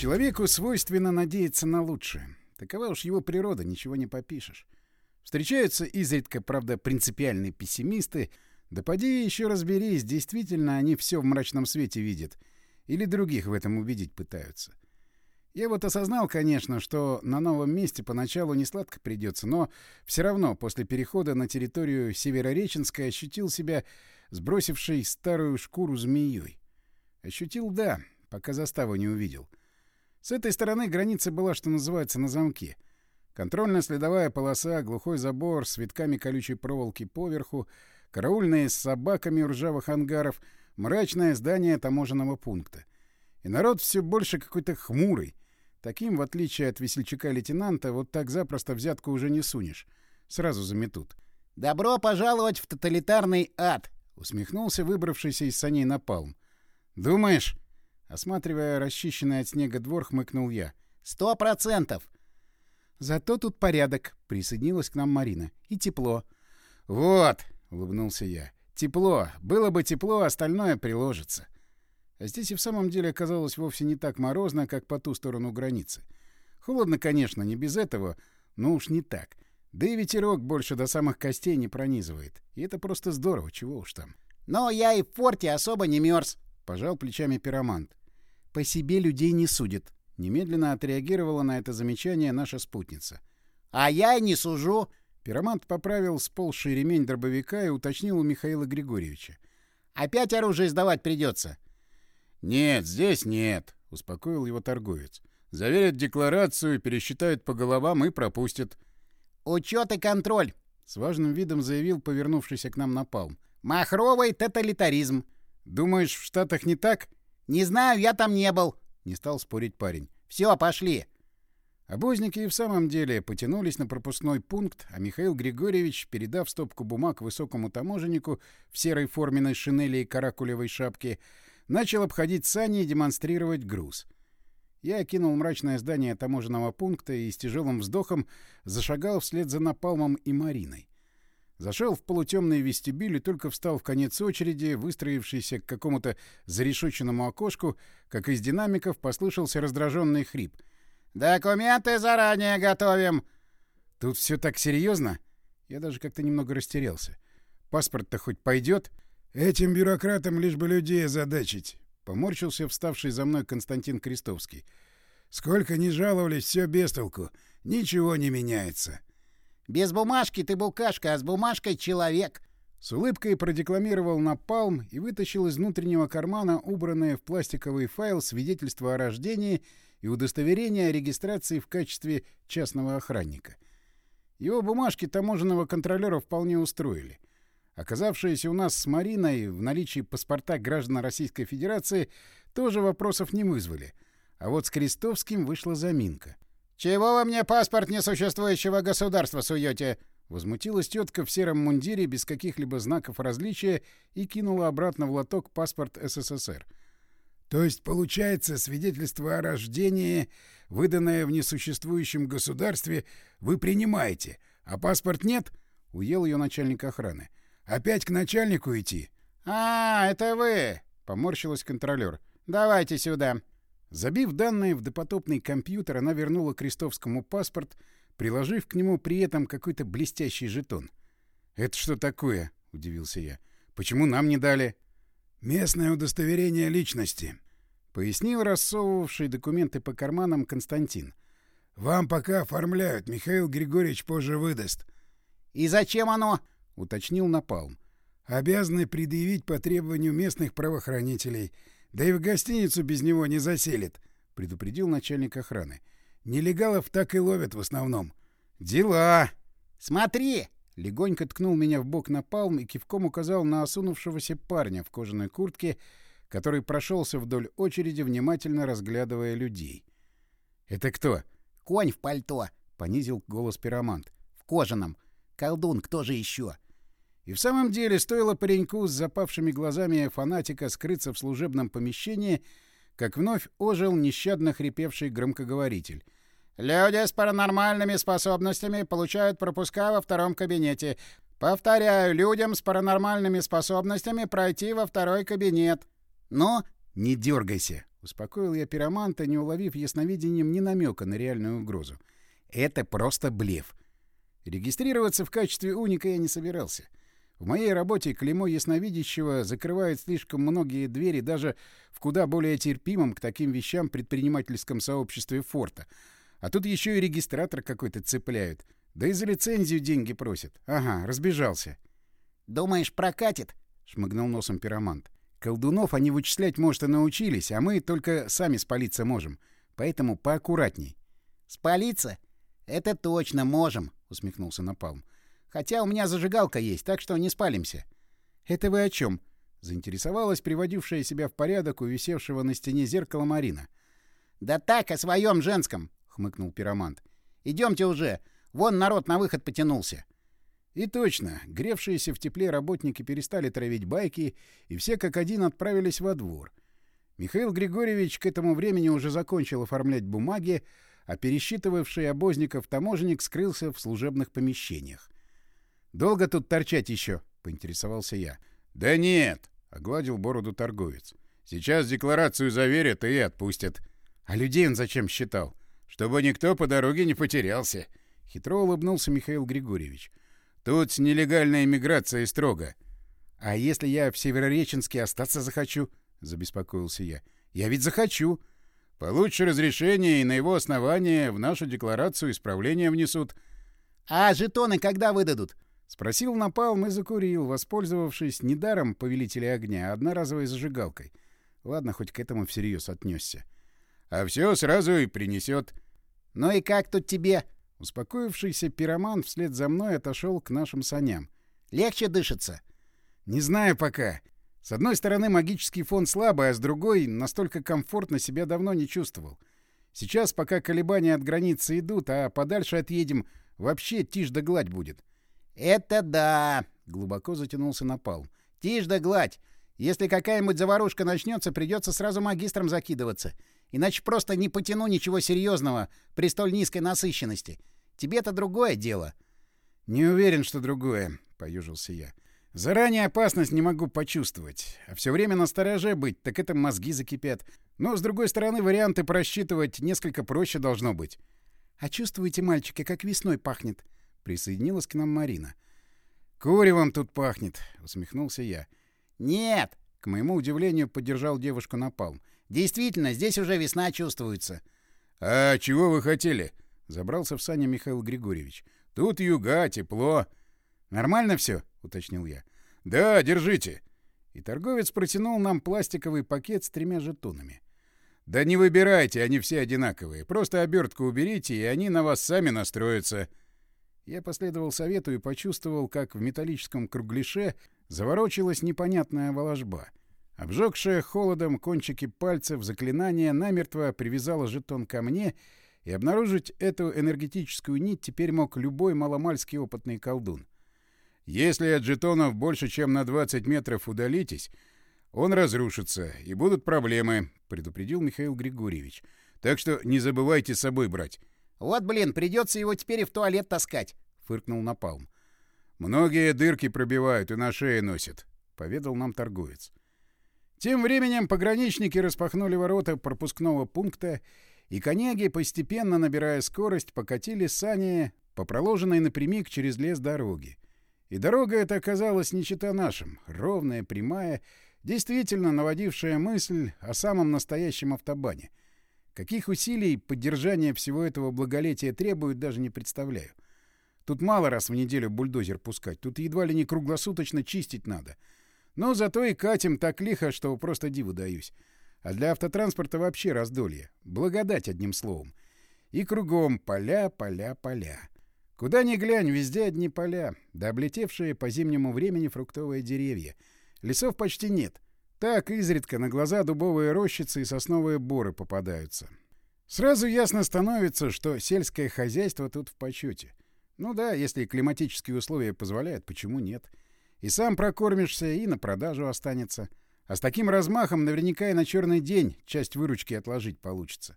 Человеку свойственно надеяться на лучшее. Такова уж его природа, ничего не попишешь. Встречаются изредка, правда, принципиальные пессимисты. Да поди еще разберись, действительно они все в мрачном свете видят. Или других в этом убедить пытаются. Я вот осознал, конечно, что на новом месте поначалу не сладко придется, но все равно после перехода на территорию Северореченска ощутил себя сбросившей старую шкуру змеей. Ощутил, да, пока заставу не увидел. С этой стороны граница была, что называется, на замке. Контрольно-следовая полоса, глухой забор с витками колючей проволоки поверху, караульные с собаками у ржавых ангаров, мрачное здание таможенного пункта. И народ все больше какой-то хмурый, Таким, в отличие от весельчака-лейтенанта, вот так запросто взятку уже не сунешь. Сразу заметут. «Добро пожаловать в тоталитарный ад!» — усмехнулся выбравшийся из саней напалм. «Думаешь?» — осматривая расчищенный от снега двор, хмыкнул я. «Сто процентов!» «Зато тут порядок», — присоединилась к нам Марина. «И тепло». «Вот!» — улыбнулся я. «Тепло. Было бы тепло, остальное приложится». А здесь и в самом деле оказалось вовсе не так морозно, как по ту сторону границы. Холодно, конечно, не без этого, но уж не так. Да и ветерок больше до самых костей не пронизывает. И это просто здорово, чего уж там. «Но я и в форте особо не мерз», — пожал плечами пиромант. «По себе людей не судят», — немедленно отреагировала на это замечание наша спутница. «А я не сужу». Пиромант поправил сползший ремень дробовика и уточнил у Михаила Григорьевича. «Опять оружие сдавать придется?» «Нет, здесь нет», — успокоил его торговец. «Заверят декларацию, пересчитают по головам и пропустят». «Учет и контроль», — с важным видом заявил повернувшийся к нам напалм. «Махровый тоталитаризм». «Думаешь, в Штатах не так?» «Не знаю, я там не был», — не стал спорить парень. «Все, пошли». Обозники и в самом деле потянулись на пропускной пункт, а Михаил Григорьевич, передав стопку бумаг высокому таможеннику в серой форменной шинели и каракулевой шапке, начал обходить сани и демонстрировать груз. Я окинул мрачное здание таможенного пункта и с тяжелым вздохом зашагал вслед за Напалмом и Мариной. Зашел в полутемный вестибюль и только встал в конец очереди, выстроившийся к какому-то зарешоченному окошку, как из динамиков послышался раздраженный хрип. «Документы заранее готовим!» «Тут все так серьезно?» Я даже как-то немного растерялся. «Паспорт-то хоть пойдет?» Этим бюрократам лишь бы людей озадачить. Поморщился вставший за мной Константин Крестовский. Сколько ни жаловались, все без толку. Ничего не меняется. Без бумажки ты букашка, а с бумажкой человек. С улыбкой продекламировал Напалм и вытащил из внутреннего кармана убранное в пластиковый файл свидетельство о рождении и удостоверение о регистрации в качестве частного охранника. Его бумажки таможенного контролера вполне устроили — Оказавшиеся у нас с Мариной в наличии паспорта граждан Российской Федерации тоже вопросов не вызвали. А вот с Крестовским вышла заминка. «Чего вы мне паспорт несуществующего государства суете?» Возмутилась тетка в сером мундире без каких-либо знаков различия и кинула обратно в лоток паспорт СССР. «То есть, получается, свидетельство о рождении, выданное в несуществующем государстве, вы принимаете, а паспорт нет?» — уел ее начальник охраны. Опять к начальнику идти? — А, это вы! — поморщилась контролер. — Давайте сюда. Забив данные в допотопный компьютер, она вернула Крестовскому паспорт, приложив к нему при этом какой-то блестящий жетон. «Это что такое?» — удивился я. «Почему нам не дали?» «Местное удостоверение личности», — пояснил рассовывавший документы по карманам Константин. «Вам пока оформляют, Михаил Григорьевич позже выдаст». «И зачем оно?» — уточнил Напалм. «Обязаны предъявить по требованию местных правоохранителей. Да и в гостиницу без него не заселит», — предупредил начальник охраны. «Нелегалов так и ловят в основном». «Дела!» «Смотри!» — легонько ткнул меня в бок Напалм и кивком указал на осунувшегося парня в кожаной куртке, который прошелся вдоль очереди, внимательно разглядывая людей. «Это кто?» «Конь в пальто», — понизил голос пиромант. «В кожаном. Колдун, кто же еще?» И в самом деле стоило пареньку с запавшими глазами фанатика скрыться в служебном помещении, как вновь ожил нещадно хрипевший громкоговоритель. «Люди с паранормальными способностями получают пропуска во втором кабинете. Повторяю, людям с паранормальными способностями пройти во второй кабинет». «Но...» «Не дергайся», Успокоил я пироманта, не уловив ясновидением ни намека на реальную угрозу. «Это просто блеф. Регистрироваться в качестве уника я не собирался. В моей работе клеймо ясновидящего закрывает слишком многие двери даже в куда более терпимом к таким вещам предпринимательском сообществе форта. А тут еще и регистратор какой-то цепляют. Да и за лицензию деньги просят. Ага, разбежался. «Думаешь, прокатит?» — шмыгнул носом пиромант. «Колдунов они вычислять, может, и научились, а мы только сами спалиться можем. Поэтому поаккуратней». «Спалиться? Это точно можем», — усмехнулся Напалм. «Хотя у меня зажигалка есть, так что не спалимся». «Это вы о чем?» — заинтересовалась приводившая себя в порядок у висевшего на стене зеркала Марина. «Да так, о своем женском», — хмыкнул пиромант. «Идемте уже. Вон народ на выход потянулся». И точно, гревшиеся в тепле работники перестали травить байки, и все как один отправились во двор. Михаил Григорьевич к этому времени уже закончил оформлять бумаги, а пересчитывавший обозников таможенник скрылся в служебных помещениях. «Долго тут торчать еще?» — поинтересовался я. «Да нет!» — огладил бороду торговец. «Сейчас декларацию заверят и отпустят». «А людей он зачем считал?» «Чтобы никто по дороге не потерялся». Хитро улыбнулся Михаил Григорьевич. Тут нелегальная иммиграция строго. А если я в Северореченске остаться захочу? Забеспокоился я. Я ведь захочу. Получше разрешение, и на его основании в нашу декларацию исправления внесут. А жетоны когда выдадут? Спросил Напалм и закурил, воспользовавшись недаром повелителя огня, одноразовой зажигалкой. Ладно, хоть к этому всерьез отнесся. А все сразу и принесет. Ну и как тут тебе? Успокоившийся пироман вслед за мной отошел к нашим саням. «Легче дышится?» «Не знаю пока. С одной стороны, магический фон слабый, а с другой, настолько комфортно себя давно не чувствовал. Сейчас, пока колебания от границы идут, а подальше отъедем, вообще тишь да гладь будет». «Это да!» — глубоко затянулся напал. «Тишь да гладь! Если какая-нибудь заварушка начнется, придется сразу магистром закидываться. Иначе просто не потяну ничего серьезного при столь низкой насыщенности. Тебе-то другое дело. — Не уверен, что другое, — поюжился я. — Заранее опасность не могу почувствовать. А все время на стороже быть, так это мозги закипят. Но, с другой стороны, варианты просчитывать несколько проще должно быть. — А чувствуете, мальчики, как весной пахнет? — присоединилась к нам Марина. — Куревом тут пахнет, — усмехнулся я. — Нет! — к моему удивлению поддержал девушку Напалм. — Действительно, здесь уже весна чувствуется. — А чего вы хотели? — Забрался в сани Михаил Григорьевич. «Тут юга, тепло». «Нормально все?» — уточнил я. «Да, держите». И торговец протянул нам пластиковый пакет с тремя жетонами. «Да не выбирайте, они все одинаковые. Просто обертку уберите, и они на вас сами настроятся». Я последовал совету и почувствовал, как в металлическом кругляше заворочилась непонятная воложба. Обжегшая холодом кончики пальцев заклинание намертво привязало жетон ко мне — и обнаружить эту энергетическую нить теперь мог любой маломальский опытный колдун. Если от жетонов больше, чем на 20 метров удалитесь, он разрушится, и будут проблемы, — предупредил Михаил Григорьевич. Так что не забывайте с собой брать. — Вот, блин, придется его теперь и в туалет таскать, — фыркнул Напалм. — Многие дырки пробивают и на шее носят, — поведал нам торговец. Тем временем пограничники распахнули ворота пропускного пункта и коняги, постепенно набирая скорость, покатили сани по проложенной напрямик через лес дороги. И дорога эта оказалась не чета нашим, ровная, прямая, действительно наводившая мысль о самом настоящем автобане. Каких усилий поддержание всего этого благолетия требует, даже не представляю. Тут мало раз в неделю бульдозер пускать, тут едва ли не круглосуточно чистить надо. Но зато и катим так лихо, что просто диву даюсь. А для автотранспорта вообще раздолье. Благодать, одним словом. И кругом поля, поля, поля. Куда ни глянь, везде одни поля, да облетевшие по зимнему времени фруктовые деревья. Лесов почти нет. Так изредка на глаза дубовые рощицы и сосновые боры попадаются. Сразу ясно становится, что сельское хозяйство тут в почете. Ну да, если климатические условия позволяют, почему нет? И сам прокормишься, и на продажу останется. — а с таким размахом наверняка и на черный день часть выручки отложить получится.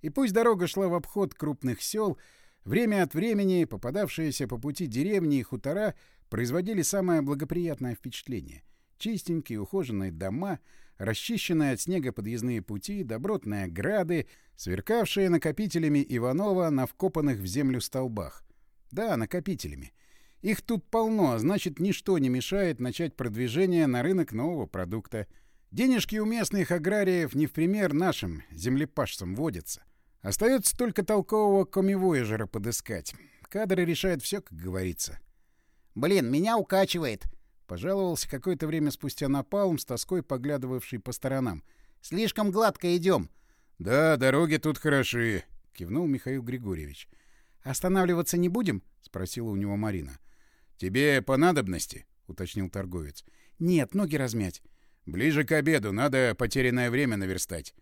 И пусть дорога шла в обход крупных сел, время от времени попадавшиеся по пути деревни и хутора производили самое благоприятное впечатление. Чистенькие ухоженные дома, расчищенные от снега подъездные пути, добротные ограды, сверкавшие накопителями Иванова на вкопанных в землю столбах. Да, накопителями. Их тут полно, а значит, ничто не мешает начать продвижение на рынок нового продукта. Денежки у местных аграриев не в пример нашим, землепашцам, водятся. Остается только толкового комивояжера подыскать. Кадры решают все, как говорится. «Блин, меня укачивает!» — пожаловался какое-то время спустя Напалм, с тоской поглядывавший по сторонам. «Слишком гладко идем!» «Да, дороги тут хороши!» — кивнул Михаил Григорьевич. «Останавливаться не будем?» — спросила у него Марина. «Тебе по надобности?» — уточнил торговец. «Нет, ноги размять». «Ближе к обеду, надо потерянное время наверстать».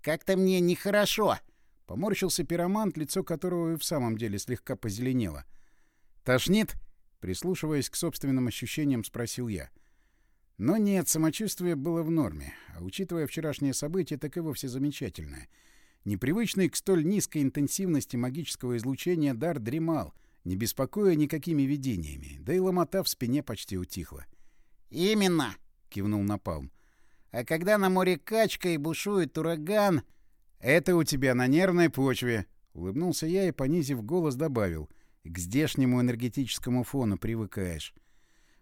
«Как-то мне нехорошо!» — поморщился пиромант, лицо которого и в самом деле слегка позеленело. «Тошнит?» — прислушиваясь к собственным ощущениям, спросил я. Но нет, самочувствие было в норме, а учитывая вчерашнее событие, так и вовсе замечательное. Непривычный к столь низкой интенсивности магического излучения дар дремал — не беспокоя никакими видениями, да и ломота в спине почти утихла. «Именно!» — кивнул Напалм. «А когда на море качка и бушует ураган...» «Это у тебя на нервной почве!» — улыбнулся я и, понизив голос, добавил. «К здешнему энергетическому фону привыкаешь».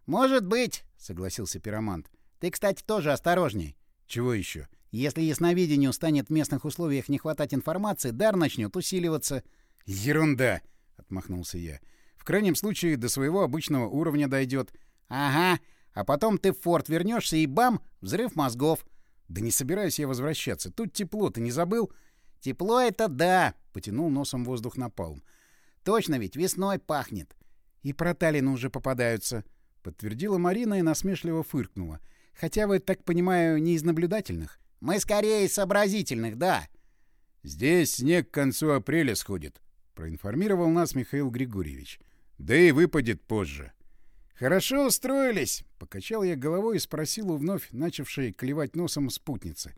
«Может быть!» — согласился пиромант. «Ты, кстати, тоже осторожней». «Чего еще?» «Если ясновидению станет в местных условиях не хватать информации, дар начнет усиливаться». «Ерунда!» — отмахнулся я. «В крайнем случае до своего обычного уровня дойдет». «Ага, а потом ты в форт вернешься и бам! Взрыв мозгов!» «Да не собираюсь я возвращаться. Тут тепло, ты не забыл?» «Тепло — это да!» — потянул носом воздух на палм. «Точно ведь весной пахнет!» «И проталины уже попадаются!» — подтвердила Марина и насмешливо фыркнула. «Хотя вы, так понимаю, не из наблюдательных?» «Мы скорее из сообразительных, да!» «Здесь снег к концу апреля сходит», проинформировал нас Михаил Григорьевич. Да и выпадет позже. Хорошо устроились, покачал я головой и спросил у вновь начавшей клевать носом спутницы.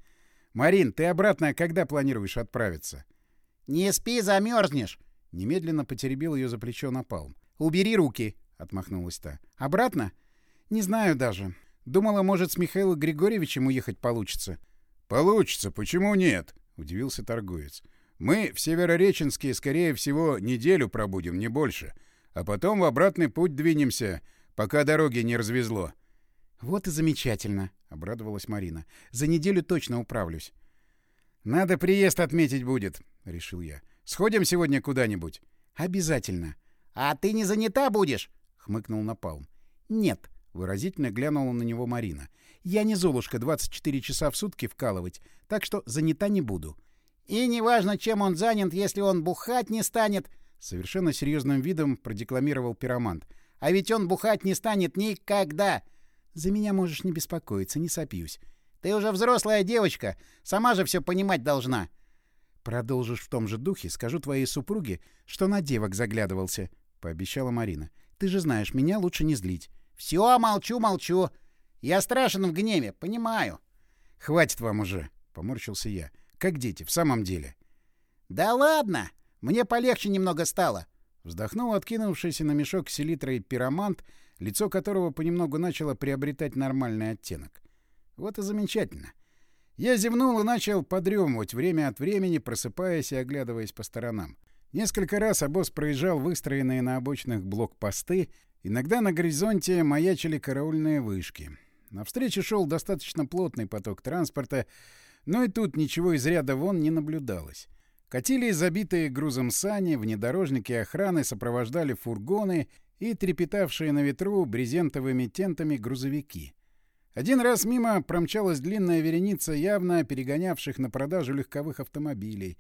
Марин, ты обратно когда планируешь отправиться? Не спи, замерзнешь. Немедленно потеребил ее за плечо напалм. Убери руки, отмахнулась та. Обратно? Не знаю даже. Думала, может, с Михаилом Григорьевичем уехать получится. Получится, почему нет? удивился торговец. Мы в Северореченске, скорее всего, неделю пробудем, не больше. А потом в обратный путь двинемся, пока дороги не развезло. — Вот и замечательно, — обрадовалась Марина. — За неделю точно управлюсь. — Надо приезд отметить будет, — решил я. — Сходим сегодня куда-нибудь? — Обязательно. — А ты не занята будешь? — хмыкнул Напалм. — Нет, — выразительно глянула на него Марина. — Я не Золушка 24 часа в сутки вкалывать, так что занята не буду. — и неважно, чем он занят, если он бухать не станет, — совершенно серьезным видом продекламировал пиромант. — А ведь он бухать не станет никогда. — За меня можешь не беспокоиться, не сопьюсь. — Ты уже взрослая девочка, сама же все понимать должна. — Продолжишь в том же духе, скажу твоей супруге, что на девок заглядывался, — пообещала Марина. — Ты же знаешь, меня лучше не злить. — Все, молчу, молчу. Я страшен в гневе, понимаю. — Хватит вам уже, — поморщился я. Как дети, в самом деле. «Да ладно! Мне полегче немного стало!» Вздохнул откинувшийся на мешок селитрой пиромант, лицо которого понемногу начало приобретать нормальный оттенок. Вот и замечательно. Я зевнул и начал подремывать время от времени, просыпаясь и оглядываясь по сторонам. Несколько раз обоз проезжал выстроенные на обочинах блокпосты, иногда на горизонте маячили караульные вышки. Навстречу шел достаточно плотный поток транспорта, но и тут ничего из ряда вон не наблюдалось. Катили забитые грузом сани, внедорожники охраны сопровождали фургоны и трепетавшие на ветру брезентовыми тентами грузовики. Один раз мимо промчалась длинная вереница явно перегонявших на продажу легковых автомобилей.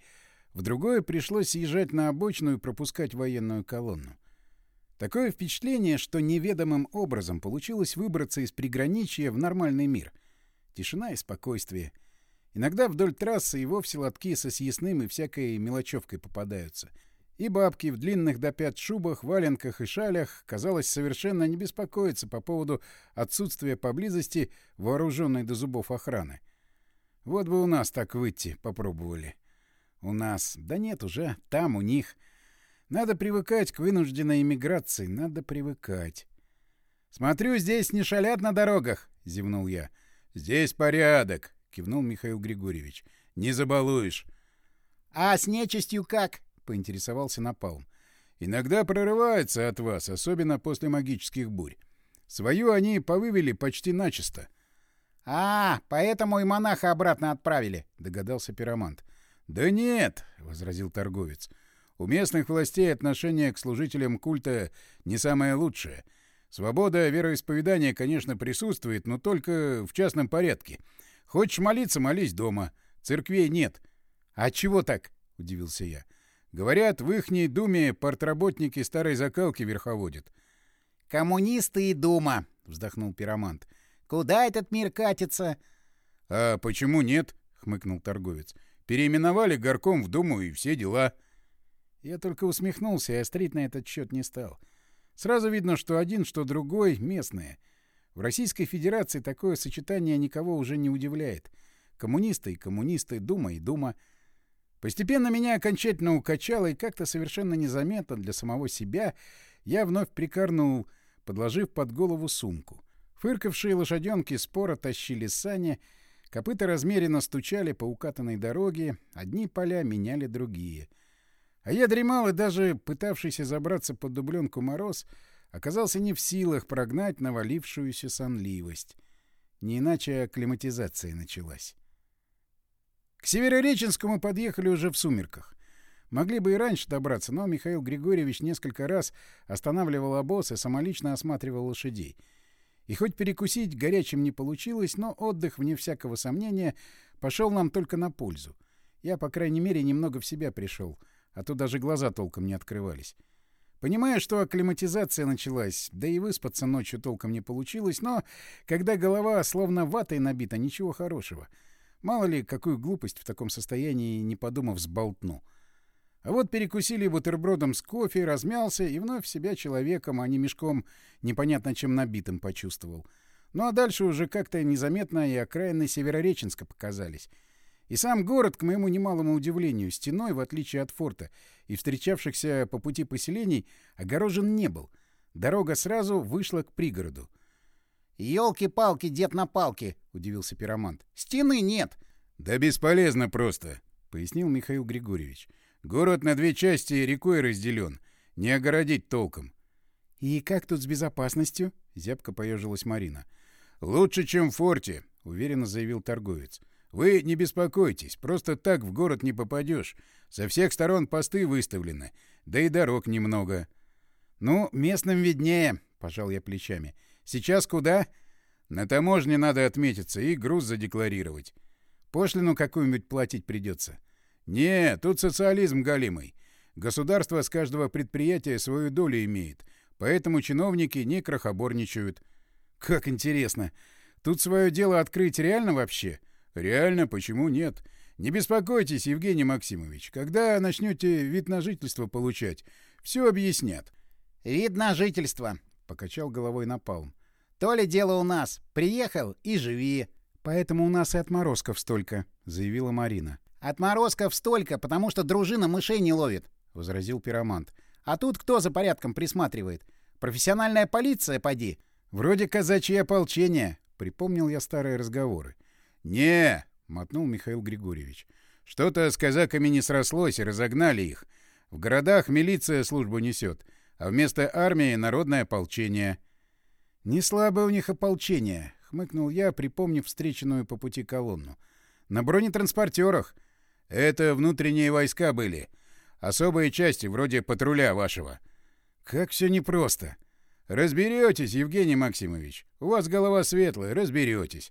В другое пришлось съезжать на обочину и пропускать военную колонну. Такое впечатление, что неведомым образом получилось выбраться из приграничья в нормальный мир. Тишина и спокойствие — Иногда вдоль трассы и вовсе лотки со съестным и всякой мелочевкой попадаются. И бабки в длинных до пят шубах, валенках и шалях, казалось, совершенно не беспокоятся по поводу отсутствия поблизости вооруженной до зубов охраны. Вот бы у нас так выйти попробовали. У нас. Да нет уже. Там, у них. Надо привыкать к вынужденной иммиграции. Надо привыкать. «Смотрю, здесь не шалят на дорогах», — зевнул я. «Здесь порядок», — кивнул Михаил Григорьевич. «Не забалуешь». «А с нечистью как?» — поинтересовался Напалм. «Иногда прорывается от вас, особенно после магических бурь. Свою они повывели почти начисто». «А, поэтому и монаха обратно отправили», — догадался пиромант. «Да нет», — возразил торговец. «У местных властей отношение к служителям культа не самое лучшее. Свобода вероисповедания, конечно, присутствует, но только в частном порядке. Хочешь молиться — молись дома. Церквей нет». «А чего так?» — удивился я. «Говорят, в ихней думе портработники старой закалки верховодят». «Коммунисты и дума», — вздохнул пиромант. «Куда этот мир катится?» «А почему нет?» — хмыкнул торговец. «Переименовали горком в думу и все дела». Я только усмехнулся и острить на этот счет не стал. Сразу видно, что один, что другой — местные. В Российской Федерации такое сочетание никого уже не удивляет. Коммунисты и коммунисты, дума и дума. Постепенно меня окончательно укачало, и как-то совершенно незаметно для самого себя я вновь прикорнул, подложив под голову сумку. Фыркавшие лошаденки споро тащили сани, копыта размеренно стучали по укатанной дороге, одни поля меняли другие. А я дремал, и даже пытавшийся забраться под дубленку мороз оказался не в силах прогнать навалившуюся сонливость. Не иначе акклиматизация началась. К Северореченскому подъехали уже в сумерках. Могли бы и раньше добраться, но Михаил Григорьевич несколько раз останавливал обоз и самолично осматривал лошадей. И хоть перекусить горячим не получилось, но отдых, вне всякого сомнения, пошел нам только на пользу. Я, по крайней мере, немного в себя пришел — а то даже глаза толком не открывались. Понимая, что акклиматизация началась, да и выспаться ночью толком не получилось, но когда голова словно ватой набита, ничего хорошего. Мало ли, какую глупость в таком состоянии, не подумав, сболтну. А вот перекусили бутербродом с кофе, размялся и вновь себя человеком, а не мешком непонятно чем набитым почувствовал. Ну а дальше уже как-то незаметно и окраины Северореченска показались — и сам город, к моему немалому удивлению, стеной, в отличие от форта, и встречавшихся по пути поселений, огорожен не был. Дорога сразу вышла к пригороду. «Елки-палки, дед на палке!» — удивился пиромант. «Стены нет!» «Да бесполезно просто!» — пояснил Михаил Григорьевич. «Город на две части рекой разделен. Не огородить толком». «И как тут с безопасностью?» — зябко поежилась Марина. «Лучше, чем в форте», — уверенно заявил торговец. Вы не беспокойтесь, просто так в город не попадешь. Со всех сторон посты выставлены, да и дорог немного. — Ну, местным виднее, — пожал я плечами. — Сейчас куда? — На таможне надо отметиться и груз задекларировать. — Пошлину какую-нибудь платить придется. — Не, тут социализм галимый. Государство с каждого предприятия свою долю имеет, поэтому чиновники не крохоборничают. — Как интересно. Тут свое дело открыть реально вообще? — Реально, почему нет? Не беспокойтесь, Евгений Максимович. Когда начнете вид на жительство получать, все объяснят. Вид на жительство, покачал головой Напалм. То ли дело у нас. Приехал и живи. Поэтому у нас и отморозков столько, заявила Марина. Отморозков столько, потому что дружина мышей не ловит, возразил пиромант. А тут кто за порядком присматривает? Профессиональная полиция, поди. Вроде казачье ополчение, припомнил я старые разговоры. «Не!» — мотнул Михаил Григорьевич. «Что-то с казаками не срослось, и разогнали их. В городах милиция службу несет, а вместо армии — народное ополчение». «Не слабое у них ополчение», — хмыкнул я, припомнив встреченную по пути колонну. «На бронетранспортерах». «Это внутренние войска были. Особые части, вроде патруля вашего». «Как все непросто». «Разберетесь, Евгений Максимович. У вас голова светлая, разберетесь».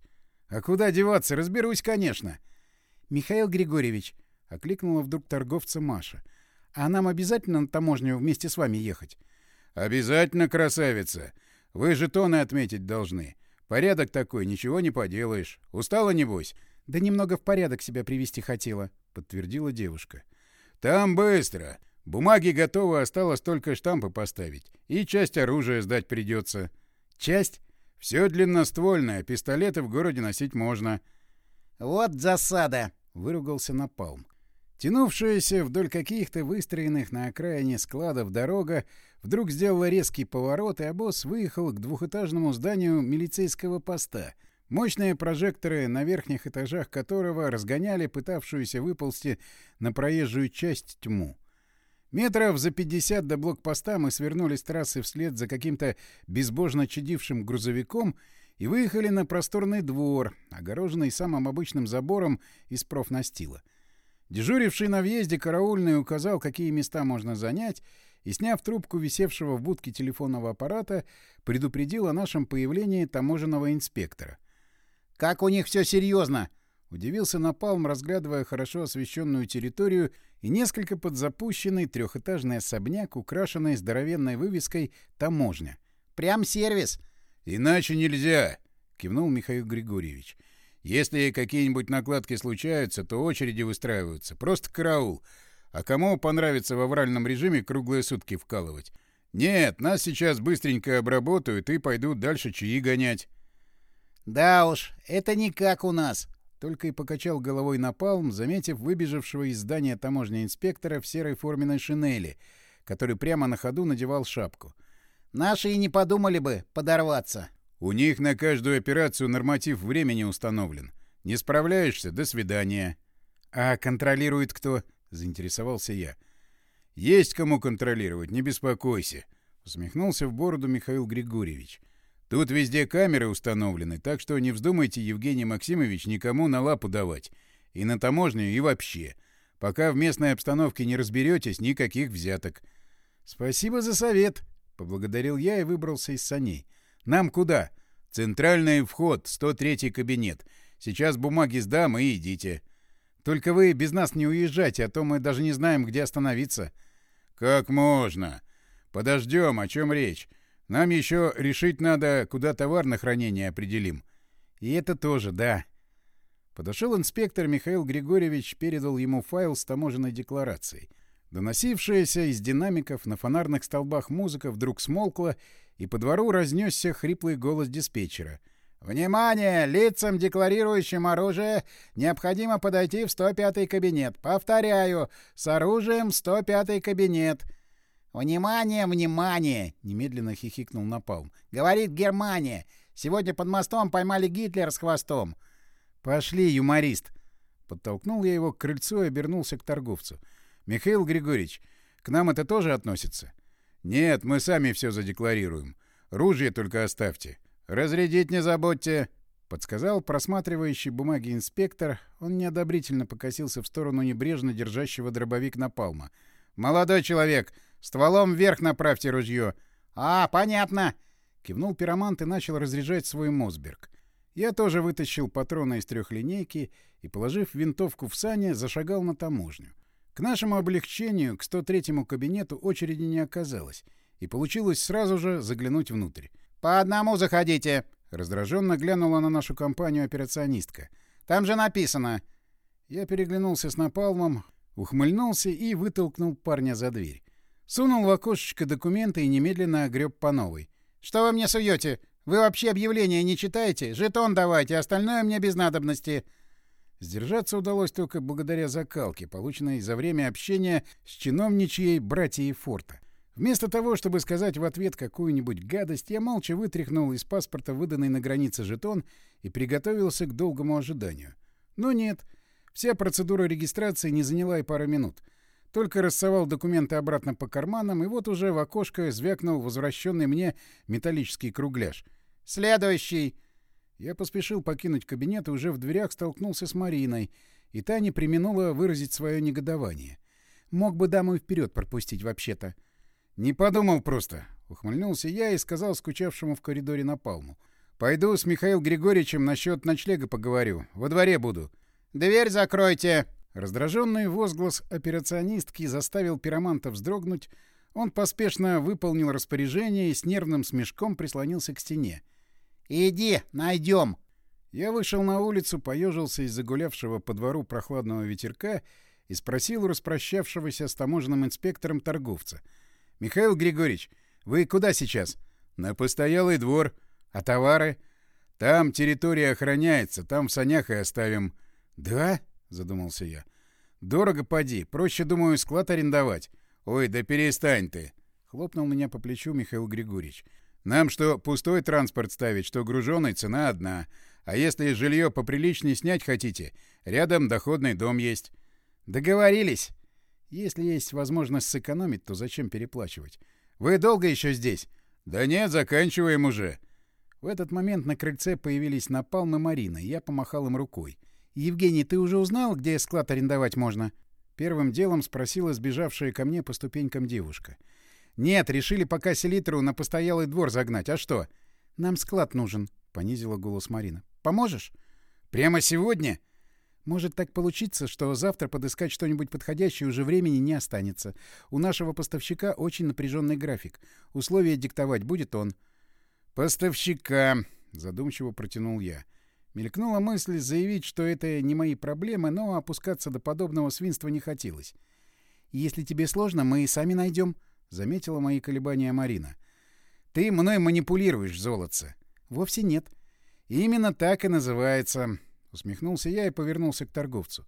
А куда деваться? Разберусь, конечно. Михаил Григорьевич, — окликнула вдруг торговца Маша, — а нам обязательно на таможню вместе с вами ехать? Обязательно, красавица. Вы жетоны отметить должны. Порядок такой, ничего не поделаешь. Устала, небось? Да немного в порядок себя привести хотела, — подтвердила девушка. Там быстро. Бумаги готовы, осталось только штампы поставить. И часть оружия сдать придется. Часть? Все длинноствольное, пистолеты в городе носить можно. Вот засада, выругался Напалм. Тянувшаяся вдоль каких-то выстроенных на окраине складов дорога вдруг сделала резкий поворот, и обоз выехал к двухэтажному зданию милицейского поста, Мощные прожекторы, на верхних этажах которого разгоняли пытавшуюся выползти на проезжую часть тьму. Метров за 50 до блокпоста мы свернули с трассы вслед за каким-то безбожно чадившим грузовиком и выехали на просторный двор, огороженный самым обычным забором из профнастила. Дежуривший на въезде караульный указал, какие места можно занять, и, сняв трубку висевшего в будке телефонного аппарата, предупредил о нашем появлении таможенного инспектора. «Как у них все серьезно!» — удивился Напалм, разглядывая хорошо освещенную территорию и несколько подзапущенный трехэтажный особняк, украшенный здоровенной вывеской «Таможня». «Прям сервис!» «Иначе нельзя!» — кивнул Михаил Григорьевич. «Если какие-нибудь накладки случаются, то очереди выстраиваются. Просто караул. А кому понравится в авральном режиме круглые сутки вкалывать? Нет, нас сейчас быстренько обработают и пойдут дальше чаи гонять». «Да уж, это не как у нас», только и покачал головой Напалм, заметив выбежавшего из здания таможни инспектора в серой форменной шинели, который прямо на ходу надевал шапку. Наши и не подумали бы подорваться. У них на каждую операцию норматив времени установлен. Не справляешься — до свидания. А контролирует кто? — заинтересовался я. Есть кому контролировать, не беспокойся. Усмехнулся в бороду Михаил Григорьевич. Тут везде камеры установлены, так что не вздумайте, Евгений Максимович, никому на лапу давать. И на таможню, и вообще. Пока в местной обстановке не разберетесь, никаких взяток. — Спасибо за совет, Поблагодарил я и выбрался из саней. «Нам куда?» «Центральный вход, 103-й кабинет. Сейчас бумаги сдам и идите». «Только вы без нас не уезжайте, а то мы даже не знаем, где остановиться». «Как можно? Подождем, о чем речь. Нам еще решить надо, куда товар на хранение определим». «И это тоже, да». Подошел инспектор Михаил Григорьевич, передал ему файл с таможенной декларацией. Доносившаяся из динамиков на фонарных столбах музыка вдруг смолкла, и по двору разнесся хриплый голос диспетчера. «Внимание! Лицам, декларирующим оружие, необходимо подойти в 105-й кабинет. Повторяю, с оружием в 105-й кабинет». «Внимание, внимание!» — немедленно хихикнул Напалм. «Говорит Германия. Сегодня под мостом поймали Гитлер с хвостом». «Пошли, юморист!» Подтолкнул я его к крыльцу и обернулся к торговцу. «Михаил Григорьевич, к нам это тоже относится?» «Нет, мы сами все задекларируем. Ружье только оставьте. Разрядить не забудьте!» — подсказал просматривающий бумаги инспектор. Он неодобрительно покосился в сторону небрежно держащего дробовик Напалма. «Молодой человек, стволом вверх направьте ружье!» «А, понятно!» — кивнул пиромант и начал разряжать свой Мосберг. Я тоже вытащил патроны из трехлинейки и, положив винтовку в сани, зашагал на таможню. К нашему облегчению к 103-му кабинету очереди не оказалось, и получилось сразу же заглянуть внутрь. «По одному заходите!» — раздраженно глянула на нашу компанию операционистка. «Там же написано!» Я переглянулся с Напалмом, ухмыльнулся и вытолкнул парня за дверь. Сунул в окошечко документы и немедленно огреб по новой. «Что вы мне суете? Вы вообще объявления не читаете? Жетон давайте, остальное мне без надобности!» Сдержаться удалось только благодаря закалке, полученной за время общения с чиновничьей братьей Форта. Вместо того, чтобы сказать в ответ какую-нибудь гадость, я молча вытряхнул из паспорта выданный на границе жетон и приготовился к долгому ожиданию. Но нет, вся процедура регистрации не заняла и пары минут. Только рассовал документы обратно по карманам, и вот уже в окошко звякнул возвращенный мне металлический кругляш. «Следующий!» Я поспешил покинуть кабинет и уже в дверях столкнулся с Мариной, и та не применула выразить свое негодование. Мог бы даму вперед пропустить вообще-то. «Не подумал просто», — ухмыльнулся я и сказал скучавшему в коридоре Напалму. «Пойду с Михаилом Григорьевичем насчет ночлега поговорю. Во дворе буду». «Дверь закройте!» Раздраженный возглас операционистки заставил пироманта вздрогнуть. Он поспешно выполнил распоряжение и с нервным смешком прислонился к стене. «Иди, найдем!» Я вышел на улицу, поежился из загулявшего по двору прохладного ветерка и спросил у распрощавшегося с таможенным инспектором торговца. «Михаил Григорьевич, вы куда сейчас?» «На постоялый двор. А товары?» «Там территория охраняется, там в санях и оставим». «Да?» — задумался я. «Дорого поди. Проще, думаю, склад арендовать». «Ой, да перестань ты!» — хлопнул меня по плечу Михаил Григорьевич. Нам что пустой транспорт ставить, что груженый, цена одна. А если жилье поприличнее снять хотите, рядом доходный дом есть. Договорились. Если есть возможность сэкономить, то зачем переплачивать? Вы долго еще здесь? Да нет, заканчиваем уже. В этот момент на крыльце появились Напалм и Марина, и я помахал им рукой. «Евгений, ты уже узнал, где склад арендовать можно?» Первым делом спросила сбежавшая ко мне по ступенькам девушка. «Нет, решили пока селитру на постоялый двор загнать. А что?» «Нам склад нужен», — понизила голос Марина. «Поможешь?» «Прямо сегодня?» «Может так получиться, что завтра подыскать что-нибудь подходящее уже времени не останется. У нашего поставщика очень напряженный график. Условия диктовать будет он». «Поставщика», — задумчиво протянул я. — Мелькнула мысль заявить, что это не мои проблемы, но опускаться до подобного свинства не хотелось. «Если тебе сложно, мы и сами найдем», — заметила мои колебания Марина. «Ты мной манипулируешь, золотце». «Вовсе нет». «Именно так и называется», — усмехнулся я и повернулся к торговцу.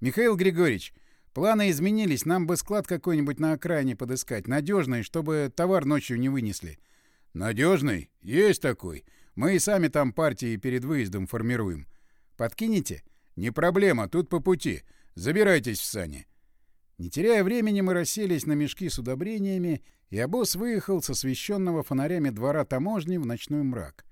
«Михаил Григорьевич, планы изменились, нам бы склад какой-нибудь на окраине подыскать, надежный, чтобы товар ночью не вынесли». «Надежный? Есть такой. Мы и сами там партии перед выездом формируем. Подкинете? Не проблема, тут по пути. Забирайтесь в сани. Не теряя времени, мы расселись на мешки с удобрениями, и обоз выехал с освещенного фонарями двора таможни в ночной мрак.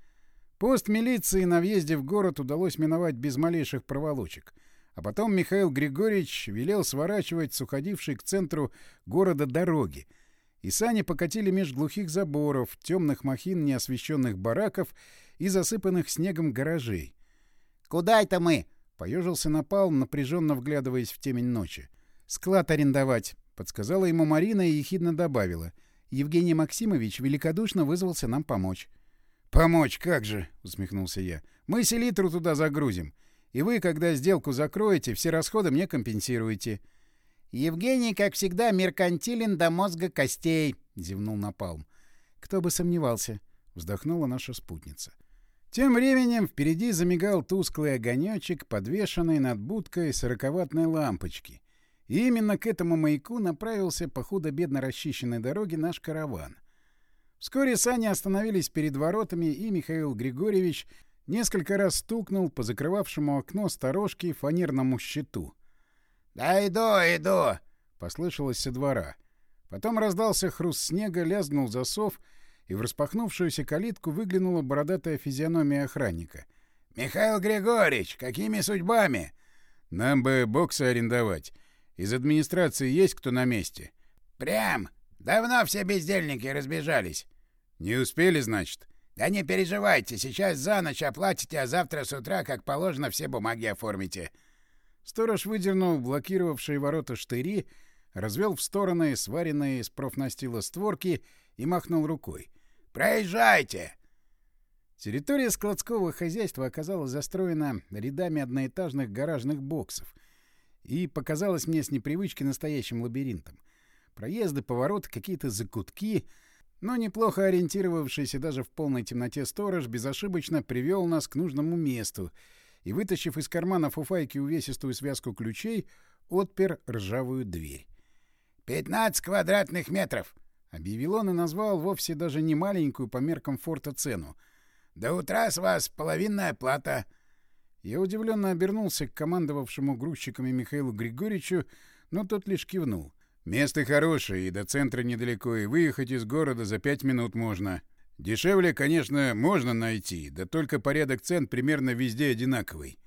Пост милиции на въезде в город удалось миновать без малейших проволочек. А потом Михаил Григорьевич велел сворачивать с уходившей к центру города дороги — и сани покатили меж глухих заборов, темных махин неосвещенных бараков и засыпанных снегом гаражей. «Куда это мы?» — поежился Напалм, напряженно вглядываясь в темень ночи. «Склад арендовать», — подсказала ему Марина и ехидно добавила. «Евгений Максимович великодушно вызвался нам помочь». «Помочь, как же!» — усмехнулся я. «Мы селитру туда загрузим. И вы, когда сделку закроете, все расходы мне компенсируете». «Евгений, как всегда, меркантилен до мозга костей», — зевнул Напалм. «Кто бы сомневался», — вздохнула наша спутница. Тем временем впереди замигал тусклый огонечек, подвешенный над будкой сороковатной лампочки. И именно к этому маяку направился по худо-бедно расчищенной дороге наш караван. Вскоре сани остановились перед воротами, и Михаил Григорьевич несколько раз стукнул по закрывавшему окно сторожки фанерному щиту — «Да иду, иду!» — послышалось со двора. Потом раздался хруст снега, лязгнул засов, и в распахнувшуюся калитку выглянула бородатая физиономия охранника. «Михаил Григорьевич, какими судьбами?» «Нам бы боксы арендовать. Из администрации есть кто на месте?» «Прям. Давно все бездельники разбежались». «Не успели, значит?» «Да не переживайте, сейчас за ночь оплатите, а завтра с утра, как положено, все бумаги оформите». Сторож выдернул блокировавшие ворота штыри, развел в стороны сваренные из профнастила створки и махнул рукой. «Проезжайте!» Территория складского хозяйства оказалась застроена рядами одноэтажных гаражных боксов и показалась мне с непривычки настоящим лабиринтом. Проезды, повороты, какие-то закутки, но неплохо ориентировавшийся даже в полной темноте сторож безошибочно привел нас к нужному месту — и, вытащив из кармана фуфайки увесистую связку ключей, отпер ржавую дверь. «Пятнадцать квадратных метров!» — объявил он и назвал вовсе даже не маленькую по меркам форта цену. «До утра с вас половинная плата!» Я удивленно обернулся к командовавшему грузчиками Михаилу Григорьевичу, но тот лишь кивнул. «Место хорошее, и до центра недалеко, и выехать из города за пять минут можно. Дешевле, конечно, можно найти, да только порядок цен примерно везде одинаковый.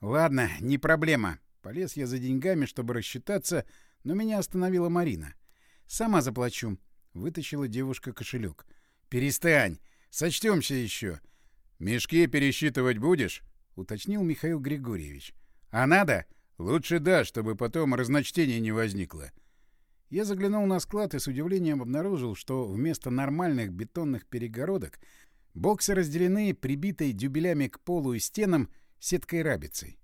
Ладно, не проблема. Полез я за деньгами, чтобы рассчитаться, но меня остановила Марина. Сама заплачу. Вытащила девушка кошелек. Перестань, сочтемся еще. Мешки пересчитывать будешь? Уточнил Михаил Григорьевич. А надо? Лучше да, чтобы потом разночтения не возникло. Я заглянул на склад и с удивлением обнаружил, что вместо нормальных бетонных перегородок боксы разделены прибитой дюбелями к полу и стенам сеткой-рабицей.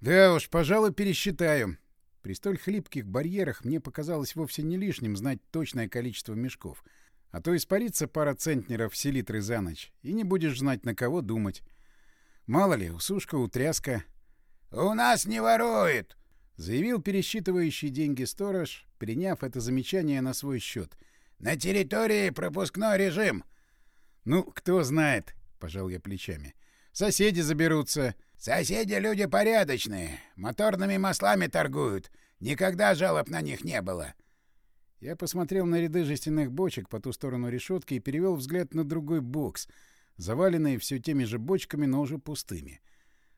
Да уж, пожалуй, пересчитаю. При столь хлипких барьерах мне показалось вовсе не лишним знать точное количество мешков. А то испарится пара центнеров селитры за ночь, и не будешь знать, на кого думать. Мало ли, усушка, утряска. — У нас не ворует! — заявил пересчитывающий деньги сторож, приняв это замечание на свой счет. «На территории пропускной режим!» «Ну, кто знает», — пожал я плечами. Соседи заберутся. Соседи люди порядочные. Моторными маслами торгуют. Никогда жалоб на них не было. Я посмотрел на ряды жестяных бочек по ту сторону решетки и перевел взгляд на другой бокс, заваленный все теми же бочками, но уже пустыми.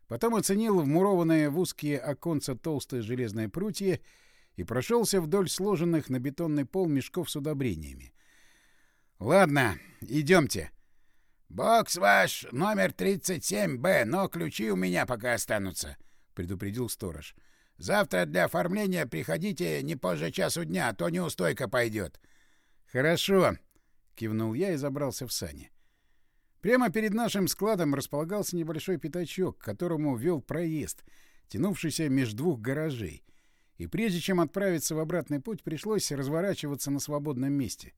Потом оценил вмурованные в узкие оконца толстые железные прутья и прошелся вдоль сложенных на бетонный пол мешков с удобрениями. «Ладно, идемте. «Бокс ваш номер 37-Б, но ключи у меня пока останутся», — предупредил сторож. «Завтра для оформления приходите не позже часу дня, а то неустойка пойдет». «Хорошо», — кивнул я и забрался в сани. Прямо перед нашим складом располагался небольшой пятачок, к которому вел проезд, тянувшийся между двух гаражей. И прежде чем отправиться в обратный путь, пришлось разворачиваться на свободном месте.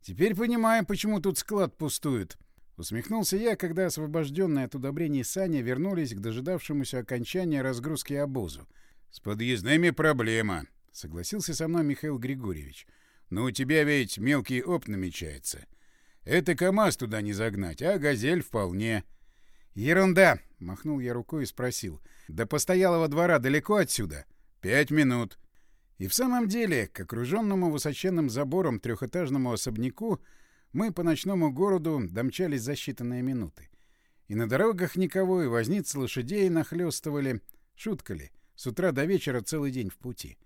Теперь понимаю, почему тут склад пустует. Усмехнулся я, когда освобожденные от удобрений сани вернулись к дожидавшемуся окончания разгрузки обозу. «С подъездными проблема», — согласился со мной Михаил Григорьевич. «Но у тебя ведь мелкий оп намечается. Это КамАЗ туда не загнать, а «Газель» вполне». «Ерунда!» — махнул я рукой и спросил. «До постоялого двора далеко отсюда?» «Пять минут». И в самом деле, к окруженному высоченным забором трехэтажному особняку мы по ночному городу домчались за считанные минуты. И на дорогах никого, и возницы лошадей нахлёстывали. Шутка ли, с утра до вечера целый день в пути.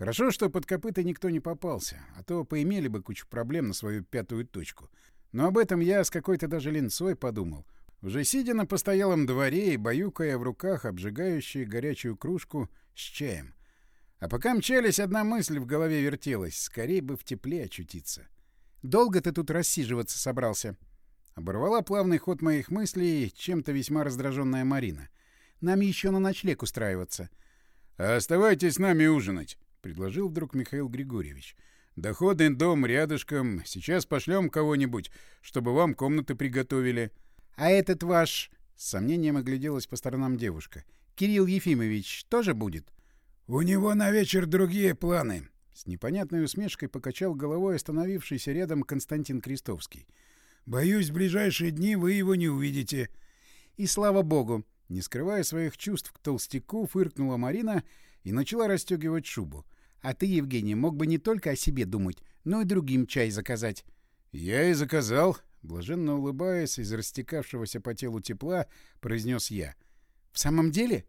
Хорошо, что под копыта никто не попался, а то поимели бы кучу проблем на свою пятую точку. Но об этом я с какой-то даже линцой подумал. Уже сидя на постоялом дворе и баюкая в руках обжигающую горячую кружку с чаем. А пока мчались, одна мысль в голове вертелась — скорее бы в тепле очутиться. — Долго ты тут рассиживаться собрался?» Оборвала плавный ход моих мыслей чем-то весьма раздраженная Марина. «Нам еще на ночлег устраиваться». «А оставайтесь с нами ужинать», — предложил вдруг Михаил Григорьевич. «Доходный дом рядышком. Сейчас пошлем кого-нибудь, чтобы вам комнаты приготовили». «А этот ваш...» — с сомнением огляделась по сторонам девушка. «Кирилл Ефимович тоже будет?» «У него на вечер другие планы», с непонятной усмешкой покачал головой остановившийся рядом Константин Крестовский. «Боюсь, в ближайшие дни вы его не увидите». И слава богу, не скрывая своих чувств к толстяку, фыркнула Марина и начала расстегивать шубу. «А ты, Евгений, мог бы не только о себе думать, но и другим чай заказать». «Я и заказал», — блаженно улыбаясь из растекавшегося по телу тепла, произнес я. «В самом деле?»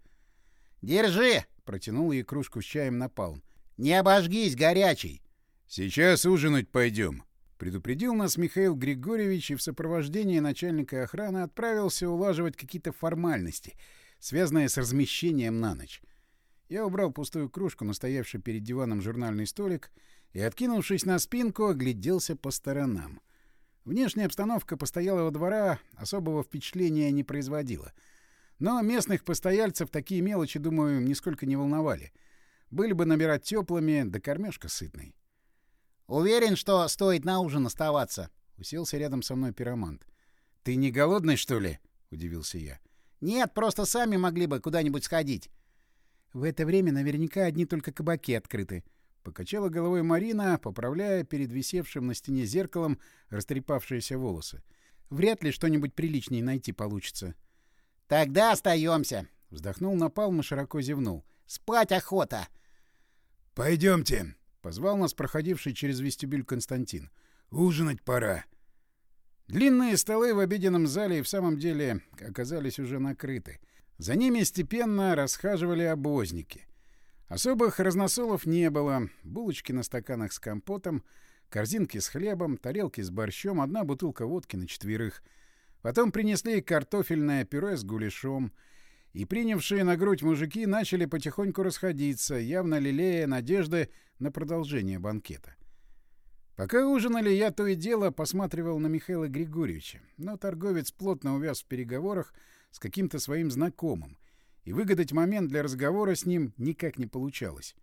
«Держи!» — протянул ей кружку с чаем напалм. Не обожгись, горячий. Сейчас ужинать пойдем. Предупредил нас Михаил Григорьевич и в сопровождении начальника охраны отправился улаживать какие-то формальности, связанные с размещением на ночь. Я убрал пустую кружку, настоявший перед диваном журнальный столик, и, откинувшись на спинку, огляделся по сторонам. Внешняя обстановка постоялого двора особого впечатления не производила. Но местных постояльцев такие мелочи, думаю, нисколько не волновали — были бы номера теплыми, да кормежка сытной. «Уверен, что стоит на ужин оставаться?» — уселся рядом со мной пиромант. «Ты не голодный, что ли?» — удивился я. «Нет, просто сами могли бы куда-нибудь сходить». «В это время наверняка одни только кабаки открыты», — покачала головой Марина, поправляя перед висевшим на стене зеркалом растрепавшиеся волосы. «Вряд ли что-нибудь приличнее найти получится». «Тогда остаемся», — вздохнул Напалм и широко зевнул. «Спать охота!» «Пойдемте», — позвал нас проходивший через вестибюль Константин. «Ужинать пора». Длинные столы в обеденном зале и в самом деле оказались уже накрыты. За ними степенно расхаживали обозники. Особых разносолов не было. Булочки на стаканах с компотом, корзинки с хлебом, тарелки с борщом, одна бутылка водки на четверых. Потом принесли картофельное пюре с гуляшом — и принявшие на грудь мужики начали потихоньку расходиться, явно лелея надежды на продолжение банкета. Пока ужинали, я то и дело посматривал на Михаила Григорьевича, но торговец плотно увяз в переговорах с каким-то своим знакомым, и выгадать момент для разговора с ним никак не получалось.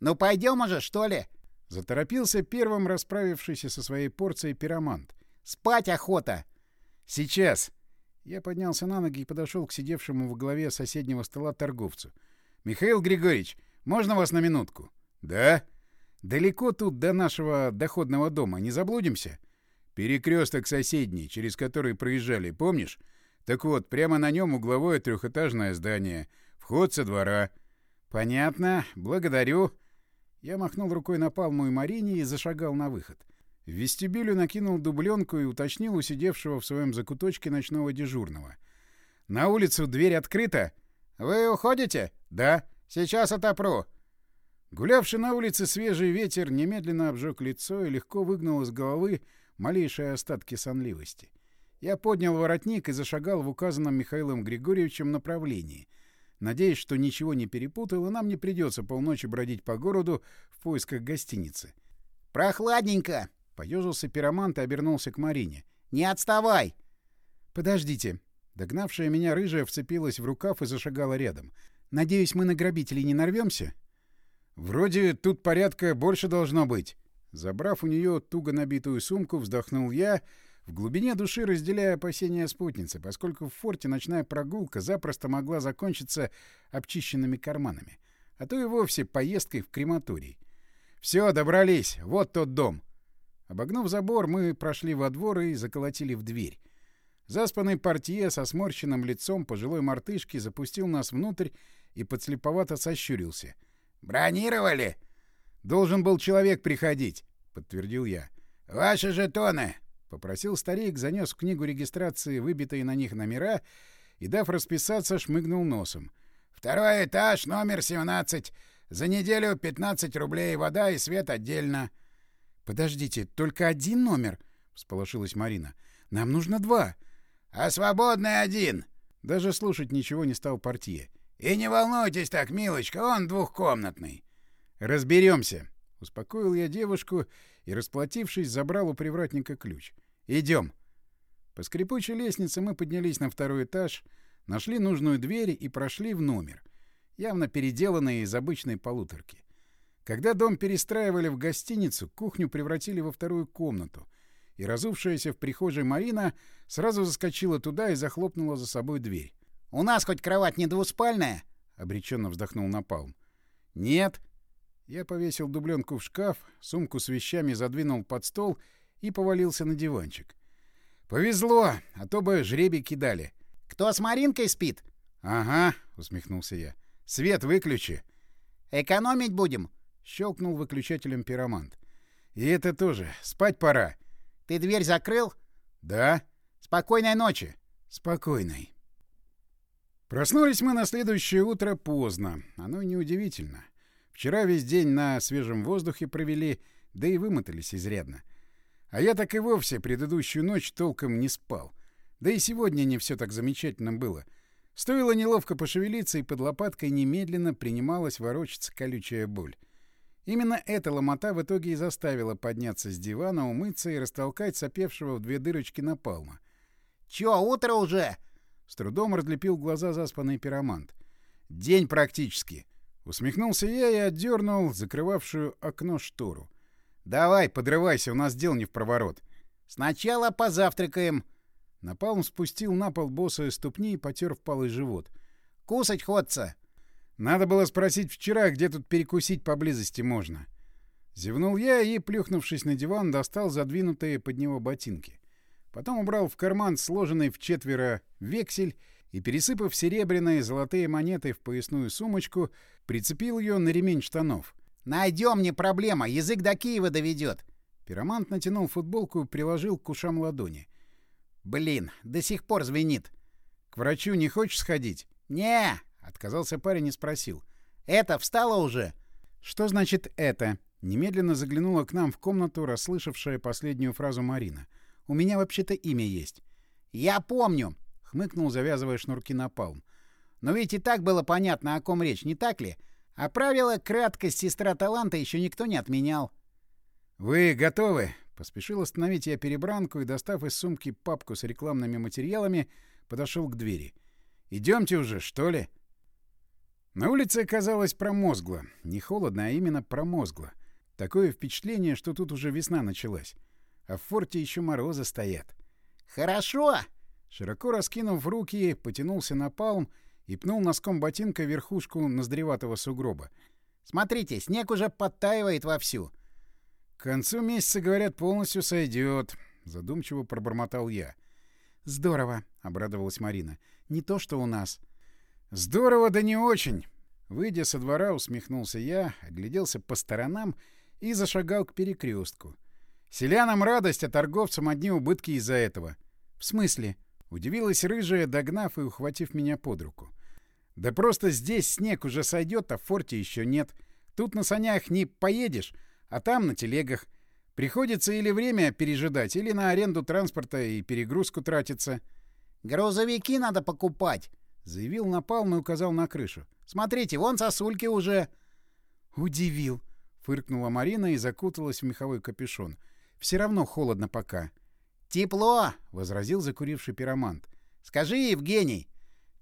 «Ну пойдем уже, что ли?» — заторопился первым расправившийся со своей порцией пиромант. «Спать охота!» «Сейчас!» Я поднялся на ноги и подошел к сидевшему во главе соседнего стола торговцу. «Михаил Григорьевич, можно вас на минутку?» «Да?» «Далеко тут до нашего доходного дома. Не заблудимся?» «Перекресток соседний, через который проезжали, помнишь? Так вот, прямо на нем угловое трехэтажное здание. Вход со двора. Понятно. Благодарю. Я махнул рукой на Палму и Марине и зашагал на выход. В вестибюле накинул дубленку и уточнил у сидевшего в своем закуточке ночного дежурного. «На улицу дверь открыта?» «Вы уходите?» «Да. Сейчас отопру». Гулявший на улице свежий ветер немедленно обжег лицо и легко выгнал из головы малейшие остатки сонливости. Я поднял воротник и зашагал в указанном Михаилом Григорьевичем направлении, надеясь, что ничего не перепутал, и нам не придется полночи бродить по городу в поисках гостиницы. «Прохладненько!» — поежился пиромант и обернулся к Марине. «Не отставай!» «Подождите!» Догнавшая меня рыжая вцепилась в рукав и зашагала рядом. «Надеюсь, мы на грабителей не нарвемся?» «Вроде тут порядка больше должно быть». Забрав у нее туго набитую сумку, вздохнул я, в глубине души разделяя опасения спутницы, поскольку в форте ночная прогулка запросто могла закончиться обчищенными карманами, а то и вовсе поездкой в крематорий. «Все, добрались. Вот тот дом». Обогнув забор, мы прошли во двор и заколотили в дверь. Заспанный портье со сморщенным лицом пожилой мартышки запустил нас внутрь и подслеповато сощурился. «Бронировали?» «Должен был человек приходить», — подтвердил я. «Ваши жетоны!» — попросил старик, занес в книгу регистрации выбитые на них номера и, дав расписаться, шмыгнул носом. «Второй этаж, номер 17. За неделю 15 рублей, вода и свет отдельно». «Подождите, только один номер?» — всполошилась Марина. «Нам нужно два». «А свободный один!» Даже слушать ничего не стал портье. «И не волнуйтесь так, милочка, он двухкомнатный». «Разберемся», — успокоил я девушку и, расплатившись, забрал у привратника ключ. «Идем». По скрипучей лестнице мы поднялись на второй этаж, нашли нужную дверь и прошли в номер, явно переделанный из обычной полуторки. Когда дом перестраивали в гостиницу, кухню превратили во вторую комнату, и разувшаяся в прихожей Марина сразу заскочила туда и захлопнула за собой дверь. «У нас хоть кровать не двуспальная?» — обреченно вздохнул Напалм. «Нет». Я повесил дубленку в шкаф, сумку с вещами задвинул под стол и повалился на диванчик. «Повезло, а то бы жребий кидали». «Кто с Маринкой спит?» «Ага», — усмехнулся я. «Свет выключи». «Экономить будем?» — щелкнул выключателем пиромант. «И это тоже. Спать пора». «Ты дверь закрыл?» «Да». «Спокойной ночи». «Спокойной». Проснулись мы на следующее утро поздно. Оно неудивительно. Вчера весь день на свежем воздухе провели, да и вымотались изрядно. А я так и вовсе предыдущую ночь толком не спал. Да и сегодня не все так замечательно было. Стоило неловко пошевелиться, и под лопаткой немедленно принималась ворочаться колючая боль. Именно эта ломота в итоге и заставила подняться с дивана, умыться и растолкать сопевшего в две дырочки напалма. «Чё, утро уже?» С трудом разлепил глаза заспанный пиромант. «День практически!» Усмехнулся я и отдернул закрывавшую окно штору. «Давай, подрывайся, у нас дел не в проворот». «Сначала позавтракаем». Напалм спустил на пол босые ступни и потер впалый живот. «Кусать ходца!» Надо было спросить вчера, где тут перекусить поблизости можно. Зевнул я и, плюхнувшись на диван, достал задвинутые под него ботинки. Потом убрал в карман сложенный в четверо вексель и, пересыпав серебряные и золотые монеты в поясную сумочку, прицепил ее на ремень штанов. «Найдем, не проблема, язык до Киева доведет». Пиромант натянул футболку и приложил к ушам ладони. «Блин, до сих пор звенит». «К врачу не хочешь сходить?» «Не, Отказался парень и спросил. «Это встало уже?» «Что значит «это»?» Немедленно заглянула к нам в комнату, расслышавшая последнюю фразу Марина. «У меня вообще-то имя есть». «Я помню», — хмыкнул, завязывая шнурки на палм. «Но ведь и так было понятно, о ком речь, не так ли? А правило краткость сестра таланта еще никто не отменял». «Вы готовы?» — поспешил остановить я перебранку и, достав из сумки папку с рекламными материалами, подошел к двери. «Идемте уже, что ли?» На улице оказалось промозгло. Не холодно, а именно промозгло. Такое впечатление, что тут уже весна началась. А в форте еще морозы стоят. «Хорошо!» Широко раскинув руки, потянулся на палм и пнул носком ботинка верхушку наздреватого сугроба. «Смотрите, снег уже подтаивает вовсю». «К концу месяца, говорят, полностью сойдет», — задумчиво пробормотал я. «Здорово», — обрадовалась Марина. «Не то, что у нас». «Здорово, да не очень». Выйдя со двора, усмехнулся я, огляделся по сторонам и зашагал к перекрестку. Селянам радость, а торговцам одни убытки из-за этого. «В смысле?» — удивилась рыжая, догнав и ухватив меня под руку. «Да просто здесь снег уже сойдет, а в форте еще нет. Тут на санях не поедешь, а там на телегах. Приходится или время пережидать, или на аренду транспорта и перегрузку тратиться. «Грузовики надо покупать», — заявил Напалм и указал на крышу. «Смотрите, вон сосульки уже». «Удивил», — фыркнула Марина и закуталась в меховой капюшон. «Все равно холодно пока». «Тепло», — возразил закуривший пиромант. «Скажи, Евгений».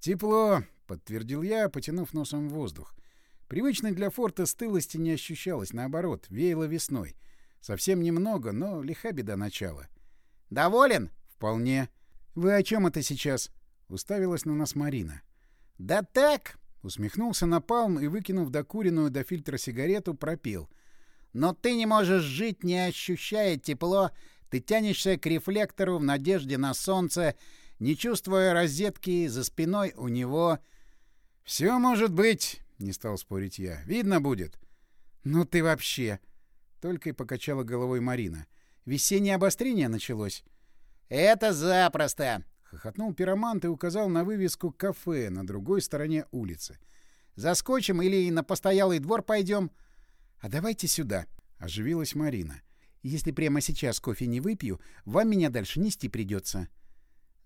«Тепло», — подтвердил я, потянув носом в воздух. Привычной для форта стылости не ощущалось, наоборот, веяло весной — Совсем немного, но лиха беда начала. «Доволен?» «Вполне». «Вы о чем это сейчас?» — уставилась на нас Марина. «Да так!» — усмехнулся Напалм и, выкинув докуренную до фильтра сигарету, пропил. «Но ты не можешь жить, не ощущая тепло. Ты тянешься к рефлектору в надежде на солнце, не чувствуя розетки за спиной у него...» «Все может быть», — не стал спорить я. «Видно будет». «Ну ты вообще...» Только и покачала головой Марина. Весеннее обострение началось. «Это запросто!» — хохотнул пиромант и указал на вывеску «Кафе» на другой стороне улицы. «Заскочим или на постоялый двор пойдем?» «А давайте сюда», — оживилась Марина. «Если прямо сейчас кофе не выпью, вам меня дальше нести придется».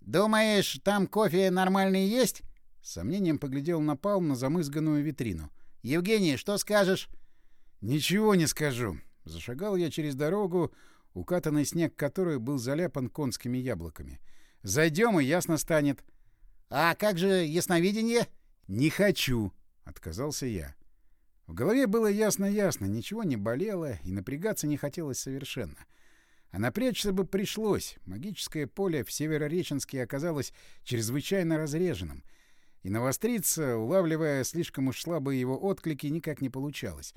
«Думаешь, там кофе нормальный есть?» С сомнением поглядел на Палм на замызганную витрину. «Евгений, что скажешь?» «Ничего не скажу. Зашагал я через дорогу, укатанный снег которой был заляпан конскими яблоками. Зайдем, и ясно станет. — А как же ясновидение? — Не хочу, — отказался я. В голове было ясно-ясно, ничего не болело, и напрягаться не хотелось совершенно. А напрячься бы пришлось. Магическое поле в Северореченске оказалось чрезвычайно разреженным. И навостриться, улавливая слишком уж слабые его отклики, никак не получалось.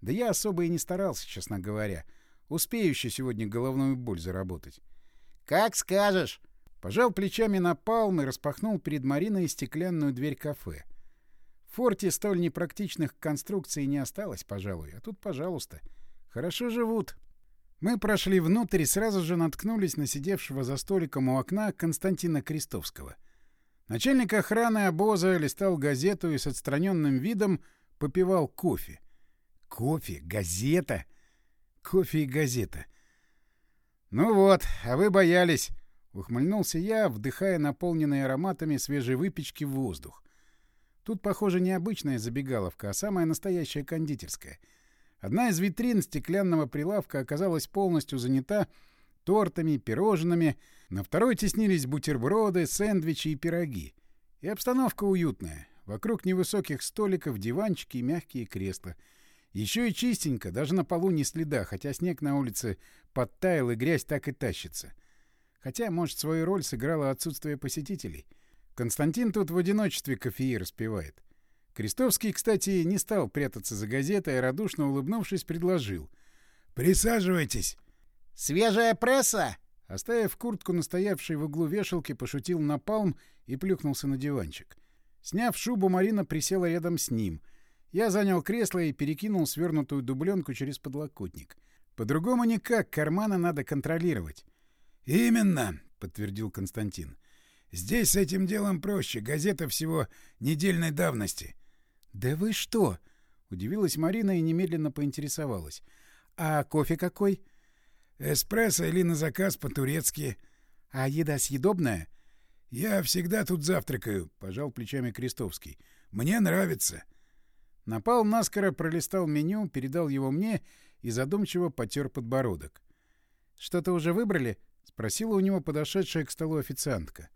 Да я особо и не старался, честно говоря. Успею еще сегодня головную боль заработать. «Как скажешь!» Пожал плечами на палм и распахнул перед Мариной стеклянную дверь кафе. Форте столь непрактичных конструкций не осталось, пожалуй. А тут, пожалуйста. Хорошо живут. Мы прошли внутрь и сразу же наткнулись на сидевшего за столиком у окна Константина Крестовского. Начальник охраны обоза листал газету и с отстраненным видом попивал кофе. Кофе, газета. Кофе и газета. Ну вот, а вы боялись. Ухмыльнулся я, вдыхая наполненный ароматами свежей выпечки воздух. Тут, похоже, не обычная забегаловка, а самая настоящая кондитерская. Одна из витрин стеклянного прилавка оказалась полностью занята тортами, пирожными, на второй теснились бутерброды, сэндвичи и пироги. И обстановка уютная. Вокруг невысоких столиков диванчики и мягкие кресла — еще и чистенько, даже на полу не следа, хотя снег на улице подтаял и грязь так и тащится. Хотя, может, свою роль сыграло отсутствие посетителей. Константин тут в одиночестве кофеи распевает. Крестовский, кстати, не стал прятаться за газетой, а радушно улыбнувшись, предложил. «Присаживайтесь!» «Свежая пресса!» Оставив куртку настоявшей в углу вешалки, пошутил напалм и плюхнулся на диванчик. Сняв шубу, Марина присела рядом с ним — я занял кресло и перекинул свернутую дубленку через подлокотник. По-другому никак, карманы надо контролировать. «Именно», — подтвердил Константин. «Здесь с этим делом проще. Газета всего недельной давности». «Да вы что?» — удивилась Марина и немедленно поинтересовалась. «А кофе какой?» «Эспрессо или на заказ по-турецки». «А еда съедобная?» «Я всегда тут завтракаю», — пожал плечами Крестовский. «Мне нравится». Напал наскоро, пролистал меню, передал его мне и задумчиво потер подбородок. «Что-то уже выбрали?» — спросила у него подошедшая к столу официантка.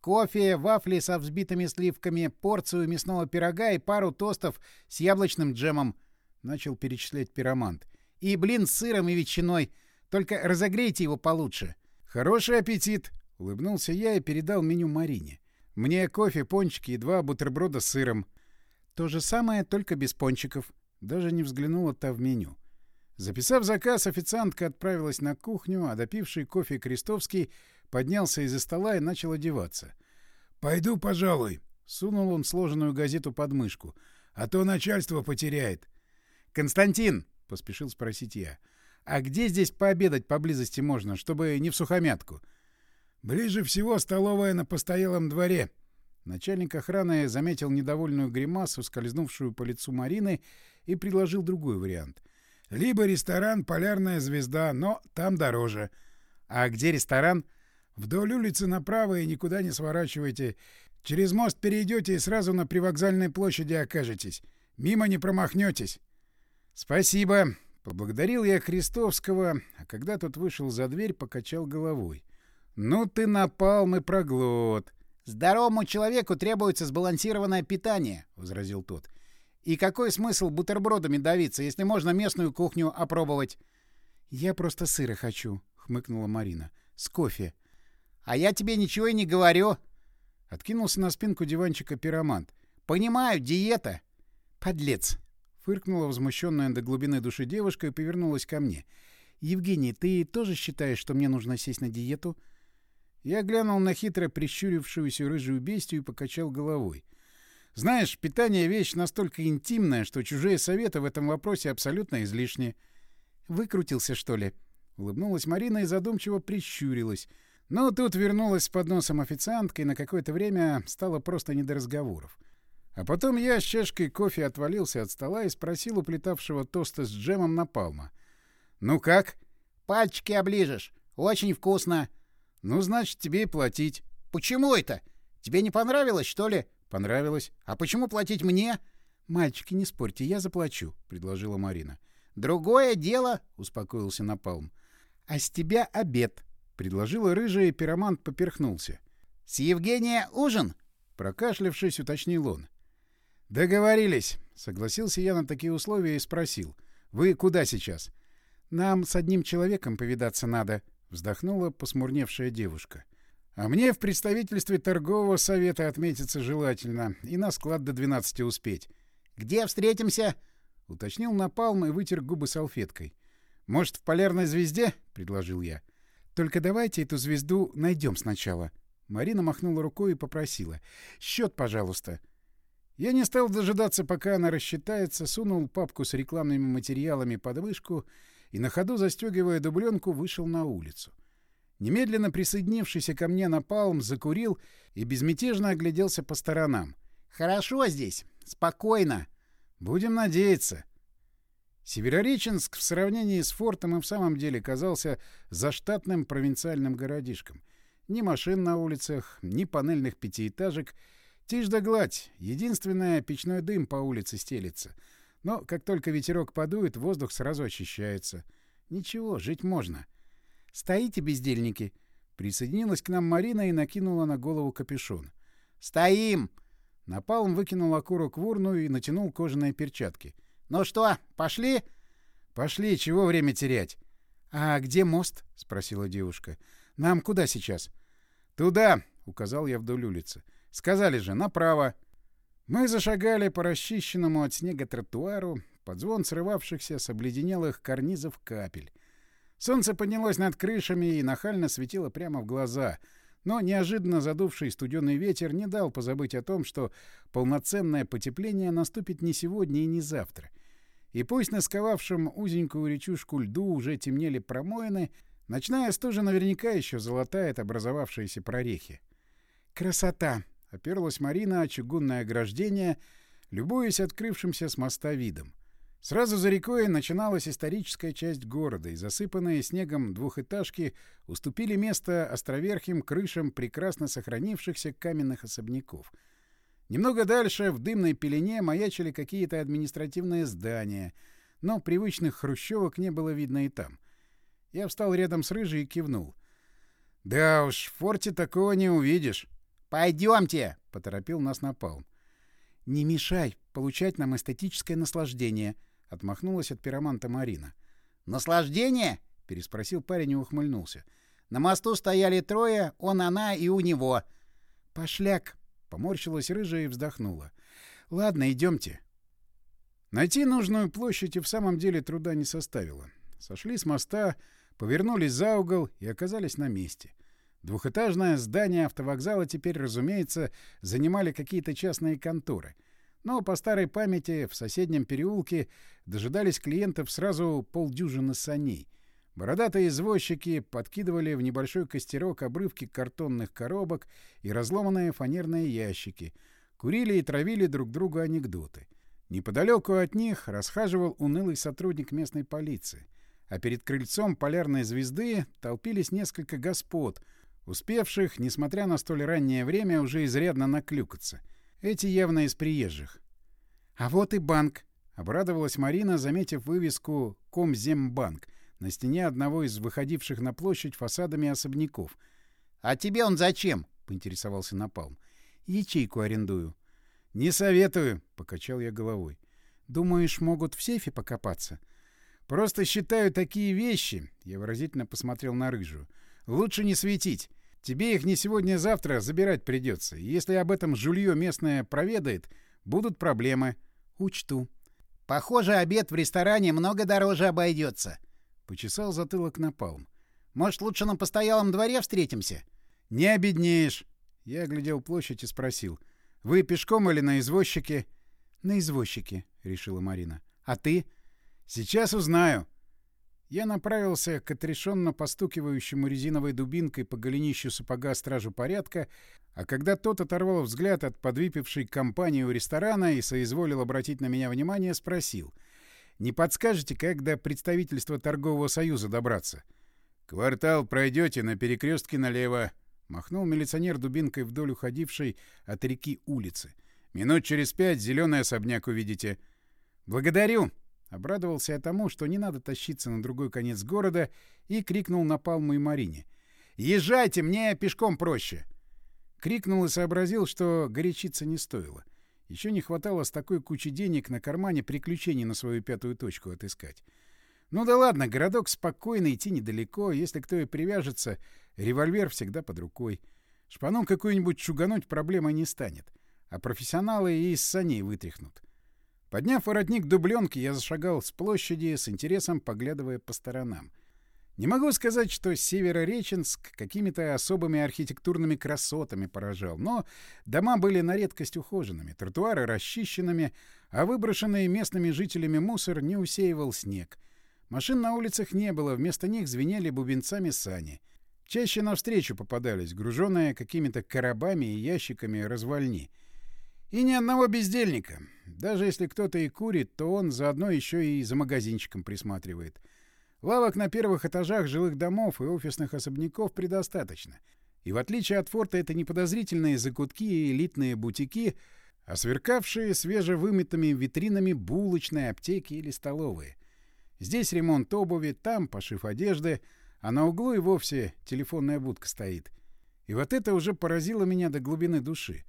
«Кофе, вафли со взбитыми сливками, порцию мясного пирога и пару тостов с яблочным джемом», — начал перечислять пиромант. «И блин с сыром и ветчиной. Только разогрейте его получше». «Хороший аппетит!» — улыбнулся я и передал меню Марине. «Мне кофе, пончики и два бутерброда с сыром». То же самое, только без пончиков. Даже не взглянула та в меню. Записав заказ, официантка отправилась на кухню, а допивший кофе Крестовский поднялся из-за стола и начал одеваться. «Пойду, пожалуй», — сунул он сложенную газету под мышку, — «а то начальство потеряет». «Константин!» — поспешил спросить я. «А где здесь пообедать поблизости можно, чтобы не в сухомятку?» «Ближе всего столовая на постоялом дворе». Начальник охраны заметил недовольную гримасу, скользнувшую по лицу Марины, и предложил другой вариант. «Либо ресторан «Полярная звезда», но там дороже». «А где ресторан?» «Вдоль улицы направо и никуда не сворачивайте. Через мост перейдете и сразу на привокзальной площади окажетесь. Мимо не промахнетесь». «Спасибо», — поблагодарил я Крестовского, а когда тот вышел за дверь, покачал головой. «Ну ты напал, мы проглот». «Здоровому человеку требуется сбалансированное питание», — возразил тот. «И какой смысл бутербродами давиться, если можно местную кухню опробовать?» «Я просто сыра хочу», — хмыкнула Марина. «С кофе». «А я тебе ничего и не говорю». Откинулся на спинку диванчика пиромант. «Понимаю, диета». «Подлец», — фыркнула возмущенная до глубины души девушка и повернулась ко мне. «Евгений, ты тоже считаешь, что мне нужно сесть на диету?» Я глянул на хитро прищурившуюся рыжую бестию и покачал головой. Знаешь, питание — вещь настолько интимная, что чужие советы в этом вопросе абсолютно излишни. «Выкрутился, что ли?» — улыбнулась Марина и задумчиво прищурилась. Но тут вернулась с подносом официантка и на какое-то время стало просто не до разговоров. А потом я с чашкой кофе отвалился от стола и спросил у плетавшего тоста с джемом напалма. «Ну как?» «Пальчики оближешь. Очень вкусно». «Ну, значит, тебе и платить». «Почему это? Тебе не понравилось, что ли?» «Понравилось». «А почему платить мне?» «Мальчики, не спорьте, я заплачу», — предложила Марина. «Другое дело», — успокоился Напалм. «А с тебя обед», — предложила рыжая, и пиромант поперхнулся. «С Евгения ужин?» — прокашлявшись, уточнил он. «Договорились», — согласился я на такие условия и спросил. «Вы куда сейчас?» «Нам с одним человеком повидаться надо», — вздохнула посмурневшая девушка. «А мне в представительстве торгового совета отметиться желательно и на склад до двенадцати успеть». «Где встретимся?» — уточнил Напалм и вытер губы салфеткой. «Может, в полярной звезде?» — предложил я. «Только давайте эту звезду найдем сначала». Марина махнула рукой и попросила. «Счет, пожалуйста». Я не стал дожидаться, пока она рассчитается, сунул папку с рекламными материалами под мышку и на ходу, застегивая дубленку, вышел на улицу. Немедленно присоединившийся ко мне напалм закурил и безмятежно огляделся по сторонам. «Хорошо здесь. Спокойно. Будем надеяться». Северореченск в сравнении с фортом и в самом деле казался заштатным провинциальным городишком. Ни машин на улицах, ни панельных пятиэтажек. Тишь да гладь. Единственное, печной дым по улице стелится — но как только ветерок подует, воздух сразу очищается. Ничего, жить можно. «Стоите, бездельники!» Присоединилась к нам Марина и накинула на голову капюшон. «Стоим!» Напалм выкинул окурок в урну и натянул кожаные перчатки. «Ну что, пошли?» «Пошли, чего время терять?» «А где мост?» — спросила девушка. «Нам куда сейчас?» «Туда!» — указал я вдоль улицы. «Сказали же, направо!» Мы зашагали по расчищенному от снега тротуару, под звон срывавшихся с обледенелых карнизов капель. Солнце поднялось над крышами и нахально светило прямо в глаза, но неожиданно задувший студеный ветер не дал позабыть о том, что полноценное потепление наступит не сегодня и не завтра. И пусть на сковавшем узенькую речушку льду уже темнели промоины, ночная стужа наверняка еще золотает образовавшиеся прорехи. «Красота!» Оперлась Марина о чугунное ограждение, любуясь открывшимся с моста видом. Сразу за рекой начиналась историческая часть города, и засыпанные снегом двухэтажки уступили место островерхим крышам прекрасно сохранившихся каменных особняков. Немного дальше в дымной пелене маячили какие-то административные здания, но привычных хрущевок не было видно и там. Я встал рядом с Рыжей и кивнул. «Да уж, в форте такого не увидишь». «Пойдемте!» — поторопил нас Напалм. «Не мешай получать нам эстетическое наслаждение», — отмахнулась от пироманта Марина. «Наслаждение?» — переспросил парень и ухмыльнулся. «На мосту стояли трое, он, она и у него». «Пошляк!» — поморщилась рыжая и вздохнула. «Ладно, идемте». Найти нужную площадь и в самом деле труда не составило. Сошли с моста, повернулись за угол и оказались на месте. Двухэтажное здание автовокзала теперь, разумеется, занимали какие-то частные конторы. Но по старой памяти в соседнем переулке дожидались клиентов сразу полдюжины саней. Бородатые извозчики подкидывали в небольшой костерок обрывки картонных коробок и разломанные фанерные ящики, курили и травили друг другу анекдоты. Неподалеку от них расхаживал унылый сотрудник местной полиции, а перед крыльцом полярной звезды толпились несколько господ — успевших, несмотря на столь раннее время, уже изрядно наклюкаться. Эти явно из приезжих. «А вот и банк!» — обрадовалась Марина, заметив вывеску «Комзембанк» на стене одного из выходивших на площадь фасадами особняков. «А тебе он зачем?» — поинтересовался Напалм. «Ячейку арендую». «Не советую», — покачал я головой. «Думаешь, могут в сейфе покопаться?» «Просто считаю такие вещи», — я выразительно посмотрел на рыжую. «Лучше не светить. Тебе их не сегодня-завтра забирать придется. если об этом жулье местное проведает, будут проблемы. Учту. — Похоже, обед в ресторане много дороже обойдется. Почесал затылок напалм. — Может, лучше на постоялом дворе встретимся? — Не обеднеешь. Я оглядел площадь и спросил. — Вы пешком или на извозчике? — На извозчике, — решила Марина. — А ты? — Сейчас узнаю. — я направился к отрешенно постукивающему резиновой дубинкой по голенищу сапога стражу порядка, а когда тот оторвал взгляд от подвипившей компании у ресторана и соизволил обратить на меня внимание, спросил. «Не подскажете, как до представительства торгового союза добраться?» «Квартал пройдете, на перекрестке налево», — махнул милиционер дубинкой вдоль уходившей от реки улицы. «Минут через пять зеленый особняк увидите». «Благодарю!» Обрадовался я тому, что не надо тащиться на другой конец города, и крикнул на Палму и Марине. «Езжайте, мне пешком проще!» Крикнул и сообразил, что горячиться не стоило. Еще не хватало с такой кучей денег на кармане приключений на свою пятую точку отыскать. Ну да ладно, городок спокойно, идти недалеко. Если кто и привяжется, револьвер всегда под рукой. Шпаном какую-нибудь чугануть проблемой не станет. А профессионалы и из саней вытряхнут. Подняв воротник дубленки, я зашагал с площади, с интересом поглядывая по сторонам. Не могу сказать, что Северореченск какими-то особыми архитектурными красотами поражал, но дома были на редкость ухоженными, тротуары расчищенными, а выброшенный местными жителями мусор не усеивал снег. Машин на улицах не было, вместо них звенели бубенцами сани. Чаще навстречу попадались, груженные какими-то коробами и ящиками развальни — и ни одного бездельника. Даже если кто-то и курит, то он заодно еще и за магазинчиком присматривает. Лавок на первых этажах жилых домов и офисных особняков предостаточно. И в отличие от форта это не подозрительные закутки и элитные бутики, а сверкавшие свежевымытыми витринами булочные, аптеки или столовые. Здесь ремонт обуви, там пошив одежды, а на углу и вовсе телефонная будка стоит. И вот это уже поразило меня до глубины души.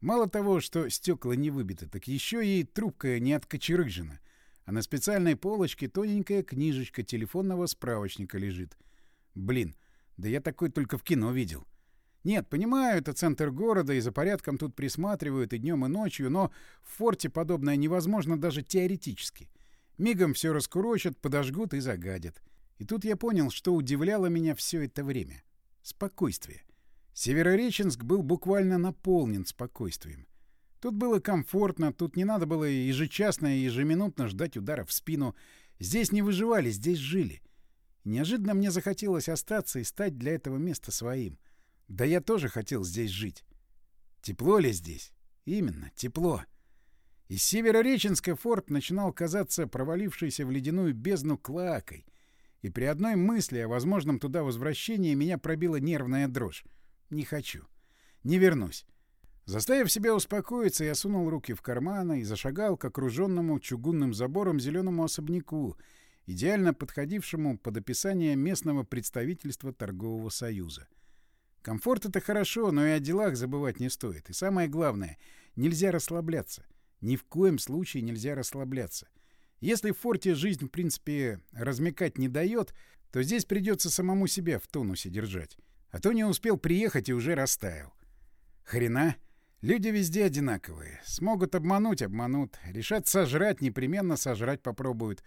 Мало того, что стекла не выбиты, так еще и трубка не откочерыжена, а на специальной полочке тоненькая книжечка телефонного справочника лежит. Блин, да я такой только в кино видел. Нет, понимаю, это центр города, и за порядком тут присматривают и днем, и ночью, но в форте подобное невозможно даже теоретически. Мигом все раскурочат, подожгут и загадят. И тут я понял, что удивляло меня все это время. Спокойствие. Северореченск был буквально наполнен спокойствием. Тут было комфортно, тут не надо было ежечасно и ежеминутно ждать удара в спину. Здесь не выживали, здесь жили. Неожиданно мне захотелось остаться и стать для этого места своим. Да я тоже хотел здесь жить. Тепло ли здесь? Именно, тепло. Из Северореченска форт начинал казаться провалившейся в ледяную бездну клакой. И при одной мысли о возможном туда возвращении меня пробила нервная дрожь. Не хочу. Не вернусь. Заставив себя успокоиться, я сунул руки в карманы и зашагал к окруженному чугунным забором зеленому особняку, идеально подходившему под описание местного представительства торгового союза. Комфорт — это хорошо, но и о делах забывать не стоит. И самое главное — нельзя расслабляться. Ни в коем случае нельзя расслабляться. Если в форте жизнь, в принципе, размекать не дает, то здесь придется самому себя в тонусе держать. А то не успел приехать и уже растаял. Хрена. Люди везде одинаковые. Смогут обмануть — обманут. Решат сожрать — непременно сожрать попробуют.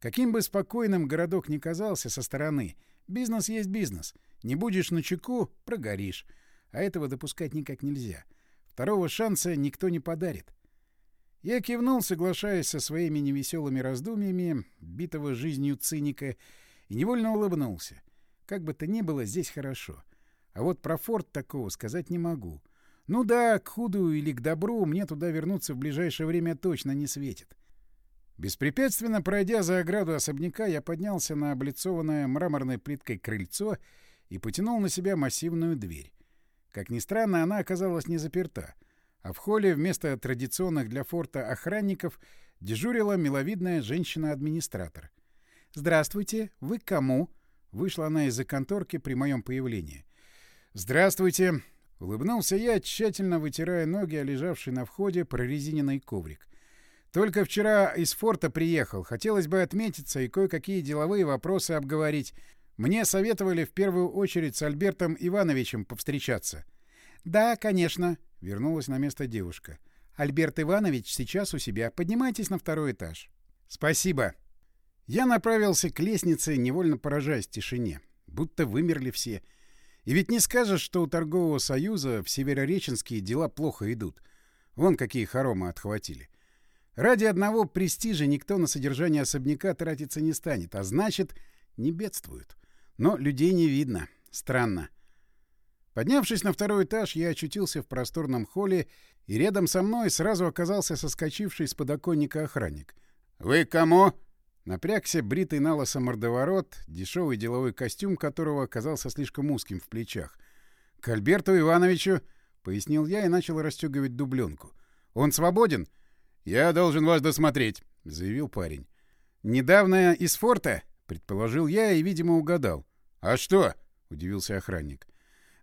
Каким бы спокойным городок ни казался со стороны, Бизнес есть бизнес. Не будешь на чеку — прогоришь. А этого допускать никак нельзя. Второго шанса никто не подарит. Я кивнул, соглашаясь со своими невеселыми раздумьями, битого жизнью циника, и невольно улыбнулся. Как бы то ни было, здесь хорошо. А вот про форт такого сказать не могу. Ну да, к худу или к добру мне туда вернуться в ближайшее время точно не светит. Беспрепятственно пройдя за ограду особняка, я поднялся на облицованное мраморной плиткой крыльцо и потянул на себя массивную дверь. Как ни странно, она оказалась не заперта, а в холле вместо традиционных для форта охранников дежурила миловидная женщина-администратор. «Здравствуйте, вы к кому?» — вышла она из-за конторки при моем появлении. «Здравствуйте!» — улыбнулся я, тщательно вытирая ноги о лежавший на входе прорезиненный коврик. Только вчера из форта приехал. Хотелось бы отметиться и кое-какие деловые вопросы обговорить. Мне советовали в первую очередь с Альбертом Ивановичем повстречаться. «Да, конечно», — вернулась на место девушка. «Альберт Иванович сейчас у себя. Поднимайтесь на второй этаж». «Спасибо». Я направился к лестнице, невольно поражаясь тишине. Будто вымерли все. И ведь не скажешь, что у торгового союза в Северореченске дела плохо идут. Вон какие хоромы отхватили. Ради одного престижа никто на содержание особняка тратиться не станет, а значит, не бедствуют. Но людей не видно. Странно. Поднявшись на второй этаж, я очутился в просторном холле, и рядом со мной сразу оказался соскочивший с подоконника охранник. «Вы кому?» Напрягся бритый налысо мордоворот, дешевый деловой костюм которого оказался слишком узким в плечах. «К Альберту Ивановичу», — пояснил я и начал расстегивать дубленку. «Он свободен?» «Я должен вас досмотреть», — заявил парень. «Недавно из форта?» — предположил я и, видимо, угадал. «А что?» — удивился охранник.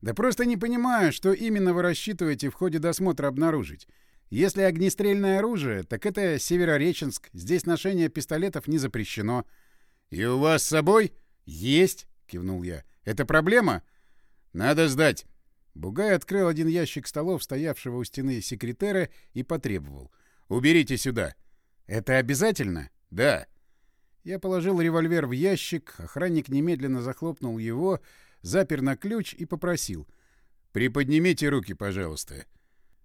«Да просто не понимаю, что именно вы рассчитываете в ходе досмотра обнаружить. Если огнестрельное оружие, так это Северореченск. Здесь ношение пистолетов не запрещено». «И у вас с собой?» «Есть», — кивнул я. «Это проблема?» «Надо сдать». Бугай открыл один ящик столов, стоявшего у стены секретера, и потребовал. Уберите сюда. Это обязательно? Да. Я положил револьвер в ящик, охранник немедленно захлопнул его, запер на ключ и попросил. «Приподнимите руки, пожалуйста».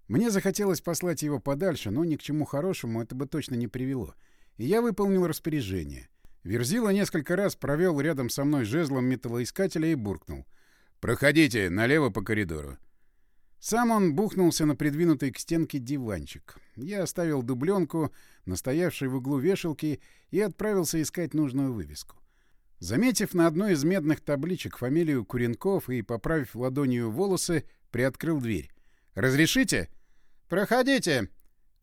Мне захотелось послать его подальше, но ни к чему хорошему это бы точно не привело. И я выполнил распоряжение. Верзила несколько раз провел рядом со мной жезлом металлоискателя и буркнул. «Проходите налево по коридору». Сам он бухнулся на придвинутый к стенке диванчик. Я оставил дубленку, настоявший в углу вешалки, и отправился искать нужную вывеску. Заметив на одной из медных табличек фамилию Куренков и поправив ладонью волосы, приоткрыл дверь. «Разрешите?» «Проходите!»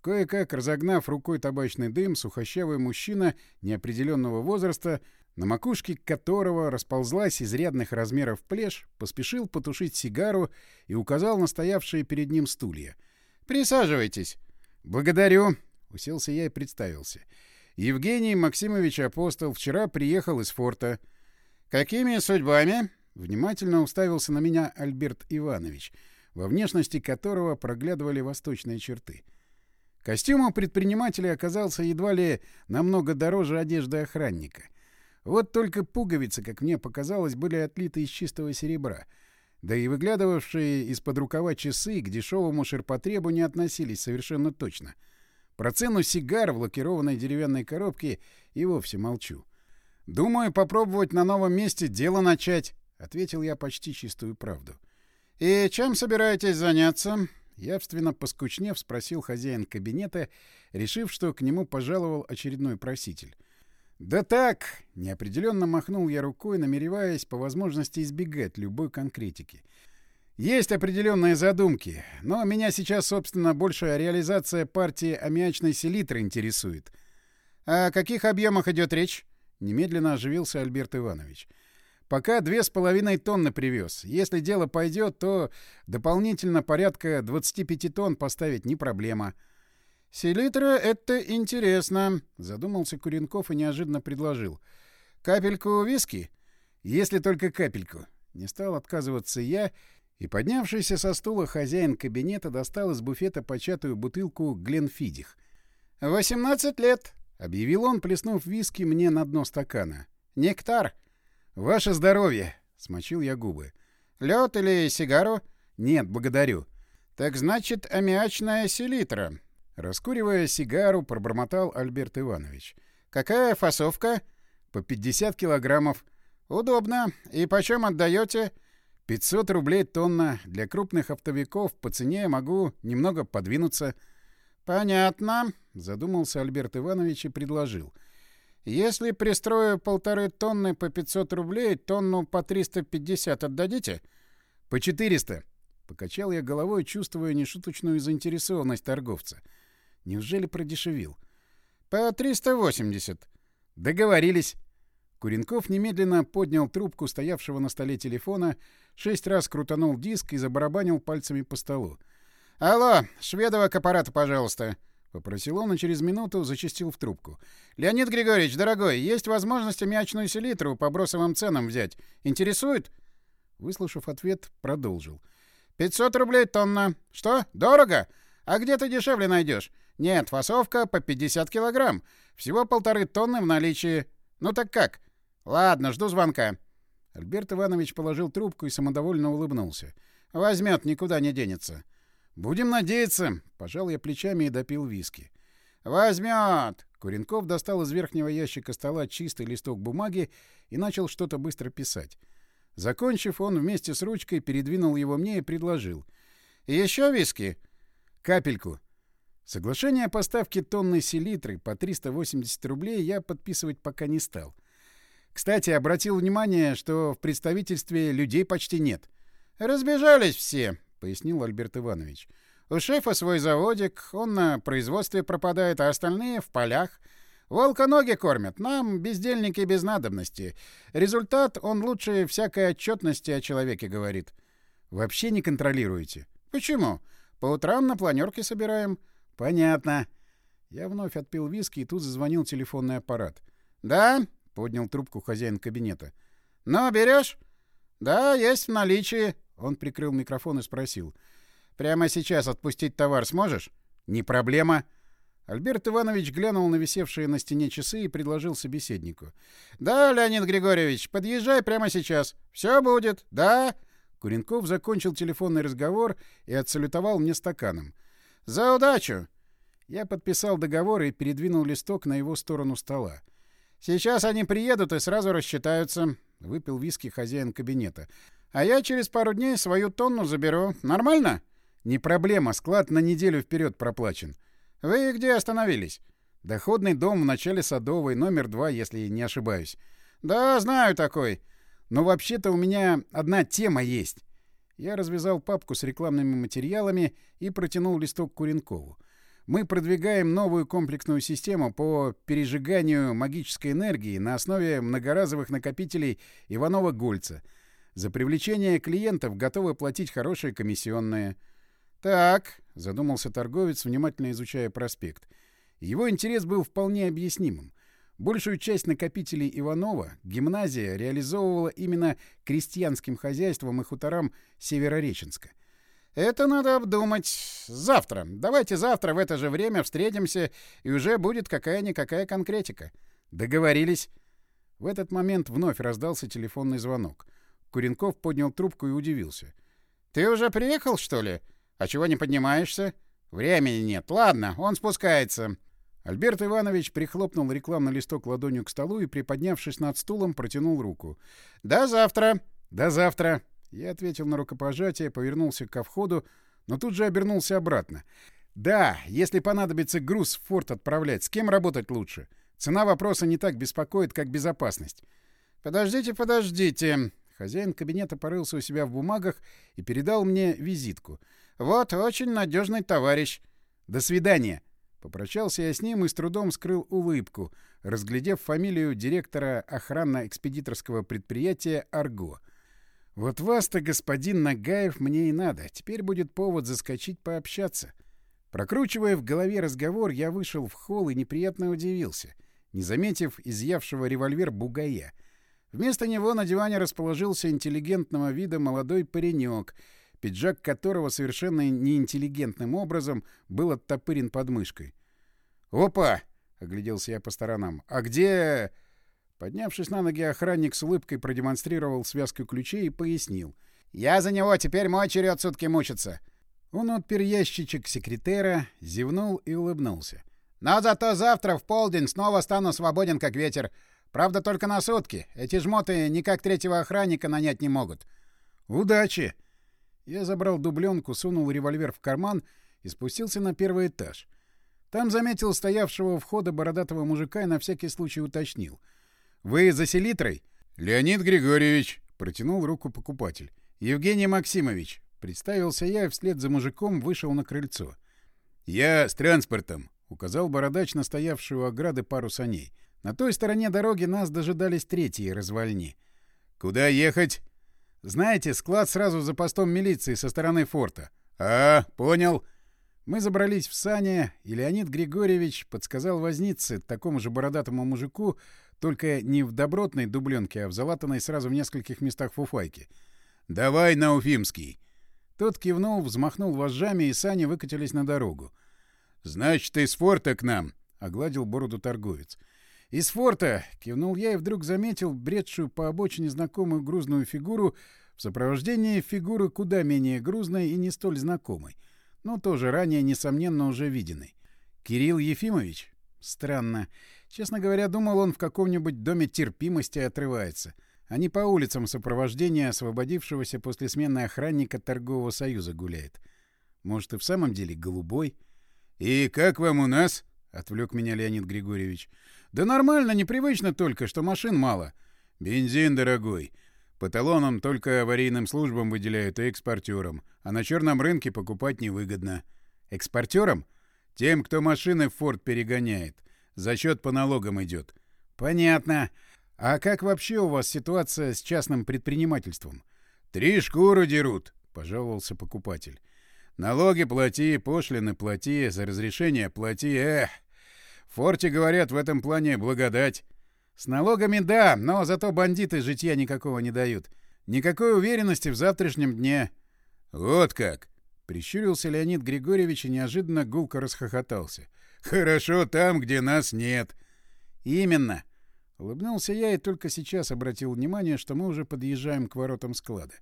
Кое-как, разогнав рукой табачный дым, сухощавый мужчина неопределенного возраста на макушке которого расползлась изрядных размеров плешь, поспешил потушить сигару и указал на стоявшие перед ним стулья. «Присаживайтесь». «Благодарю», — уселся я и представился. «Евгений Максимович Апостол вчера приехал из форта». «Какими судьбами?» — внимательно уставился на меня Альберт Иванович, во внешности которого проглядывали восточные черты. Костюм у предпринимателя оказался едва ли намного дороже одежды охранника. Вот только пуговицы, как мне показалось, были отлиты из чистого серебра. Да и выглядывавшие из-под рукава часы к дешевому ширпотребу не относились совершенно точно. Про цену сигар в лакированной деревянной коробке и вовсе молчу. «Думаю, попробовать на новом месте дело начать», — ответил я почти чистую правду. «И чем собираетесь заняться?» Явственно поскучнев, спросил хозяин кабинета, решив, что к нему пожаловал очередной проситель. «Да так!» — неопределенно махнул я рукой, намереваясь по возможности избегать любой конкретики. «Есть определенные задумки, но меня сейчас, собственно, больше реализация партии аммиачной селитры интересует». «О каких объемах идет речь?» — немедленно оживился Альберт Иванович. «Пока две с половиной тонны привез. Если дело пойдет, то дополнительно порядка 25 тонн поставить не проблема». «Селитра — это интересно», — задумался Куренков и неожиданно предложил. «Капельку виски?» «Если только капельку». Не стал отказываться я, и, поднявшийся со стула хозяин кабинета, достал из буфета початую бутылку Гленфидих. «Восемнадцать лет», — объявил он, плеснув виски мне на дно стакана. «Нектар». «Ваше здоровье!» — смочил я губы. «Лед или сигару?» «Нет, благодарю». «Так значит, аммиачная селитра». Раскуривая сигару, пробормотал Альберт Иванович. «Какая фасовка?» «По 50 килограммов». «Удобно. И почем отдаете?» «500 рублей тонна. Для крупных оптовиков по цене могу немного подвинуться». «Понятно», — задумался Альберт Иванович и предложил. «Если пристрою полторы тонны по 500 рублей, тонну по 350 отдадите?» «По 400». Покачал я головой, чувствуя нешуточную заинтересованность торговца. Неужели продешевил? «По 380». «Договорились». Куренков немедленно поднял трубку стоявшего на столе телефона, шесть раз крутанул диск и забарабанил пальцами по столу. «Алло, Шведова к аппарату, пожалуйста», — попросил он и через минуту зачастил в трубку. «Леонид Григорьевич, дорогой, есть возможность аммиачную селитру по бросовым ценам взять. Интересует?» Выслушав ответ, продолжил. «500 рублей тонна. Что? Дорого? А где ты дешевле найдешь? Нет, фасовка по 50 килограмм. Всего полторы тонны в наличии. Ну так как? Ладно, жду звонка». Альберт Иванович положил трубку и самодовольно улыбнулся. «Возьмет, никуда не денется». «Будем надеяться», — пожал я плечами и допил виски. «Возьмет!» Куренков достал из верхнего ящика стола чистый листок бумаги и начал что-то быстро писать. Закончив, он вместе с ручкой передвинул его мне и предложил. «Еще виски?» «Капельку». Соглашение о поставке тонны селитры по 380 рублей я подписывать пока не стал. Кстати, обратил внимание, что в представительстве людей почти нет. «Разбежались все», — пояснил Альберт Иванович. «У шефа свой заводик, он на производстве пропадает, а остальные — в полях. Волка ноги кормят, нам бездельники без надобности. Результат он лучше всякой отчетности о человеке говорит». «Вообще не контролируете?» «Почему? По утрам на планерке собираем». «Понятно». Я вновь отпил виски, и тут зазвонил телефонный аппарат. «Да?» — поднял трубку хозяин кабинета. «Ну, берешь?» «Да, есть в наличии». Он прикрыл микрофон и спросил. «Прямо сейчас отпустить товар сможешь?» «Не проблема». Альберт Иванович глянул на висевшие на стене часы и предложил собеседнику. «Да, Леонид Григорьевич, подъезжай прямо сейчас. Все будет. Да?» Куренков закончил телефонный разговор и отсалютовал мне стаканом. «За удачу!» Я подписал договор и передвинул листок на его сторону стола. «Сейчас они приедут и сразу рассчитаются», — выпил виски хозяин кабинета. «А я через пару дней свою тонну заберу. Нормально?» «Не проблема, склад на неделю вперед проплачен». «Вы где остановились?» «Доходный дом в начале Садовой, номер два, если не ошибаюсь». «Да, знаю такой». «Но вообще-то у меня одна тема есть». Я развязал папку с рекламными материалами и протянул листок Куренкову. Мы продвигаем новую комплексную систему по пережиганию магической энергии на основе многоразовых накопителей Иванова-Гольца. За привлечение клиентов готовы платить хорошие комиссионные. «Так», — задумался торговец, внимательно изучая проспект. Его интерес был вполне объяснимым. Большую часть накопителей Иванова гимназия реализовывала именно крестьянским хозяйством и хуторам Северореченска — это надо обдумать. Завтра. Давайте завтра в это же время встретимся, и уже будет какая-никакая конкретика. Договорились. В этот момент вновь раздался телефонный звонок. Куренков поднял трубку и удивился. «Ты уже приехал, что ли? А чего не поднимаешься?» «Времени нет. Ладно, он спускается». Альберт Иванович прихлопнул рекламный листок ладонью к столу и, приподнявшись над стулом, протянул руку. «До завтра!» «До завтра!» Я ответил на рукопожатие, повернулся ко входу, но тут же обернулся обратно. «Да, если понадобится груз в форт отправлять, с кем работать лучше? Цена вопроса не так беспокоит, как безопасность». «Подождите, подождите!» Хозяин кабинета порылся у себя в бумагах и передал мне визитку. «Вот, очень надежный товарищ». «До свидания!» Попрощался я с ним и с трудом скрыл улыбку, разглядев фамилию директора охранно-экспедиторского предприятия «Арго». Вот вас-то, господин Нагаев, мне и надо. Теперь будет повод заскочить пообщаться. Прокручивая в голове разговор, я вышел в холл и неприятно удивился, не заметив изъявшего револьвер бугая. Вместо него на диване расположился интеллигентного вида молодой паренек, пиджак которого совершенно неинтеллигентным образом был оттопырен под мышкой. «Опа!» — огляделся я по сторонам. «А где...» Поднявшись на ноги, охранник с улыбкой продемонстрировал связку ключей и пояснил. «Я за него, теперь мой черед сутки мучиться». Он отпер ящичек секретера, зевнул и улыбнулся. «Но зато завтра в полдень снова стану свободен, как ветер. Правда, только на сутки. Эти жмоты никак третьего охранника нанять не могут». «Удачи!» Я забрал дубленку, сунул револьвер в карман и спустился на первый этаж. Там заметил стоявшего у входа бородатого мужика и на всякий случай уточнил — «Вы за селитрой?» «Леонид Григорьевич», — протянул руку покупатель. «Евгений Максимович», — представился я и вслед за мужиком вышел на крыльцо. «Я с транспортом», — указал бородач на стоявшую ограды пару саней. На той стороне дороги нас дожидались третьи развальни. «Куда ехать?» «Знаете, склад сразу за постом милиции со стороны форта». «А, понял». Мы забрались в сани, и Леонид Григорьевич подсказал вознице, такому же бородатому мужику, только не в добротной дубленке, а в залатанной сразу в нескольких местах фуфайке. «Давай на Уфимский!» Тот кивнул, взмахнул вожжами, и сани выкатились на дорогу. «Значит, из форта к нам!» — огладил бороду торговец. «Из форта!» — кивнул я и вдруг заметил бредшую по обочине знакомую грузную фигуру в сопровождении фигуры куда менее грузной и не столь знакомой, но тоже ранее, несомненно, уже виденной. «Кирилл Ефимович?» Странно. Честно говоря, думал, он в каком-нибудь доме терпимости отрывается, а не по улицам сопровождения освободившегося после смены охранника торгового союза гуляет. Может, и в самом деле голубой? — И как вам у нас? — отвлек меня Леонид Григорьевич. — Да нормально, непривычно только, что машин мало. — Бензин дорогой. По талонам только аварийным службам выделяют и экспортерам, а на черном рынке покупать невыгодно. — Экспортерам? — Тем, кто машины в форт перегоняет. За счет по налогам идет. — Понятно. А как вообще у вас ситуация с частным предпринимательством? — Три шкуры дерут, — пожаловался покупатель. — Налоги плати, пошлины плати, за разрешение плати. Эх! Форте, говорят, в этом плане благодать. — С налогами да, но зато бандиты житья никакого не дают. Никакой уверенности в завтрашнем дне. — Вот как! — прищурился Леонид Григорьевич и неожиданно гулко расхохотался. — Хорошо там, где нас нет. Именно. Улыбнулся я и только сейчас обратил внимание, что мы уже подъезжаем к воротам склада.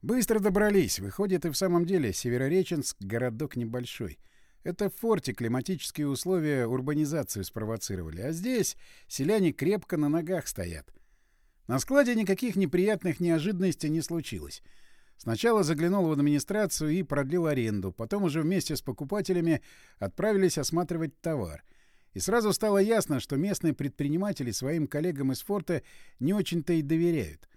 Быстро добрались. Выходит, и в самом деле Северореченск — городок небольшой. Это в форте климатические условия урбанизацию спровоцировали, а здесь селяне крепко на ногах стоят. На складе никаких неприятных неожиданностей не случилось. Сначала заглянул в администрацию и продлил аренду, потом уже вместе с покупателями отправились осматривать товар. И сразу стало ясно, что местные предприниматели своим коллегам из форта не очень-то и доверяют.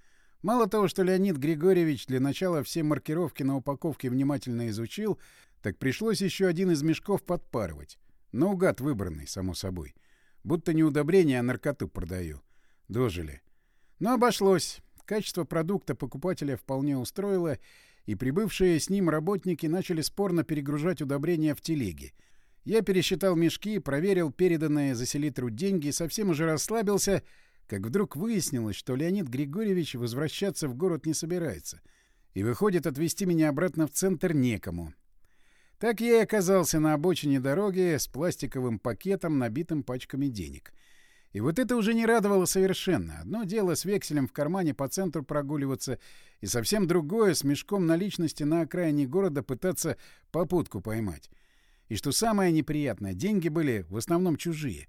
Мало того, что Леонид Григорьевич для начала все маркировки на упаковке внимательно изучил, так пришлось еще один из мешков подпарывать. Наугад выбранный, само собой. Будто не удобрение, а наркоту продаю. Дожили. Но обошлось. Качество продукта покупателя вполне устроило, и прибывшие с ним работники начали спорно перегружать удобрения в телеги. Я пересчитал мешки, проверил переданные за селитру деньги и совсем уже расслабился, как вдруг выяснилось, что Леонид Григорьевич возвращаться в город не собирается. И выходит, отвезти меня обратно в центр некому. Так я и оказался на обочине дороги с пластиковым пакетом, набитым пачками денег — и вот это уже не радовало совершенно. Одно дело с векселем в кармане по центру прогуливаться, и совсем другое — с мешком наличности на окраине города пытаться попутку поймать. И что самое неприятное, деньги были в основном чужие.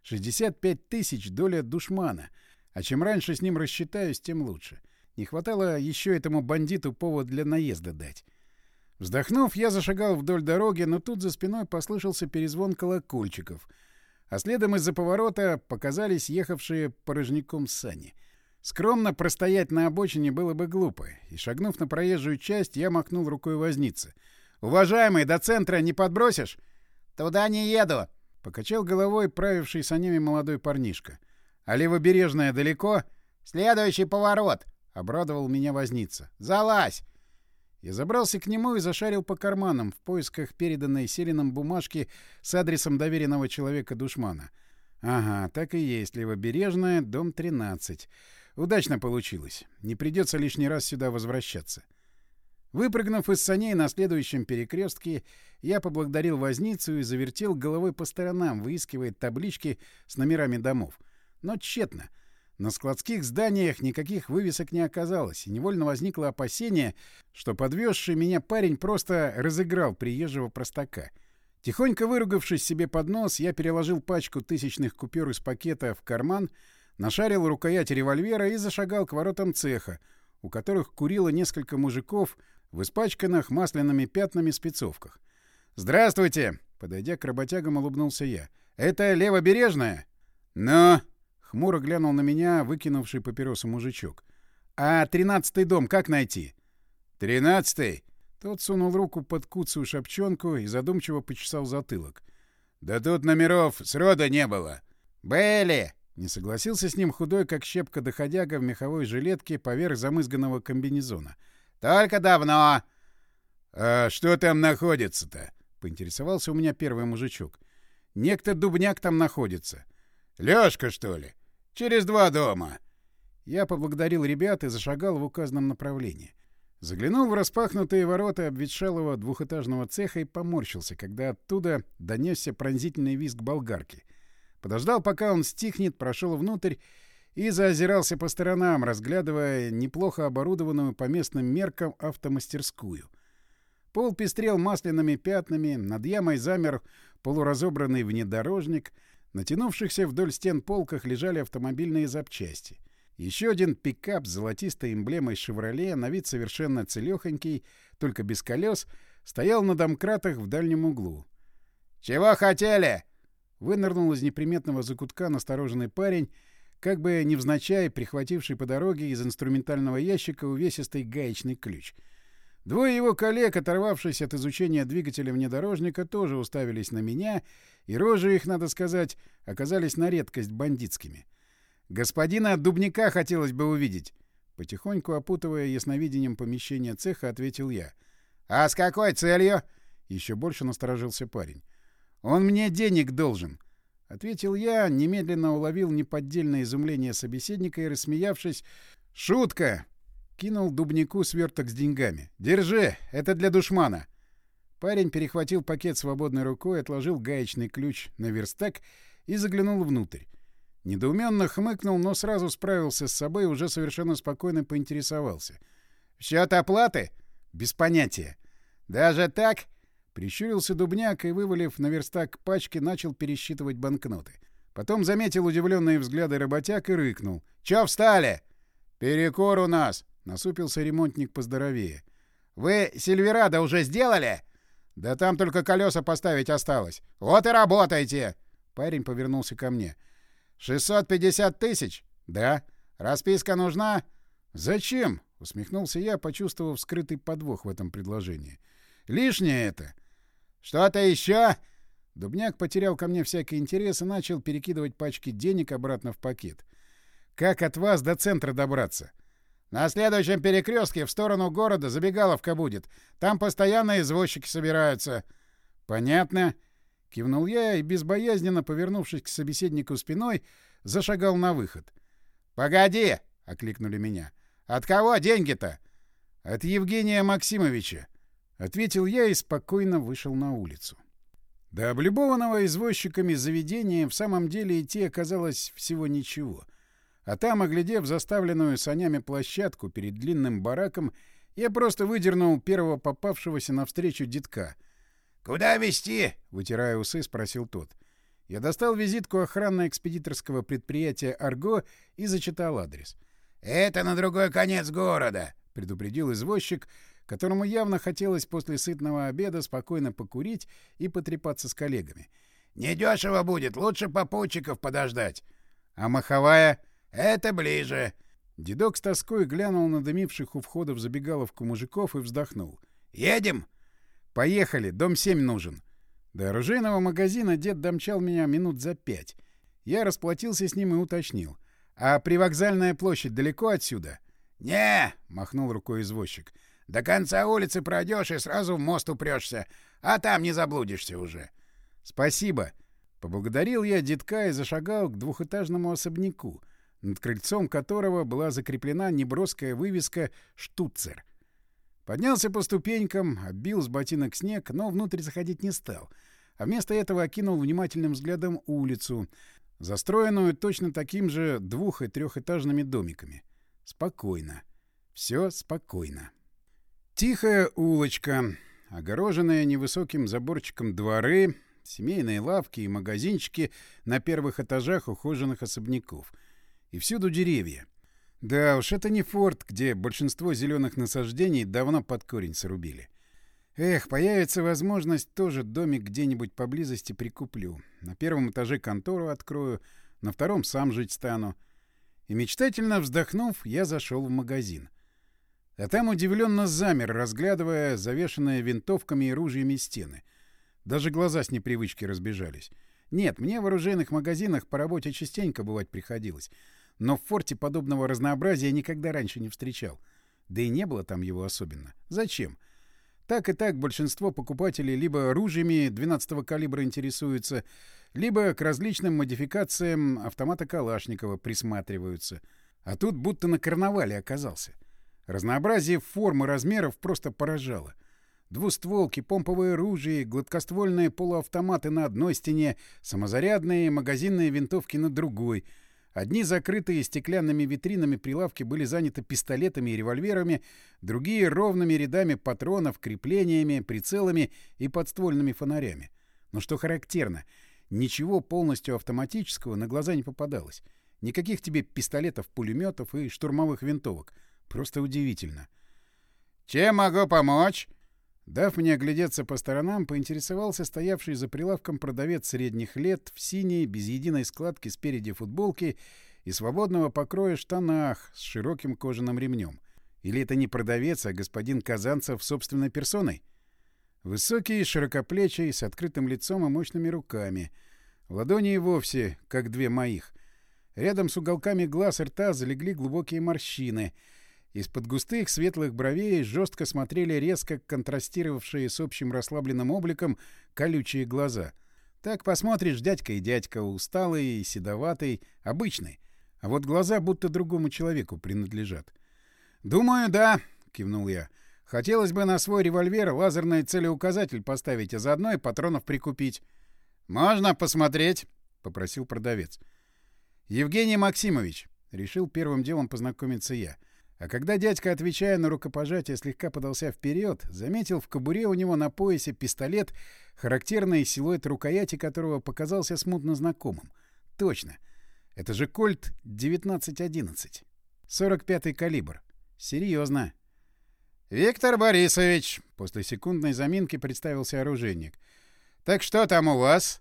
65 тысяч — доля душмана. А чем раньше с ним рассчитаюсь, тем лучше. Не хватало еще этому бандиту повод для наезда дать. Вздохнув, я зашагал вдоль дороги, но тут за спиной послышался перезвон колокольчиков — а следом из-за поворота показались ехавшие порожняком сани. Скромно простоять на обочине было бы глупо, и, шагнув на проезжую часть, я махнул рукой возницы. «Уважаемый, до центра не подбросишь?» «Туда не еду!» — покачал головой правивший санями молодой парнишка. «А левобережная далеко?» «Следующий поворот!» — обрадовал меня возница. «Залазь!» Я забрался к нему и зашарил по карманам в поисках переданной Селином бумажки с адресом доверенного человека-душмана. Ага, так и есть, Левобережная, дом 13. Удачно получилось. Не придется лишний раз сюда возвращаться. Выпрыгнув из саней на следующем перекрестке, я поблагодарил возницу и завертел головой по сторонам, выискивая таблички с номерами домов. Но тщетно. На складских зданиях никаких вывесок не оказалось, и невольно возникло опасение, что подвезший меня парень просто разыграл приезжего простака. Тихонько выругавшись себе под нос, я переложил пачку тысячных купюр из пакета в карман, нашарил рукоять револьвера и зашагал к воротам цеха, у которых курило несколько мужиков в испачканных масляными пятнами спецовках. «Здравствуйте!» — подойдя к работягам, улыбнулся я. «Это левобережная?» «Ну?» — хмуро глянул на меня выкинувший папиросу мужичок. «А тринадцатый дом как найти?» «Тринадцатый?» Тот сунул руку под куцую шапчонку и задумчиво почесал затылок. «Да тут номеров срода не было». «Были!» — не согласился с ним худой, как щепка доходяга в меховой жилетке поверх замызганного комбинезона. «Только давно!» «А что там находится-то?» — поинтересовался у меня первый мужичок. «Некто дубняк там находится». «Лёшка, что ли? Через два дома». Я поблагодарил ребят и зашагал в указанном направлении. Заглянул в распахнутые ворота обветшалого двухэтажного цеха и поморщился, когда оттуда донесся пронзительный визг болгарки. Подождал, пока он стихнет, прошел внутрь и заозирался по сторонам, разглядывая неплохо оборудованную по местным меркам автомастерскую. Пол пестрел масляными пятнами, над ямой замер полуразобранный внедорожник, натянувшихся вдоль стен полках лежали автомобильные запчасти — еще один пикап с золотистой эмблемой «Шевроле», на вид совершенно целехонький, только без колес, стоял на домкратах в дальнем углу. «Чего хотели?» Вынырнул из неприметного закутка настороженный парень, как бы невзначай прихвативший по дороге из инструментального ящика увесистый гаечный ключ. Двое его коллег, оторвавшись от изучения двигателя внедорожника, тоже уставились на меня, и рожи их, надо сказать, оказались на редкость бандитскими. «Господина Дубника хотелось бы увидеть». Потихоньку опутывая ясновидением помещение цеха, ответил я. «А с какой целью?» Еще больше насторожился парень. «Он мне денег должен». Ответил я, немедленно уловил неподдельное изумление собеседника и, рассмеявшись, «Шутка!» Кинул Дубнику сверток с деньгами. «Держи, это для душмана». Парень перехватил пакет свободной рукой, отложил гаечный ключ на верстак и заглянул внутрь. Недоуменно хмыкнул, но сразу справился с собой и уже совершенно спокойно поинтересовался. «Счет оплаты?» «Без понятия». «Даже так?» Прищурился Дубняк и, вывалив на верстак пачки, начал пересчитывать банкноты. Потом заметил удивленные взгляды работяг и рыкнул. «Чё встали?» «Перекор у нас!» — насупился ремонтник поздоровее. «Вы Сильверадо уже сделали?» «Да там только колеса поставить осталось. Вот и работайте!» Парень повернулся ко мне. — «Шестьсот пятьдесят тысяч?» «Да». «Расписка нужна?» «Зачем?» — усмехнулся я, почувствовав скрытый подвох в этом предложении. «Лишнее это». «Что-то еще?» Дубняк потерял ко мне всякий интерес и начал перекидывать пачки денег обратно в пакет. «Как от вас до центра добраться?» «На следующем перекрестке в сторону города забегаловка будет. Там постоянно извозчики собираются». «Понятно». Кивнул я и, безбоязненно повернувшись к собеседнику спиной, зашагал на выход. «Погоди!» — окликнули меня. «От кого деньги-то?» «От Евгения Максимовича», — ответил я и спокойно вышел на улицу. До облюбованного извозчиками заведения в самом деле идти оказалось всего ничего. А там, оглядев заставленную санями площадку перед длинным бараком, я просто выдернул первого попавшегося навстречу детка — «Куда везти?» — вытирая усы, спросил тот. Я достал визитку охранно-экспедиторского предприятия «Арго» и зачитал адрес. «Это на другой конец города», — предупредил извозчик, которому явно хотелось после сытного обеда спокойно покурить и потрепаться с коллегами. «Недешево будет, лучше попутчиков подождать». «А маховая?» «Это ближе». Дедок с тоской глянул на дымивших у входа в забегаловку мужиков и вздохнул. «Едем?» «Поехали, дом 7 нужен». До оружейного магазина дед домчал меня минут за пять. Я расплатился с ним и уточнил. «А привокзальная площадь далеко отсюда?» «Не!» — махнул рукой извозчик. «До конца улицы пройдешь и сразу в мост упрешься, а там не заблудишься уже». «Спасибо». Поблагодарил я детка и зашагал к двухэтажному особняку, над крыльцом которого была закреплена неброская вывеска «Штуцер». Поднялся по ступенькам, оббил с ботинок снег, но внутрь заходить не стал, а вместо этого окинул внимательным взглядом улицу, застроенную точно таким же двух- и трехэтажными домиками. Спокойно. Все спокойно. Тихая улочка, огороженная невысоким заборчиком дворы, семейные лавки и магазинчики на первых этажах ухоженных особняков. И всюду деревья. Да уж, это не форт, где большинство зеленых насаждений давно под корень срубили. Эх, появится возможность, тоже домик где-нибудь поблизости прикуплю. На первом этаже контору открою, на втором сам жить стану. И мечтательно вздохнув, я зашел в магазин. А там удивленно замер, разглядывая завешенные винтовками и ружьями стены. Даже глаза с непривычки разбежались. Нет, мне в оружейных магазинах по работе частенько бывать приходилось. Но в форте подобного разнообразия никогда раньше не встречал. Да и не было там его особенно. Зачем? — так и так большинство покупателей либо оружиями 12-го калибра интересуются, либо к различным модификациям автомата Калашникова присматриваются. А тут будто на карнавале оказался. Разнообразие форм и размеров просто поражало. Двустволки, помповые ружья, гладкоствольные полуавтоматы на одной стене, самозарядные магазинные винтовки на другой — Одни закрытые стеклянными витринами прилавки были заняты пистолетами и револьверами, другие — ровными рядами патронов, креплениями, прицелами и подствольными фонарями. Но что характерно, ничего полностью автоматического на глаза не попадалось. Никаких тебе пистолетов, пулеметов и штурмовых винтовок. Просто удивительно. «Чем могу помочь?» Дав мне оглядеться по сторонам, поинтересовался стоявший за прилавком продавец средних лет в синей, без единой складки спереди футболки и свободного покроя штанах с широким кожаным ремнем. Или это не продавец, а господин Казанцев собственной персоной? Высокий, широкоплечий, с открытым лицом и мощными руками. Ладони и вовсе, как две моих. Рядом с уголками глаз и рта залегли глубокие морщины — из-под густых светлых бровей жестко смотрели резко контрастировавшие с общим расслабленным обликом колючие глаза. Так посмотришь, дядька и дядька, усталый седоватый, обычный. А вот глаза будто другому человеку принадлежат. «Думаю, да», — кивнул я. «Хотелось бы на свой револьвер лазерный целеуказатель поставить, а заодно и патронов прикупить». «Можно посмотреть?» — попросил продавец. «Евгений Максимович», — решил первым делом познакомиться я, — а когда дядька, отвечая на рукопожатие, слегка подался вперед, заметил в кобуре у него на поясе пистолет, характерный силуэт рукояти которого показался смутно знакомым. Точно. Это же кольт 1911. 45-й калибр. Серьезно. «Виктор Борисович!» — после секундной заминки представился оружейник. «Так что там у вас?»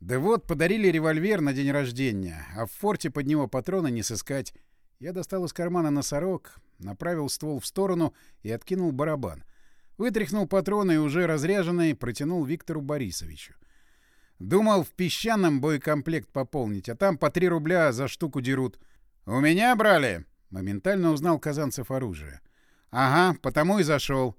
«Да вот, подарили револьвер на день рождения, а в форте под него патроны не сыскать». Я достал из кармана носорог, направил ствол в сторону и откинул барабан. Вытряхнул патроны уже разряженные протянул Виктору Борисовичу. Думал в песчаном боекомплект пополнить, а там по три рубля за штуку дерут. «У меня брали?» — моментально узнал Казанцев оружие. «Ага, потому и зашел».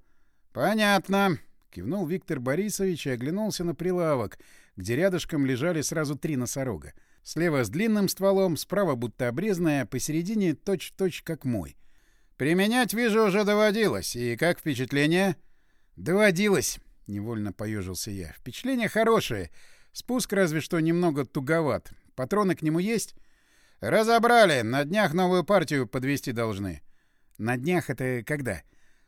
«Понятно», — кивнул Виктор Борисович и оглянулся на прилавок, где рядышком лежали сразу три носорога. Слева с длинным стволом, справа будто обрезанная, посередине точь-в-точь, как мой. «Применять, вижу, уже доводилось. И как впечатление?» «Доводилось», — невольно поежился я. «Впечатление хорошее. Спуск разве что немного туговат. Патроны к нему есть?» «Разобрали. На днях новую партию подвести должны». «На днях это когда?»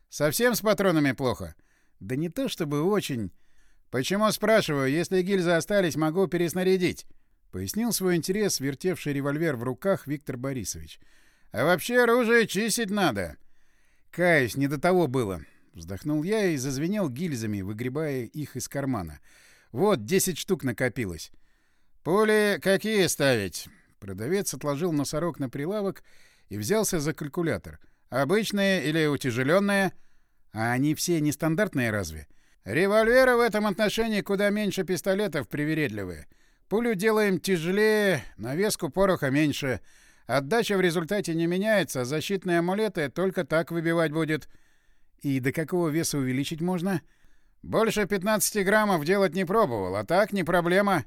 «Совсем с патронами плохо?» «Да не то чтобы очень...» «Почему спрашиваю? Если гильзы остались, могу переснарядить». Пояснил свой интерес, вертевший револьвер в руках Виктор Борисович. «А вообще оружие чистить надо!» «Каюсь, не до того было!» Вздохнул я и зазвенел гильзами, выгребая их из кармана. «Вот, десять штук накопилось!» «Пули какие ставить?» Продавец отложил носорог на прилавок и взялся за калькулятор. «Обычные или утяжеленные?» «А они все нестандартные разве?» «Револьверы в этом отношении куда меньше пистолетов привередливые. Пулю делаем тяжелее, навеску пороха меньше. Отдача в результате не меняется, защитные амулеты только так выбивать будет. И до какого веса увеличить можно? Больше 15 граммов делать не пробовал, а так не проблема.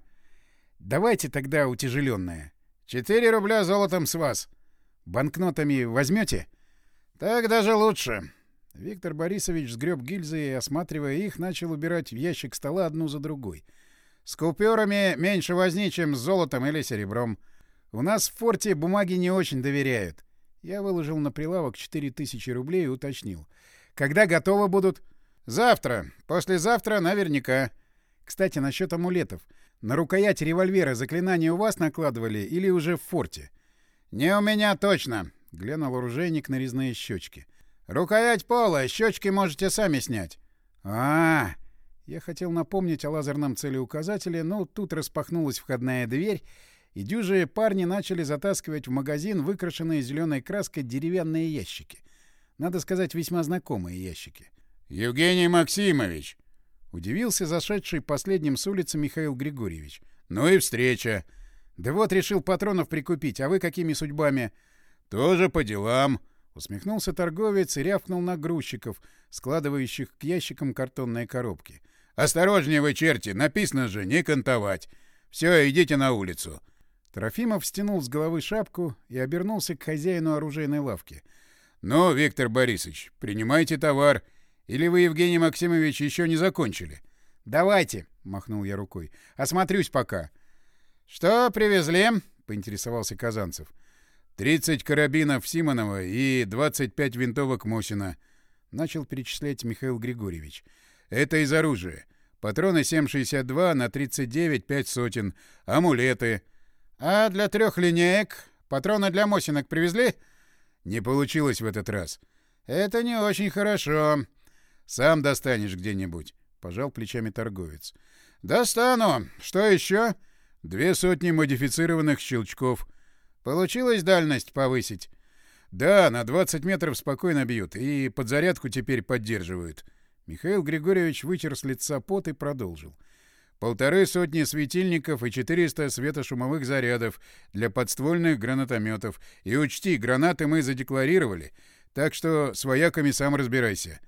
Давайте тогда утяжеленное. 4 рубля золотом с вас. Банкнотами возьмете? Так даже лучше. Виктор Борисович сгреб гильзы и, осматривая их, начал убирать в ящик стола одну за другой — С купюрами меньше возни, чем с золотом или серебром. У нас в форте бумаги не очень доверяют. Я выложил на прилавок 4000 рублей и уточнил. Когда готовы будут? Завтра. Послезавтра наверняка. Кстати, насчет амулетов. На рукоять револьвера заклинания у вас накладывали или уже в форте? Не у меня точно. Глянул оружейник на резные щечки. Рукоять пола, щечки можете сами снять. А, -а, а Я хотел напомнить о лазерном целеуказателе, но тут распахнулась входная дверь, и дюжие парни начали затаскивать в магазин выкрашенные зеленой краской деревянные ящики. Надо сказать, весьма знакомые ящики. «Евгений Максимович!» — удивился зашедший последним с улицы Михаил Григорьевич. «Ну и встреча!» «Да вот решил патронов прикупить, а вы какими судьбами?» «Тоже по делам!» Усмехнулся торговец и рявкнул на грузчиков, складывающих к ящикам картонные коробки. «Осторожнее вы, черти! Написано же, не кантовать! Все, идите на улицу!» Трофимов стянул с головы шапку и обернулся к хозяину оружейной лавки. «Ну, Виктор Борисович, принимайте товар. Или вы, Евгений Максимович, еще не закончили?» «Давайте», — махнул я рукой. «Осмотрюсь пока». «Что привезли?» — поинтересовался Казанцев. «Тридцать карабинов Симонова и двадцать пять винтовок Мосина», — начал перечислять Михаил Григорьевич. «Это из оружия. Патроны 7,62 на 39 пять сотен. Амулеты». «А для трех линеек? Патроны для Мосинок привезли?» «Не получилось в этот раз». «Это не очень хорошо. Сам достанешь где-нибудь», — пожал плечами торговец. «Достану. Что еще?» «Две сотни модифицированных щелчков». «Получилось дальность повысить?» «Да, на 20 метров спокойно бьют, и подзарядку теперь поддерживают». Михаил Григорьевич вытер с лица пот и продолжил. Полторы сотни светильников и 400 светошумовых зарядов для подствольных гранатометов. И учти, гранаты мы задекларировали, так что с вояками сам разбирайся.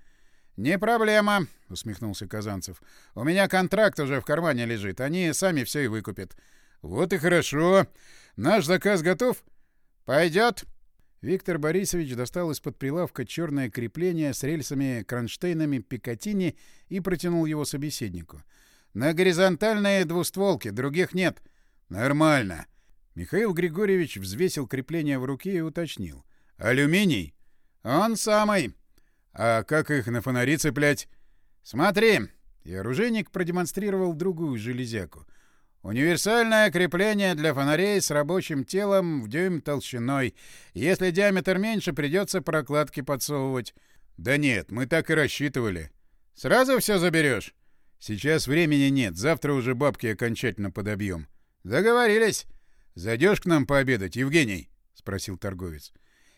«Не проблема», — усмехнулся Казанцев. «У меня контракт уже в кармане лежит. Они сами все и выкупят». «Вот и хорошо. Наш заказ готов?» «Пойдет». Виктор Борисович достал из-под прилавка черное крепление с рельсами-кронштейнами Пикатини и протянул его собеседнику. «На горизонтальные двустволки, других нет». «Нормально». Михаил Григорьевич взвесил крепление в руке и уточнил. «Алюминий?» «Он самый». А как их на фонари цеплять? Смотри. И оружейник продемонстрировал другую железяку. Универсальное крепление для фонарей с рабочим телом в дюйм толщиной. Если диаметр меньше, придется прокладки подсовывать. Да нет, мы так и рассчитывали. Сразу все заберешь? Сейчас времени нет, завтра уже бабки окончательно подобьем. Договорились. Зайдешь к нам пообедать, Евгений? спросил торговец.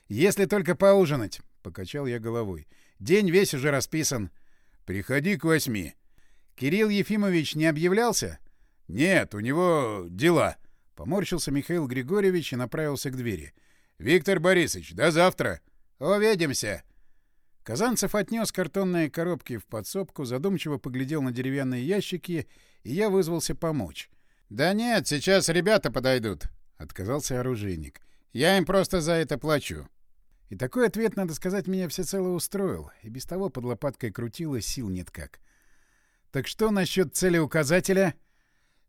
Если только поужинать, покачал я головой. День весь уже расписан. Приходи к восьми. Кирилл Ефимович не объявлялся? Нет, у него дела. Поморщился Михаил Григорьевич и направился к двери. Виктор Борисович, до завтра. Увидимся. Казанцев отнес картонные коробки в подсобку, задумчиво поглядел на деревянные ящики, и я вызвался помочь. «Да нет, сейчас ребята подойдут», — отказался оружейник. «Я им просто за это плачу». И такой ответ, надо сказать, меня всецело устроил, и без того под лопаткой крутило, сил нет как. Так что насчет цели указателя?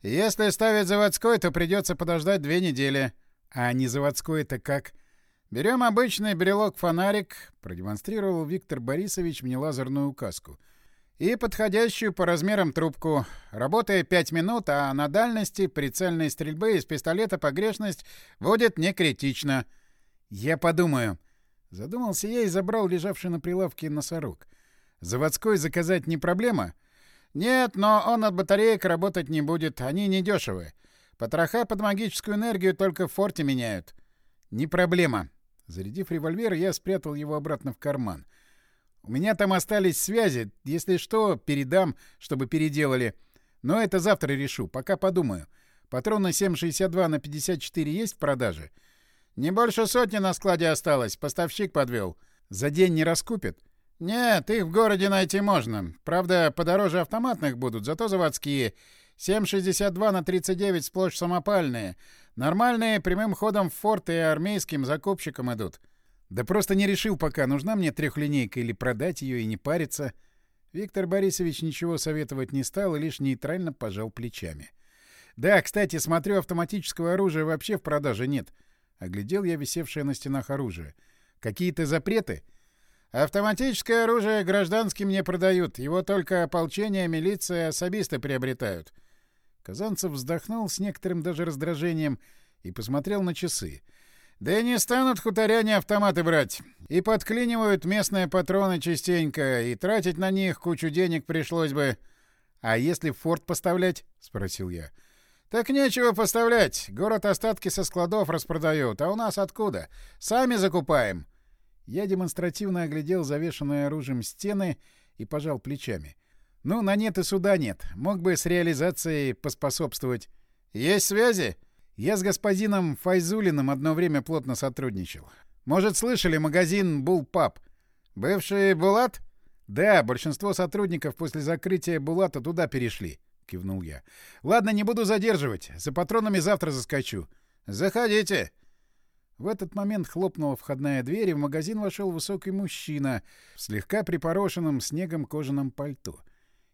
Если ставить заводской, то придется подождать две недели. А не заводской это как? Берем обычный брелок-фонарик, продемонстрировал Виктор Борисович мне лазерную указку. И подходящую по размерам трубку. Работая 5 минут, а на дальности прицельной стрельбы из пистолета погрешность будет не критично. Я подумаю. Задумался я и забрал лежавший на прилавке носорог. Заводской заказать не проблема? Нет, но он от батареек работать не будет, они недешевые. Потроха под магическую энергию только в форте меняют. Не проблема. Зарядив револьвер, я спрятал его обратно в карман. У меня там остались связи, если что, передам, чтобы переделали. Но это завтра решу, пока подумаю. Патроны 7,62 на 54 есть в продаже? — не больше сотни на складе осталось, поставщик подвел. За день не раскупят? Нет, их в городе найти можно. Правда, подороже автоматных будут, зато заводские. 7,62 на 39 сплошь самопальные. Нормальные прямым ходом в форт и армейским закупщикам идут. Да просто не решил пока, нужна мне трехлинейка или продать ее и не париться. Виктор Борисович ничего советовать не стал и лишь нейтрально пожал плечами. — Да, кстати, смотрю, автоматического оружия вообще в продаже нет. Оглядел я висевшее на стенах оружие. Какие-то запреты? Автоматическое оружие гражданским не продают. Его только ополчение, милиция особисты приобретают. Казанцев вздохнул с некоторым даже раздражением и посмотрел на часы. Да и не станут хуторяне автоматы брать. И подклинивают местные патроны частенько, и тратить на них кучу денег пришлось бы. — А если в форт поставлять? — спросил я. — Так нечего поставлять. Город остатки со складов распродают. А у нас откуда? Сами закупаем. Я демонстративно оглядел завешенные оружием стены и пожал плечами. — Ну, на нет и суда нет. Мог бы с реализацией поспособствовать. — Есть связи? — я с господином Файзулиным одно время плотно сотрудничал. Может, слышали магазин «Булпап»? Бывший «Булат»? Да, большинство сотрудников после закрытия «Булата» туда перешли, — кивнул я. Ладно, не буду задерживать. За патронами завтра заскочу. Заходите. В этот момент хлопнула входная дверь, и в магазин вошел высокий мужчина в слегка припорошенном снегом кожаном пальто.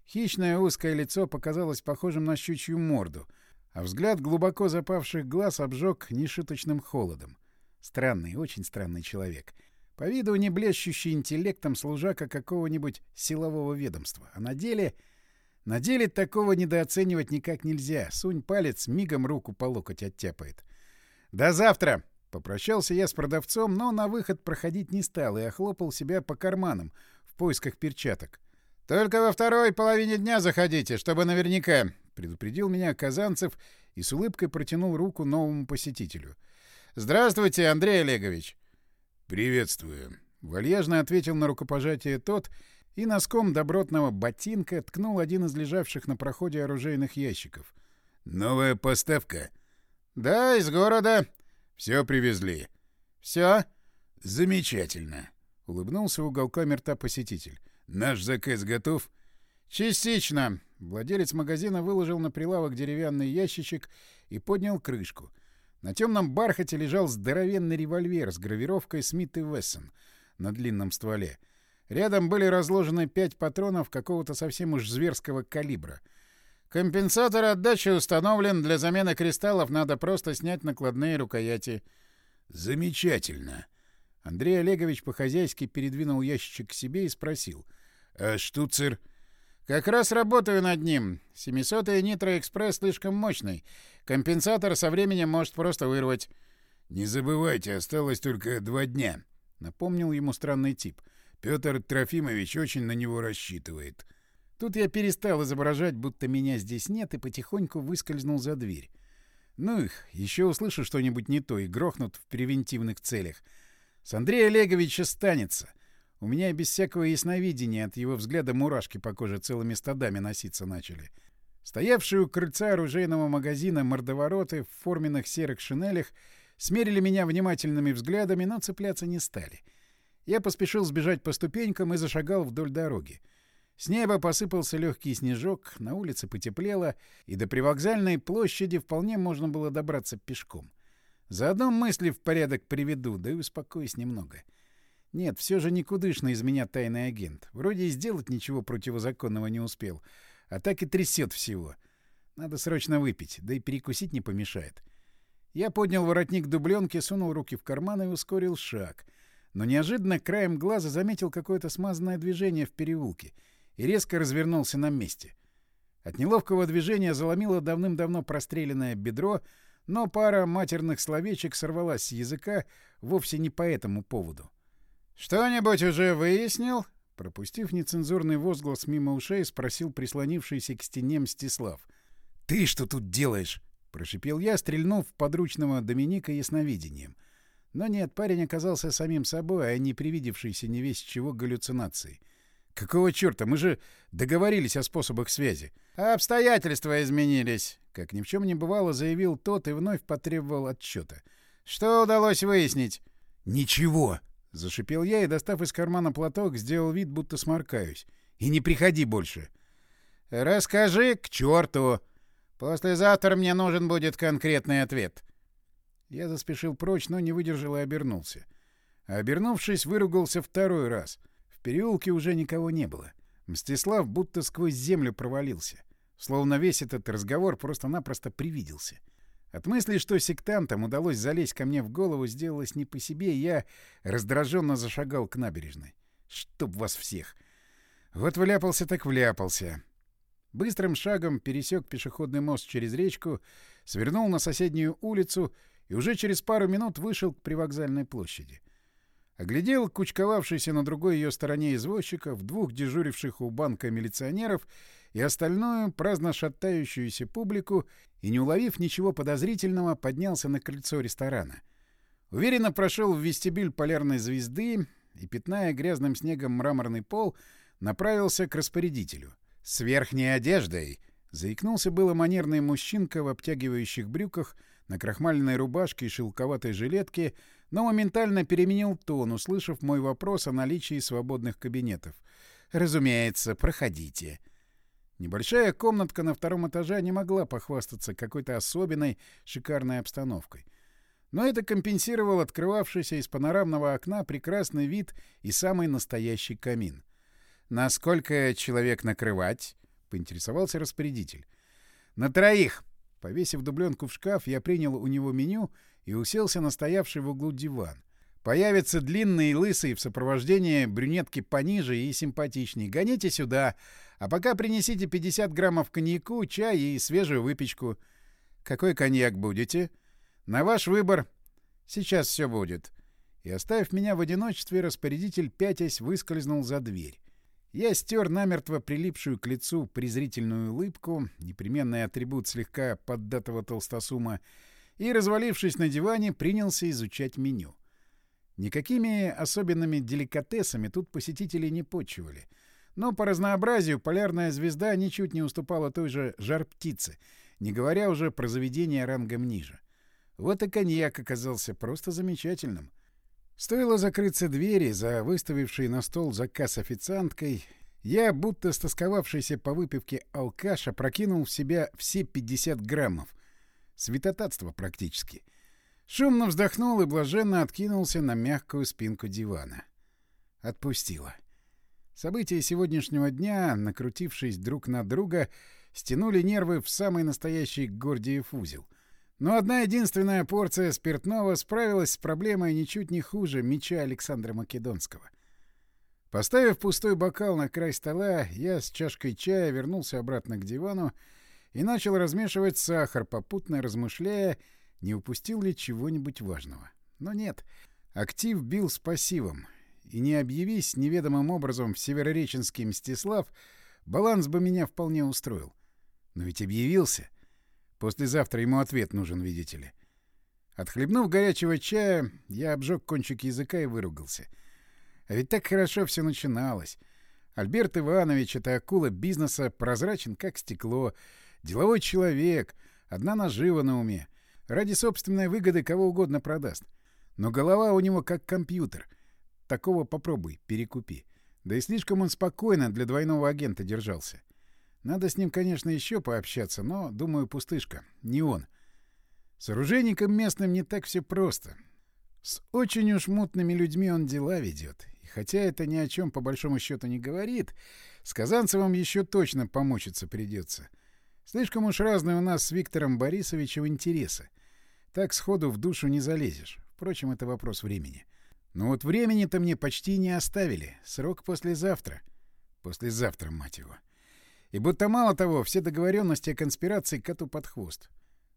Хищное узкое лицо показалось похожим на щучью морду — а взгляд глубоко запавших глаз обжег нешуточным холодом. Странный, очень странный человек. По виду не блещущий интеллектом служака какого-нибудь силового ведомства. А на деле... На деле такого недооценивать никак нельзя. Сунь палец, мигом руку по локоть оттяпает. «До завтра!» Попрощался я с продавцом, но на выход проходить не стал и охлопал себя по карманам в поисках перчаток. «Только во второй половине дня заходите, чтобы наверняка. — предупредил меня Казанцев и с улыбкой протянул руку новому посетителю. «Здравствуйте, Андрей Олегович!» «Приветствую!» — вальяжно ответил на рукопожатие тот и носком добротного ботинка ткнул один из лежавших на проходе оружейных ящиков. «Новая поставка?» «Да, из города». «Все привезли». «Все?» «Замечательно», — улыбнулся уголками рта посетитель. «Наш заказ готов?» «Частично. Владелец магазина выложил на прилавок деревянный ящичек и поднял крышку. На темном бархате лежал здоровенный револьвер с гравировкой Смит и Вессон на длинном стволе. Рядом были разложены пять патронов какого-то совсем уж зверского калибра. Компенсатор отдачи установлен. Для замены кристаллов надо просто снять накладные рукояти. Замечательно. Андрей Олегович по-хозяйски передвинул ящичек к себе и спросил. — А штуцер? — как раз работаю над ним. 700-й Нитро-экспресс слишком мощный. Компенсатор со временем может просто вырвать. Не забывайте, осталось только два дня, напомнил ему странный тип. Петр Трофимович очень на него рассчитывает. Тут я перестал изображать, будто меня здесь нет, и потихоньку выскользнул за дверь. Ну их, еще услышу что-нибудь не то и грохнут в превентивных целях. С Андрея Олеговича станется. — у меня без всякого ясновидения от его взгляда мурашки по коже целыми стадами носиться начали. Стоявшие у крыльца оружейного магазина мордовороты в форменных серых шинелях смерили меня внимательными взглядами, но цепляться не стали. Я поспешил сбежать по ступенькам и зашагал вдоль дороги. С неба посыпался легкий снежок, на улице потеплело, и до привокзальной площади вполне можно было добраться пешком. Заодно мысли в порядок приведу, да и успокоюсь немного. — нет, все же никудышно из меня тайный агент. Вроде и сделать ничего противозаконного не успел. А так и трясет всего. Надо срочно выпить, да и перекусить не помешает. Я поднял воротник дубленки, сунул руки в карман и ускорил шаг. Но неожиданно краем глаза заметил какое-то смазанное движение в переулке и резко развернулся на месте. От неловкого движения заломило давным-давно простреленное бедро, но пара матерных словечек сорвалась с языка вовсе не по этому поводу. «Что-нибудь уже выяснил?» Пропустив нецензурный возглас мимо ушей, спросил прислонившийся к стене Мстислав. «Ты что тут делаешь?» — прошипел я, стрельнув подручного Доминика ясновидением. Но нет, парень оказался самим собой, а не привидевшийся не весь чего галлюцинацией. «Какого черта? Мы же договорились о способах связи». «Обстоятельства изменились», — как ни в чем не бывало, заявил тот и вновь потребовал отчета. «Что удалось выяснить?» «Ничего», Зашипел я и, достав из кармана платок, сделал вид, будто сморкаюсь. «И не приходи больше!» «Расскажи к черту! Послезавтра мне нужен будет конкретный ответ!» Я заспешил прочь, но не выдержал и обернулся. А обернувшись, выругался второй раз. Переулке уже никого не было. Мстислав будто сквозь землю провалился. Словно весь этот разговор просто-напросто привиделся. От мысли, что сектантам удалось залезть ко мне в голову, сделалось не по себе, я раздраженно зашагал к набережной. Чтоб вас всех! Вот вляпался так вляпался. Быстрым шагом пересек пешеходный мост через речку, свернул на соседнюю улицу и уже через пару минут вышел к привокзальной площади. Оглядел кучковавшийся на другой ее стороне извозчиков, двух дежуривших у банка милиционеров и остальную праздно шатающуюся публику и, не уловив ничего подозрительного, поднялся на крыльцо ресторана. Уверенно прошел в вестибюль полярной звезды и, пятная грязным снегом мраморный пол, направился к распорядителю. «С верхней одеждой!» — заикнулся было манерный мужчинка в обтягивающих брюках, на крахмальной рубашке и шелковатой жилетке, но моментально переменил тон, услышав мой вопрос о наличии свободных кабинетов. «Разумеется, проходите». Небольшая комнатка на втором этаже не могла похвастаться какой-то особенной шикарной обстановкой. Но это компенсировал открывавшийся из панорамного окна прекрасный вид и самый настоящий камин. «На сколько человек накрывать?» — поинтересовался распорядитель. «На троих!» Повесив дубленку в шкаф, я принял у него меню и уселся на стоявший в углу диван. Появится длинный и лысый в сопровождении брюнетки пониже и симпатичней. Гоните сюда, а пока принесите 50 граммов коньяку, чай и свежую выпечку. Какой коньяк будете? На ваш выбор. Сейчас все будет. И, оставив меня в одиночестве, распорядитель, пятясь, выскользнул за дверь. Я стер намертво прилипшую к лицу презрительную улыбку, непременный атрибут слегка поддатого толстосума, и, развалившись на диване, принялся изучать меню. Никакими особенными деликатесами тут посетители не почивали. Но по разнообразию полярная звезда ничуть не уступала той же жар-птице, не говоря уже про заведение рангом ниже. Вот и коньяк оказался просто замечательным. Стоило закрыться двери за выставивший на стол заказ официанткой, я, будто стосковавшийся по выпивке алкаш, опрокинул в себя все 50 граммов. Святотатство практически — Шумно вздохнул и блаженно откинулся на мягкую спинку дивана. Отпустило. События сегодняшнего дня, накрутившись друг на друга, стянули нервы в самый настоящий Гордиев узел. Но одна единственная порция спиртного справилась с проблемой ничуть не хуже меча Александра Македонского. Поставив пустой бокал на край стола, я с чашкой чая вернулся обратно к дивану и начал размешивать сахар, попутно размышляя, не упустил ли чего-нибудь важного. Но нет. Актив бил с пассивом. И не объявись неведомым образом в Северореченский Мстислав, баланс бы меня вполне устроил. Но ведь объявился. Послезавтра ему ответ нужен, видите ли. Отхлебнув горячего чая, я обжег кончик языка и выругался. А ведь так хорошо все начиналось. Альберт Иванович — это акула бизнеса, прозрачен, как стекло, деловой человек, одна нажива на уме. Ради собственной выгоды кого угодно продаст. Но голова у него как компьютер. Такого попробуй, перекупи. Да и слишком он спокойно для двойного агента держался. Надо с ним, конечно, еще пообщаться, но, думаю, пустышка. Не он. С оружейником местным не так все просто. С очень уж мутными людьми он дела ведет. И хотя это ни о чем по большому счету не говорит, с Казанцевым еще точно помочиться придется. Слишком уж разные у нас с Виктором Борисовичем интересы. Так сходу в душу не залезешь. Впрочем, это вопрос времени. Но вот времени-то мне почти не оставили. Срок послезавтра. Послезавтра, мать его. И будто мало того, все договоренности о конспирации коту под хвост.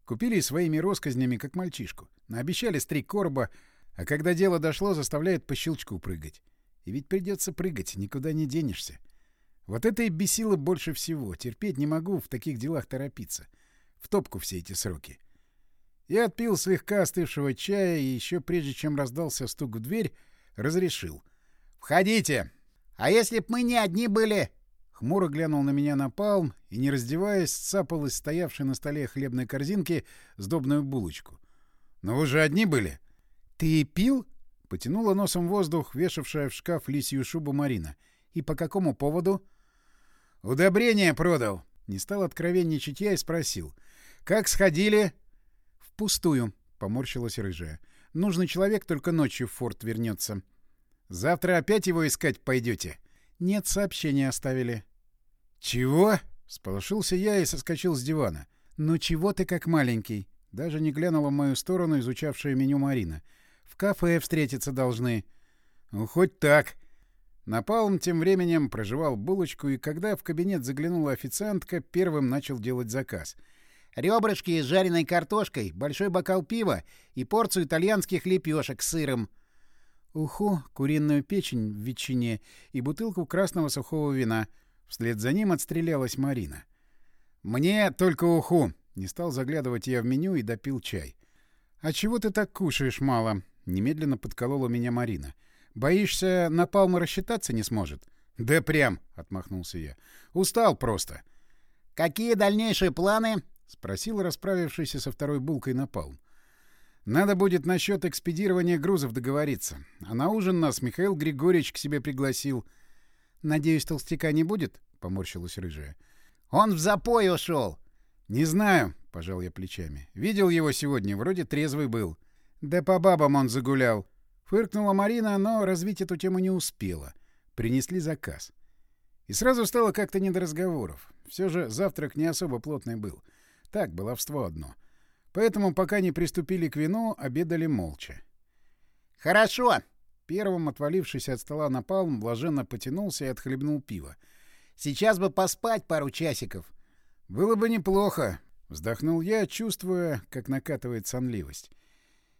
Купили своими росказнями, как мальчишку. Наобещали три короба, а когда дело дошло, заставляют по щелчку прыгать. И ведь придется прыгать, никуда не денешься. Вот это и бесило больше всего. Терпеть не могу в таких делах торопиться. В топку все эти сроки. Я отпил слегка остывшего чая и еще прежде чем раздался стук в дверь, разрешил. «Входите! А если б мы не одни были?» Хмуро глянул на меня напалм и, не раздеваясь, сцапал из стоявшей на столе хлебной корзинки сдобную булочку. «Но вы же одни были?» «Ты пил?» — потянула носом воздух, вешавшая в шкаф лисью шубу Марина. «И по какому поводу?» «Удобрение продал!» Не стал откровенничать я и спросил. «Как сходили?» «Пустую», — поморщилась рыжая. «Нужный человек только ночью в форт вернется». «Завтра опять его искать пойдете?» «Нет, сообщения оставили». «Чего?» Сполошился я и соскочил с дивана. «Ну чего ты как маленький?» Даже не глянула в мою сторону изучавшая меню Марина. «В кафе встретиться должны». «Ну, хоть так». Напалм тем временем проживал булочку, и когда в кабинет заглянула официантка, первым начал делать заказ. «Ребрышки с жареной картошкой, большой бокал пива и порцию итальянских лепешек с сыром». «Уху, куриную печень в ветчине и бутылку красного сухого вина». Вслед за ним отстрелялась Марина. «Мне только уху!» Не стал заглядывать я в меню и допил чай. «А чего ты так кушаешь мало?» Немедленно подколола меня Марина. «Боишься, напалма рассчитаться не сможет?» «Да прям!» — отмахнулся я. «Устал просто». «Какие дальнейшие планы?» — спросил расправившийся со второй булкой напалм. «Надо будет насчет экспедирования грузов договориться. А на ужин нас Михаил Григорьевич к себе пригласил. «Надеюсь, толстяка не будет?» — поморщилась рыжая. «Он в запой ушел!» «Не знаю», — пожал я плечами. «Видел его сегодня, вроде трезвый был». «Да по бабам он загулял». Фыркнула Марина, но развить эту тему не успела. Принесли заказ. И сразу стало как-то не до разговоров. Все же завтрак не особо плотный был. Так, баловство одно. Поэтому, пока не приступили к вину, обедали молча. «Хорошо!» Первым, отвалившись от стола напалм, блаженно потянулся и отхлебнул пиво. «Сейчас бы поспать пару часиков». «Было бы неплохо», — вздохнул я, чувствуя, как накатывает сонливость.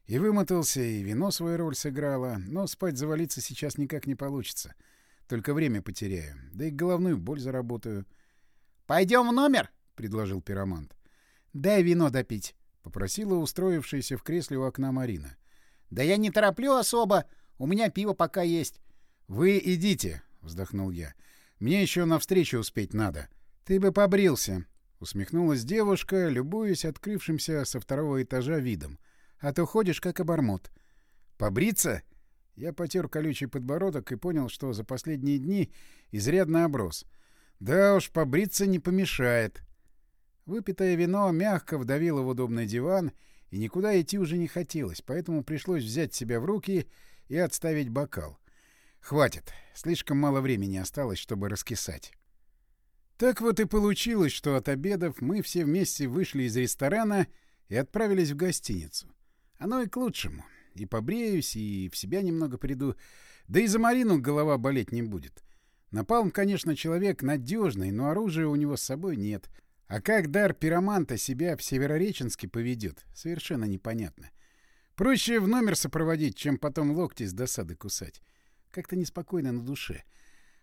И вымотался, и вино свою роль сыграло, но спать завалиться сейчас никак не получится. Только время потеряю, да и головную боль заработаю. «Пойдем в номер?» — предложил пиромант. «Дай вино допить», — попросила устроившаяся в кресле у окна Марина. «Да я не тороплю особо. У меня пиво пока есть. — Вы идите, — вздохнул я. — Мне еще навстречу успеть надо. — Ты бы побрился, — усмехнулась девушка, любуясь открывшимся со второго этажа видом. — А то ходишь как обормот. — Побриться? Я потер колючий подбородок и понял, что за последние дни изрядно оброс. Да уж, побриться не помешает. Выпитое вино мягко вдавило в удобный диван, и никуда идти уже не хотелось, поэтому пришлось взять себя в руки и отставить бокал. Хватит, слишком мало времени осталось, чтобы раскисать. Так вот и получилось, что от обедов мы все вместе вышли из ресторана и отправились в гостиницу. Оно и к лучшему. И побреюсь, и в себя немного приду. Да и за Марину голова болеть не будет. Напалм, конечно, человек надежный, но оружия у него с собой нет. А как дар пироманта себя в Северореченске поведет, совершенно непонятно. Проще в номер сопроводить, чем потом локти с досады кусать. Как-то неспокойно на душе.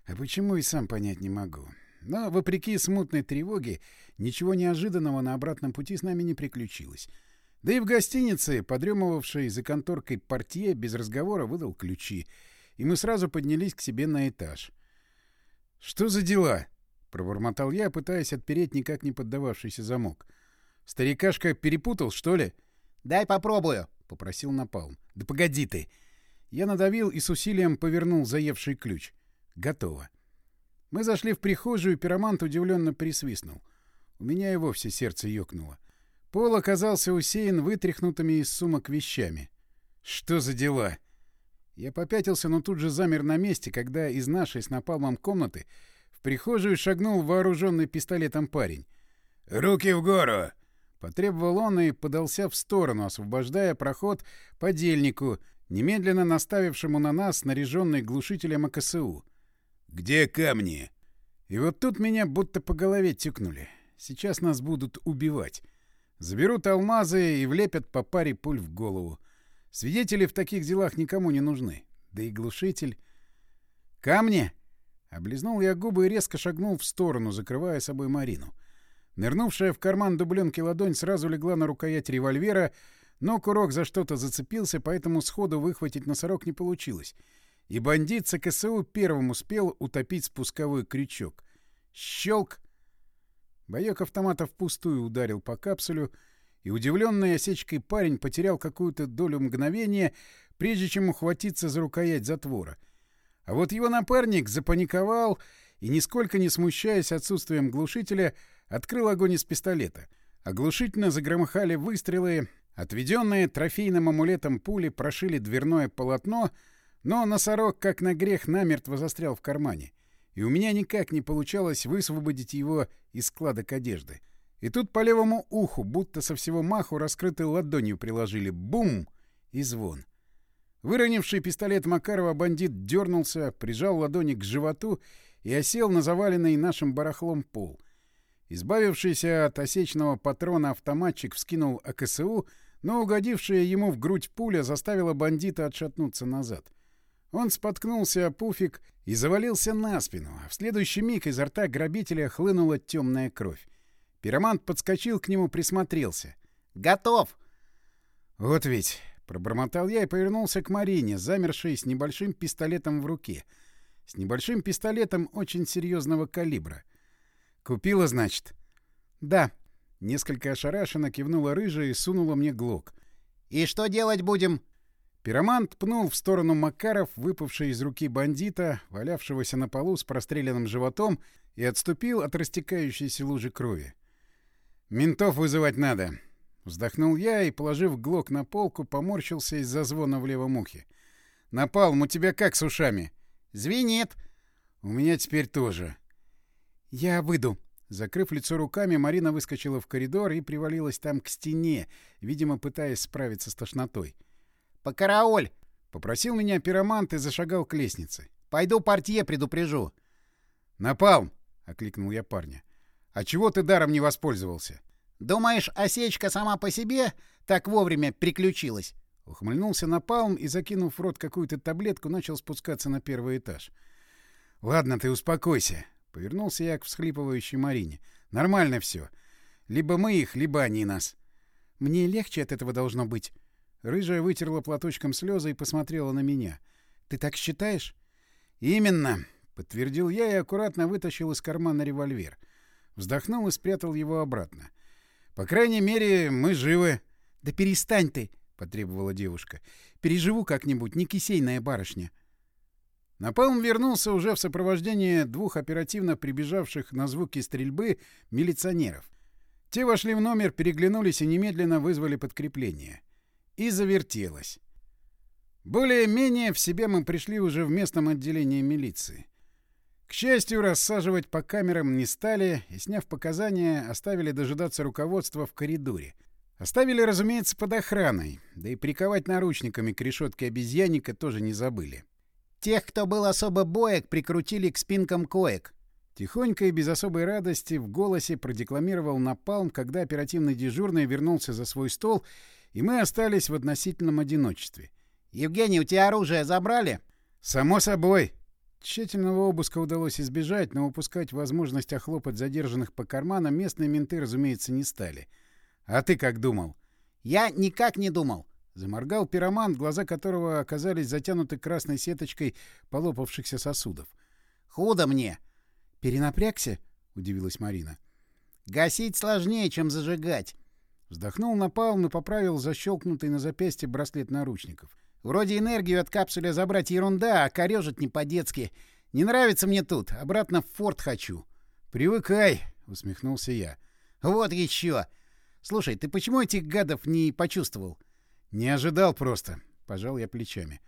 А почему и сам понять не могу. Но, вопреки смутной тревоге, ничего неожиданного на обратном пути с нами не приключилось. Да и в гостинице, подремывавшей за конторкой портье, без разговора выдал ключи, и мы сразу поднялись к себе на этаж. «Что за дела?» — пробормотал я, пытаясь отпереть никак не поддававшийся замок. «Старикашка перепутал, что ли?» «Дай попробую», — попросил Напалм. «Да погоди ты!» Я надавил и с усилием повернул заевший ключ. «Готово». Мы зашли в прихожую, пиромант удивленно присвистнул. У меня и вовсе сердце ёкнуло. Пол оказался усеян вытряхнутыми из сумок вещами. «Что за дела?» Я попятился, но тут же замер на месте, когда из нашей с напалмом комнаты прихожую шагнул вооруженный пистолетом парень. «Руки в гору!» Потребовал он и подался в сторону, освобождая проход подельнику, немедленно наставившему на нас снаряженный глушителем АКСУ. «Где камни?» И вот тут меня будто по голове тюкнули. Сейчас нас будут убивать. Заберут алмазы и влепят по паре пуль в голову. Свидетели в таких делах никому не нужны. Да и глушитель... «Камни!» Облизнул я губы и резко шагнул в сторону, закрывая собой Марину. Нырнувшая в карман дубленки ладонь сразу легла на рукоять револьвера, но курок за что-то зацепился, поэтому сходу выхватить носорог не получилось. И бандит с КСУ первым успел утопить спусковой крючок. Щелк! Боек автомата впустую ударил по капсулю, и удивленный осечкой парень потерял какую-то долю мгновения, прежде чем ухватиться за рукоять затвора. А вот его напарник запаниковал и, нисколько не смущаясь отсутствием глушителя, открыл огонь из пистолета. Оглушительно загромыхали выстрелы, отведенные трофейным амулетом пули прошили дверное полотно, но носорог, как на грех, намертво застрял в кармане. и у меня никак не получалось высвободить его из складок одежды. И тут по левому уху, будто со всего маху, раскрытой ладонью приложили «бум!» и звон. Выронивший пистолет Макарова бандит дернулся, прижал ладони к животу и осел на заваленный нашим барахлом пол. Избавившийся от осечного патрона автоматчик вскинул АКСУ, но угодившая ему в грудь пуля заставила бандита отшатнуться назад. Он споткнулся о пуфик и завалился на спину, а в следующий миг изо рта грабителя хлынула темная кровь. Пиромант подскочил к нему, присмотрелся. «Готов!» «Вот ведь!» — пробормотал я и повернулся к Марине, замершей с небольшим пистолетом в руке. С небольшим пистолетом очень серьезного калибра. «Купила, значит?» «Да». Несколько ошарашенно кивнула рыжая и сунула мне глок. «И что делать будем?» Пиромант пнул в сторону Макаров, выпавший из руки бандита, валявшегося на полу с простреленным животом, и отступил от растекающейся лужи крови. «Ментов вызывать надо!» Вздохнул я и, положив глок на полку, поморщился из-за звона в левом ухе. «Напалм, у тебя как с ушами?» «Звенит!» «У меня теперь тоже». «Я выйду». Закрыв лицо руками, Марина выскочила в коридор и привалилась там к стене, видимо, пытаясь справиться с тошнотой. «Покараоль!» — попросил меня пиромант и зашагал к лестнице. «Пойду портье предупрежу». «Напалм!» — окликнул я парня. «А чего ты даром не воспользовался?» «Думаешь, осечка сама по себе так вовремя приключилась?» Ухмыльнулся Напалм и, закинув в рот какую-то таблетку, начал спускаться на первый этаж. «Ладно, ты успокойся», — повернулся я к всхлипывающей Марине. «Нормально все. Либо мы их, либо они нас». «Мне легче от этого должно быть», Рыжая вытерла платочком слезы и посмотрела на меня. «Ты так считаешь?» «Именно», — подтвердил я и аккуратно вытащил из кармана револьвер. Вздохнул и спрятал его обратно. «По крайней мере, мы живы». «Да перестань ты!» — потребовала девушка. «Переживу как-нибудь, не кисейная барышня». Напалм вернулся уже в сопровождении двух оперативно прибежавших на звуки стрельбы милиционеров. Те вошли в номер, переглянулись и немедленно вызвали подкрепление и завертелась. Более-менее в себе мы пришли уже в местном отделении милиции. К счастью, рассаживать по камерам не стали и, сняв показания, оставили дожидаться руководства в коридоре. Оставили, разумеется, под охраной, да и приковать наручниками к решетке обезьянника тоже не забыли. «Тех, кто был особо боек, прикрутили к спинкам коек», Тихонько и без особой радости в голосе продекламировал Напалм, когда оперативный дежурный вернулся за свой стол и мы остались в относительном одиночестве. «Евгений, у тебя оружие забрали?» «Само собой». Тщательного обыска удалось избежать, но упускать возможность охлопать задержанных по карманам местные менты, разумеется, не стали. «А ты как думал?» «Я никак не думал». Заморгал пироман, глаза которого оказались затянуты красной сеточкой полопавшихся сосудов. «Худо мне!» «Перенапрягся?» — удивилась Марина. «Гасить сложнее, чем зажигать. Вздохнул напалм и поправил защелкнутый на запястье браслет наручников. «Вроде энергию от капсуля забрать ерунда, а корежит не по-детски. Не нравится мне тут. Обратно в форт хочу». «Привыкай», — усмехнулся я. «Вот еще. Слушай, ты почему этих гадов не почувствовал?» «Не ожидал просто», — пожал я плечами.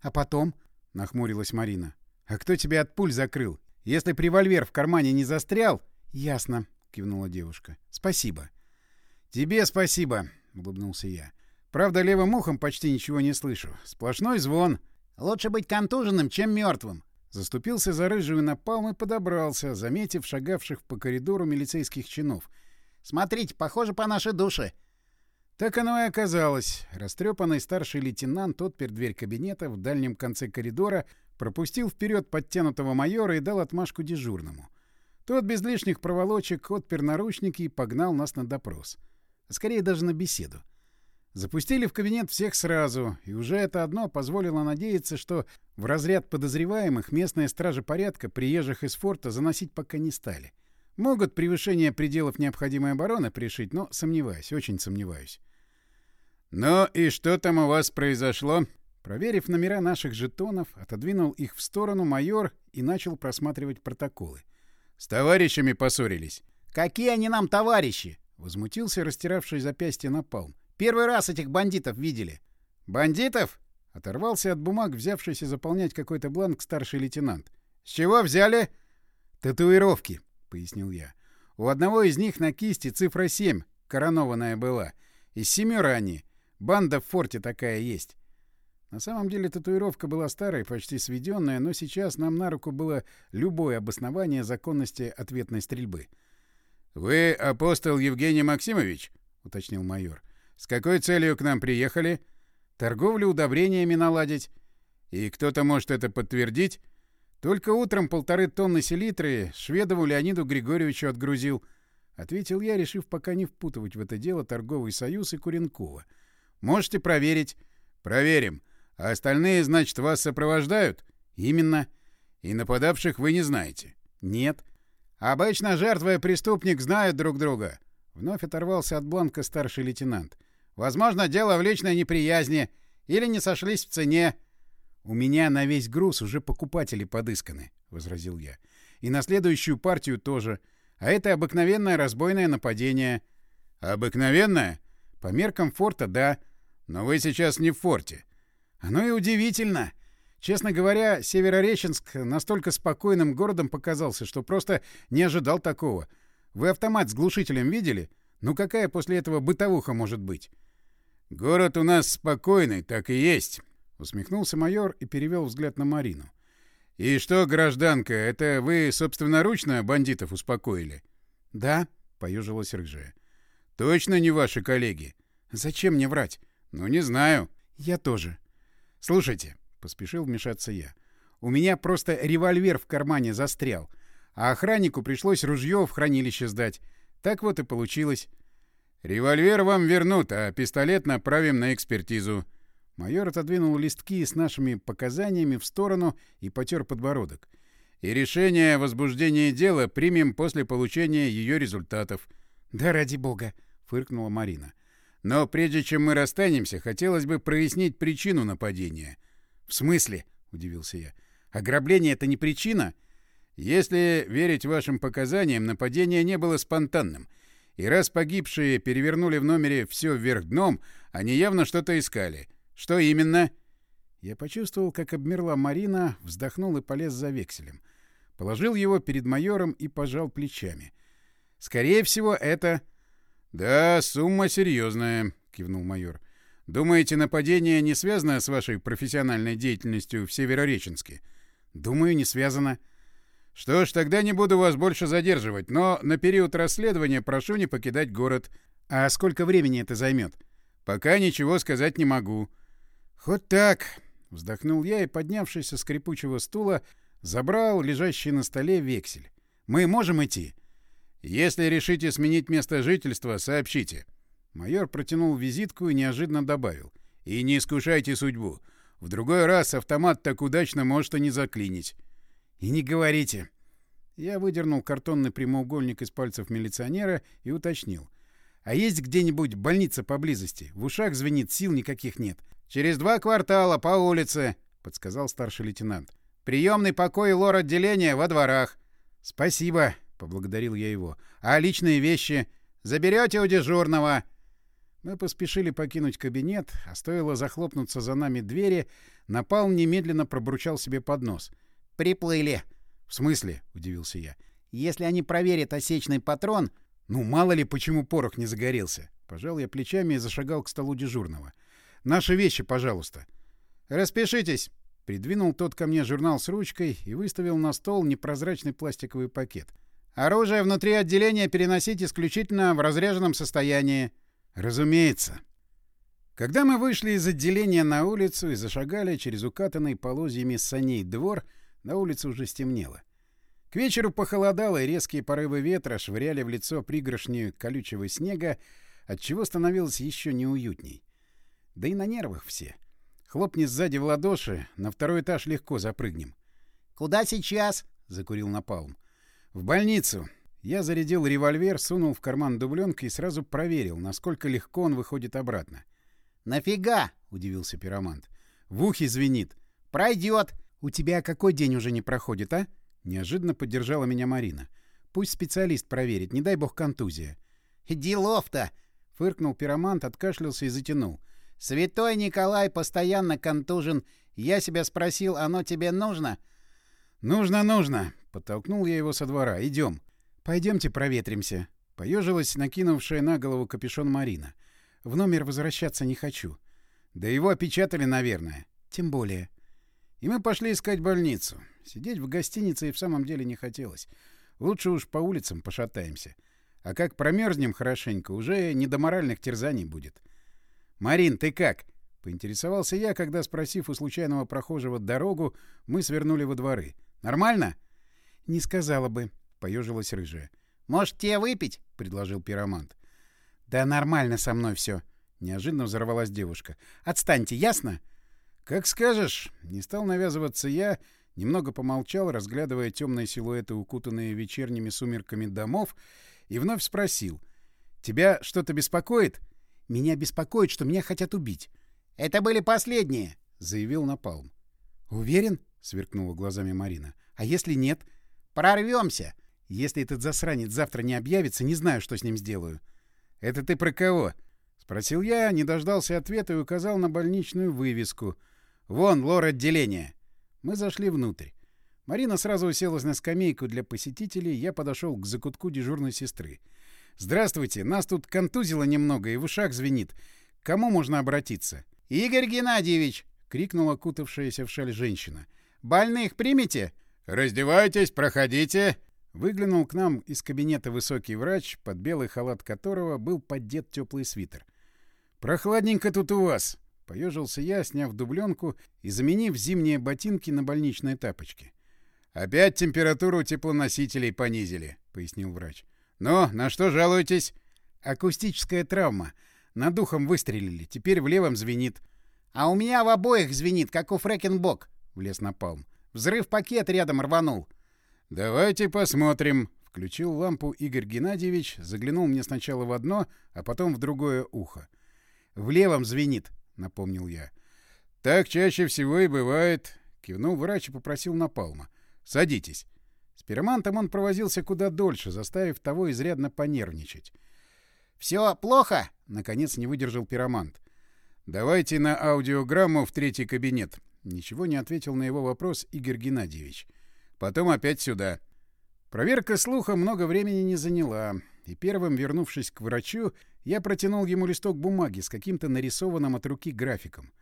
«А потом?» — нахмурилась Марина. «А кто тебя от пуль закрыл? Если револьвер в кармане не застрял...» «Ясно», — кивнула девушка. «Спасибо». «Тебе спасибо», — улыбнулся я. «Правда, левым ухом почти ничего не слышу. Сплошной звон». «Лучше быть контуженным, чем мертвым». Заступился за рыжую напалм и подобрался, заметив шагавших по коридору милицейских чинов. «Смотрите, похоже по нашей душе». Так оно и оказалось. Растрепанный старший лейтенант отпер дверь кабинета в дальнем конце коридора, пропустил вперед подтянутого майора и дал отмашку дежурному. Тот без лишних проволочек отпер наручники и погнал нас на допрос. — скорее даже на беседу. Запустили в кабинет всех сразу, и уже это одно позволило надеяться, что в разряд подозреваемых местные стражи порядка приезжих из форта заносить пока не стали. Могут превышение пределов необходимой обороны пришить, но сомневаюсь, очень сомневаюсь. «Ну и что там у вас произошло?» Проверив номера наших жетонов, отодвинул их в сторону майор и начал просматривать протоколы. «С товарищами поссорились». «Какие они нам товарищи?» Возмутился растиравший запястье напалм. «Первый раз этих бандитов видели». «Бандитов?» — оторвался от бумаг, взявшийся заполнять какой-то бланк старший лейтенант. «С чего взяли?» «Татуировки», — пояснил я. «У одного из них на кисти цифра 7, коронованная была. Из семеры они. Банда в форте такая есть». На самом деле татуировка была старой, почти сведенная, но сейчас нам на руку было любое обоснование законности ответной стрельбы. «Вы апостол Евгений Максимович?» — уточнил майор. «С какой целью к нам приехали?» «Торговлю удобрениями наладить». «И кто-то может это подтвердить?» «Только утром полторы тонны селитры Шведову Леониду Григорьевичу отгрузил», — ответил я, решив пока не впутывать в это дело торговый союз и Куренкова. «Можете проверить». «Проверим. А остальные, значит, вас сопровождают?» «Именно». «И нападавших вы не знаете?» «Нет». «Обычно жертва и преступник знают друг друга». Вновь оторвался от бланка старший лейтенант. «Возможно, дело в личной неприязни. Или не сошлись в цене». «У меня на весь груз уже покупатели подысканы», — возразил я. «И на следующую партию тоже. А это обыкновенное разбойное нападение». «Обыкновенное?» «По меркам форта, да». «Но вы сейчас не в форте». «Оно и удивительно. Честно говоря, Северореченск настолько спокойным городом показался, что просто не ожидал такого. Вы автомат с глушителем видели? Ну какая после этого бытовуха может быть?» «Город у нас спокойный, так и есть». Усмехнулся майор и перевел взгляд на Марину. «И что, гражданка, это вы собственноручно бандитов успокоили?» «Да», — поежилась рыжая. «Точно не ваши коллеги?» «Зачем мне врать?» «Ну, не знаю». «Я тоже». «Слушайте», — поспешил вмешаться я, — «у меня просто револьвер в кармане застрял, а охраннику пришлось ружье в хранилище сдать. Так вот и получилось». «Револьвер вам вернут, а пистолет направим на экспертизу», Майор отодвинул листки с нашими показаниями в сторону и потер подбородок. «И решение о возбуждении дела примем после получения ее результатов». «Да ради бога!» — фыркнула Марина. «Но прежде чем мы расстанемся, хотелось бы прояснить причину нападения». «В смысле?» — удивился я. «Ограбление — это не причина?» «Если верить вашим показаниям, нападение не было спонтанным». И раз погибшие перевернули в номере все вверх дном, они явно что-то искали. Что именно? Я почувствовал, как обмерла Марина, вздохнул и полез за векселем. Положил его перед майором и пожал плечами. Скорее всего, это... Да, сумма серьезная, кивнул майор. Думаете, нападение не связано с вашей профессиональной деятельностью в Северореченске? Думаю, не связано. Что ж, тогда не буду вас больше задерживать, но на период расследования прошу не покидать город. А сколько времени это займет? Пока ничего сказать не могу. «Хоть так!» — вздохнул я и, поднявшись со скрипучего стула, забрал лежащий на столе вексель. «Мы можем идти?» «Если решите сменить место жительства, сообщите». Майор протянул визитку и неожиданно добавил. «И не искушайте судьбу. В другой раз автомат так удачно может и не заклинить». «И не говорите». Я выдернул картонный прямоугольник из пальцев милиционера и уточнил. «А есть где-нибудь больница поблизости? В ушах звенит, сил никаких нет. «Через два квартала по улице», — подсказал старший лейтенант. «Приемный покой лор-отделения во дворах». «Спасибо», — поблагодарил я его. «А личные вещи заберете у дежурного?» Мы поспешили покинуть кабинет, а стоило захлопнуться за нами двери, напал немедленно пробурчал себе под нос. «Приплыли». «В смысле?» — удивился я. «Если они проверят осечный патрон...» «Ну, мало ли, почему порох не загорелся». Пожал я плечами и зашагал к столу дежурного. Наши вещи, пожалуйста. Распишитесь. Придвинул тот ко мне журнал с ручкой и выставил на стол непрозрачный пластиковый пакет. Оружие внутри отделения переносить исключительно в разряженном состоянии. Разумеется. Когда мы вышли из отделения на улицу и зашагали через укатанный полозьями саней двор, на улице уже стемнело. К вечеру похолодало, и резкие порывы ветра швыряли в лицо пригоршню колючего снега, отчего становилось еще неуютней. Да и на нервах все. Хлопни сзади в ладоши, на второй этаж легко запрыгнем. «Куда сейчас?» — закурил Напалм. «В больницу». Я зарядил револьвер, сунул в карман дубленка и сразу проверил, насколько легко он выходит обратно. «Нафига?» — удивился пиромант. «В ухе звенит». «Пройдет». «У тебя какой день уже не проходит, а?» Неожиданно поддержала меня Марина. «Пусть специалист проверит, не дай бог контузия». «Делов-то!» — фыркнул пиромант, откашлялся и затянул. Святой Николай постоянно контужен. Я себя спросил, оно тебе нужно? Нужно, нужно. Подтолкнул я его со двора. «Идем». «Пойдемте проветримся». Поежилась, накинувшая на голову капюшон Марина. «В номер возвращаться не хочу». «Да его опечатали, наверное». «Тем более». И мы пошли искать больницу. Сидеть в гостинице и в самом деле не хотелось. Лучше уж по улицам пошатаемся. А как промерзнем хорошенько, уже не до моральных терзаний будет. «Марин, ты как?» — поинтересовался я, когда, спросив у случайного прохожего дорогу, мы свернули во дворы. «Нормально?» «Не сказала бы», — поежилась рыжая. «Может, тебе выпить?» — предложил пиромант. «Да нормально со мной все», — неожиданно взорвалась девушка. «Отстаньте, ясно?» «Как скажешь». Не стал навязываться я, немного помолчал, разглядывая темные силуэты, укутанные вечерними сумерками домов, и вновь спросил. «Тебя что-то беспокоит?» «Меня беспокоит, что меня хотят убить». «Это были последние», — заявил Напалм. «Уверен?» — сверкнула глазами Марина. «А если нет?» «Прорвемся!» «Если этот засранец завтра не объявится, не знаю, что с ним сделаю». «Это ты про кого?» — спросил я, не дождался ответа и указал на больничную вывеску. «Вон, лор отделения». Мы зашли внутрь. Марина сразу уселась на скамейку для посетителей, я подошел к закутку дежурной сестры. «Здравствуйте, нас тут контузило немного и в ушах звенит. К кому можно обратиться?» «Игорь Геннадьевич!» — крикнула кутавшаяся в шаль женщина. «Больных примете?» «Раздевайтесь, проходите!» Выглянул к нам из кабинета высокий врач, под белый халат которого был поддет теплый свитер. «Прохладненько тут у вас!» — поежился я, сняв дубленку и заменив зимние ботинки на больничные тапочки. «Опять температуру теплоносителей понизили», — пояснил врач. «Ну, на что жалуетесь?» «Акустическая травма. Над духом выстрелили. Теперь в левом звенит». «А у меня в обоих звенит, как у Фрэкенбок», — влез на палм. «Взрыв пакет рядом рванул». «Давайте посмотрим». Включил лампу Игорь Геннадьевич, заглянул мне сначала в одно, а потом в другое ухо. «В левом звенит», — напомнил я. «Так чаще всего и бывает», — кивнул врач и попросил Напалма. «Садитесь». С пиромантом он провозился куда дольше, заставив того изрядно понервничать. «Все плохо?» — наконец не выдержал пиромант. «Давайте на аудиограмму в третий кабинет». Ничего не ответил на его вопрос Игорь Геннадьевич. «Потом опять сюда». Проверка слуха много времени не заняла, и первым, вернувшись к врачу, я протянул ему листок бумаги с каким-то нарисованным от руки графиком.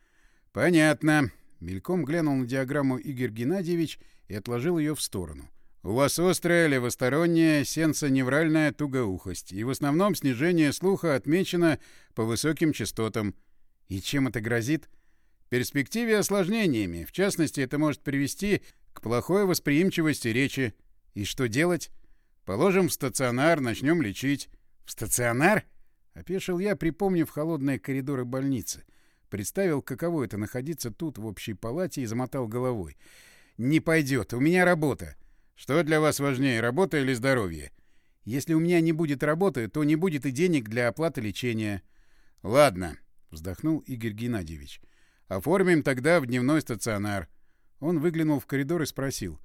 «Понятно». Мельком глянул на диаграмму Игорь Геннадьевич и отложил ее в сторону. У вас острая левосторонняя сенсоневральная тугоухость, и в основном снижение слуха отмечено по высоким частотам. И чем это грозит? В перспективе осложнениями. В частности, это может привести к плохой восприимчивости речи. И что делать? Положим в стационар, начнем лечить. В стационар? Опешил я, припомнив холодные коридоры больницы. Представил, каково это находиться тут, в общей палате, и замотал головой. «Не пойдет, у меня работа. Что для вас важнее, работа или здоровье? Если у меня не будет работы, то не будет и денег для оплаты лечения. Ладно, вздохнул Игорь Геннадьевич. Оформим тогда в дневной стационар. Он выглянул в коридор и спросил.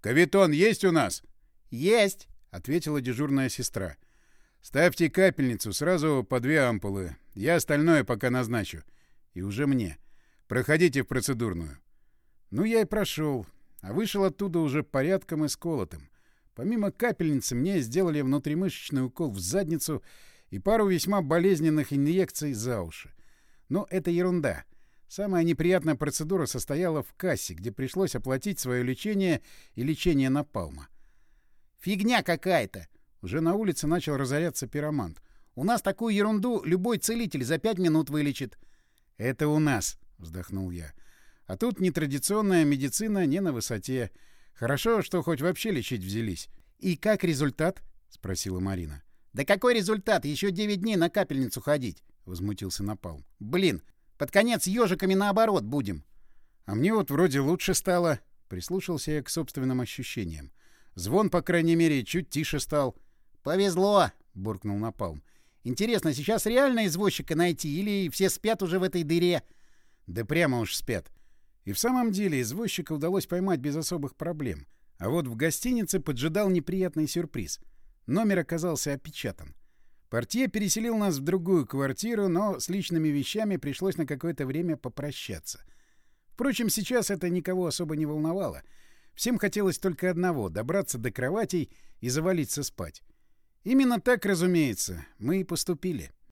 «Кавитон есть у нас?» «Есть», — ответила дежурная сестра. «Ставьте капельницу, сразу по две ампулы. Я остальное пока назначу. И уже мне. Проходите в процедурную». Ну, я и прошел а вышел оттуда уже порядком исколотым. Помимо капельницы мне сделали внутримышечный укол в задницу и пару весьма болезненных инъекций за уши. Но это ерунда. Самая неприятная процедура состояла в кассе, где пришлось оплатить свое лечение и лечение напалма. «Фигня какая-то!» Уже на улице начал разоряться пиромант. «У нас такую ерунду любой целитель за пять минут вылечит». «Это у нас», — вздохнул я. А тут нетрадиционная медицина не на высоте. Хорошо, что хоть вообще лечить взялись. «И как результат?» — спросила Марина. «Да какой результат? Еще девять дней на капельницу ходить!» — возмутился Напалм. «Блин, под конец ежиками наоборот будем!» «А мне вот вроде лучше стало!» — прислушался я к собственным ощущениям. Звон, по крайней мере, чуть тише стал. «Повезло!» — буркнул Напалм. «Интересно, сейчас реально извозчика найти или все спят уже в этой дыре?» «Да прямо уж спят. И в самом деле извозчика удалось поймать без особых проблем. А вот в гостинице поджидал неприятный сюрприз. Номер оказался опечатан. Портье переселил нас в другую квартиру, но с личными вещами пришлось на какое-то время попрощаться. Впрочем, сейчас это никого особо не волновало. Всем хотелось только одного — добраться до кроватей и завалиться спать. Именно так, разумеется, мы и поступили.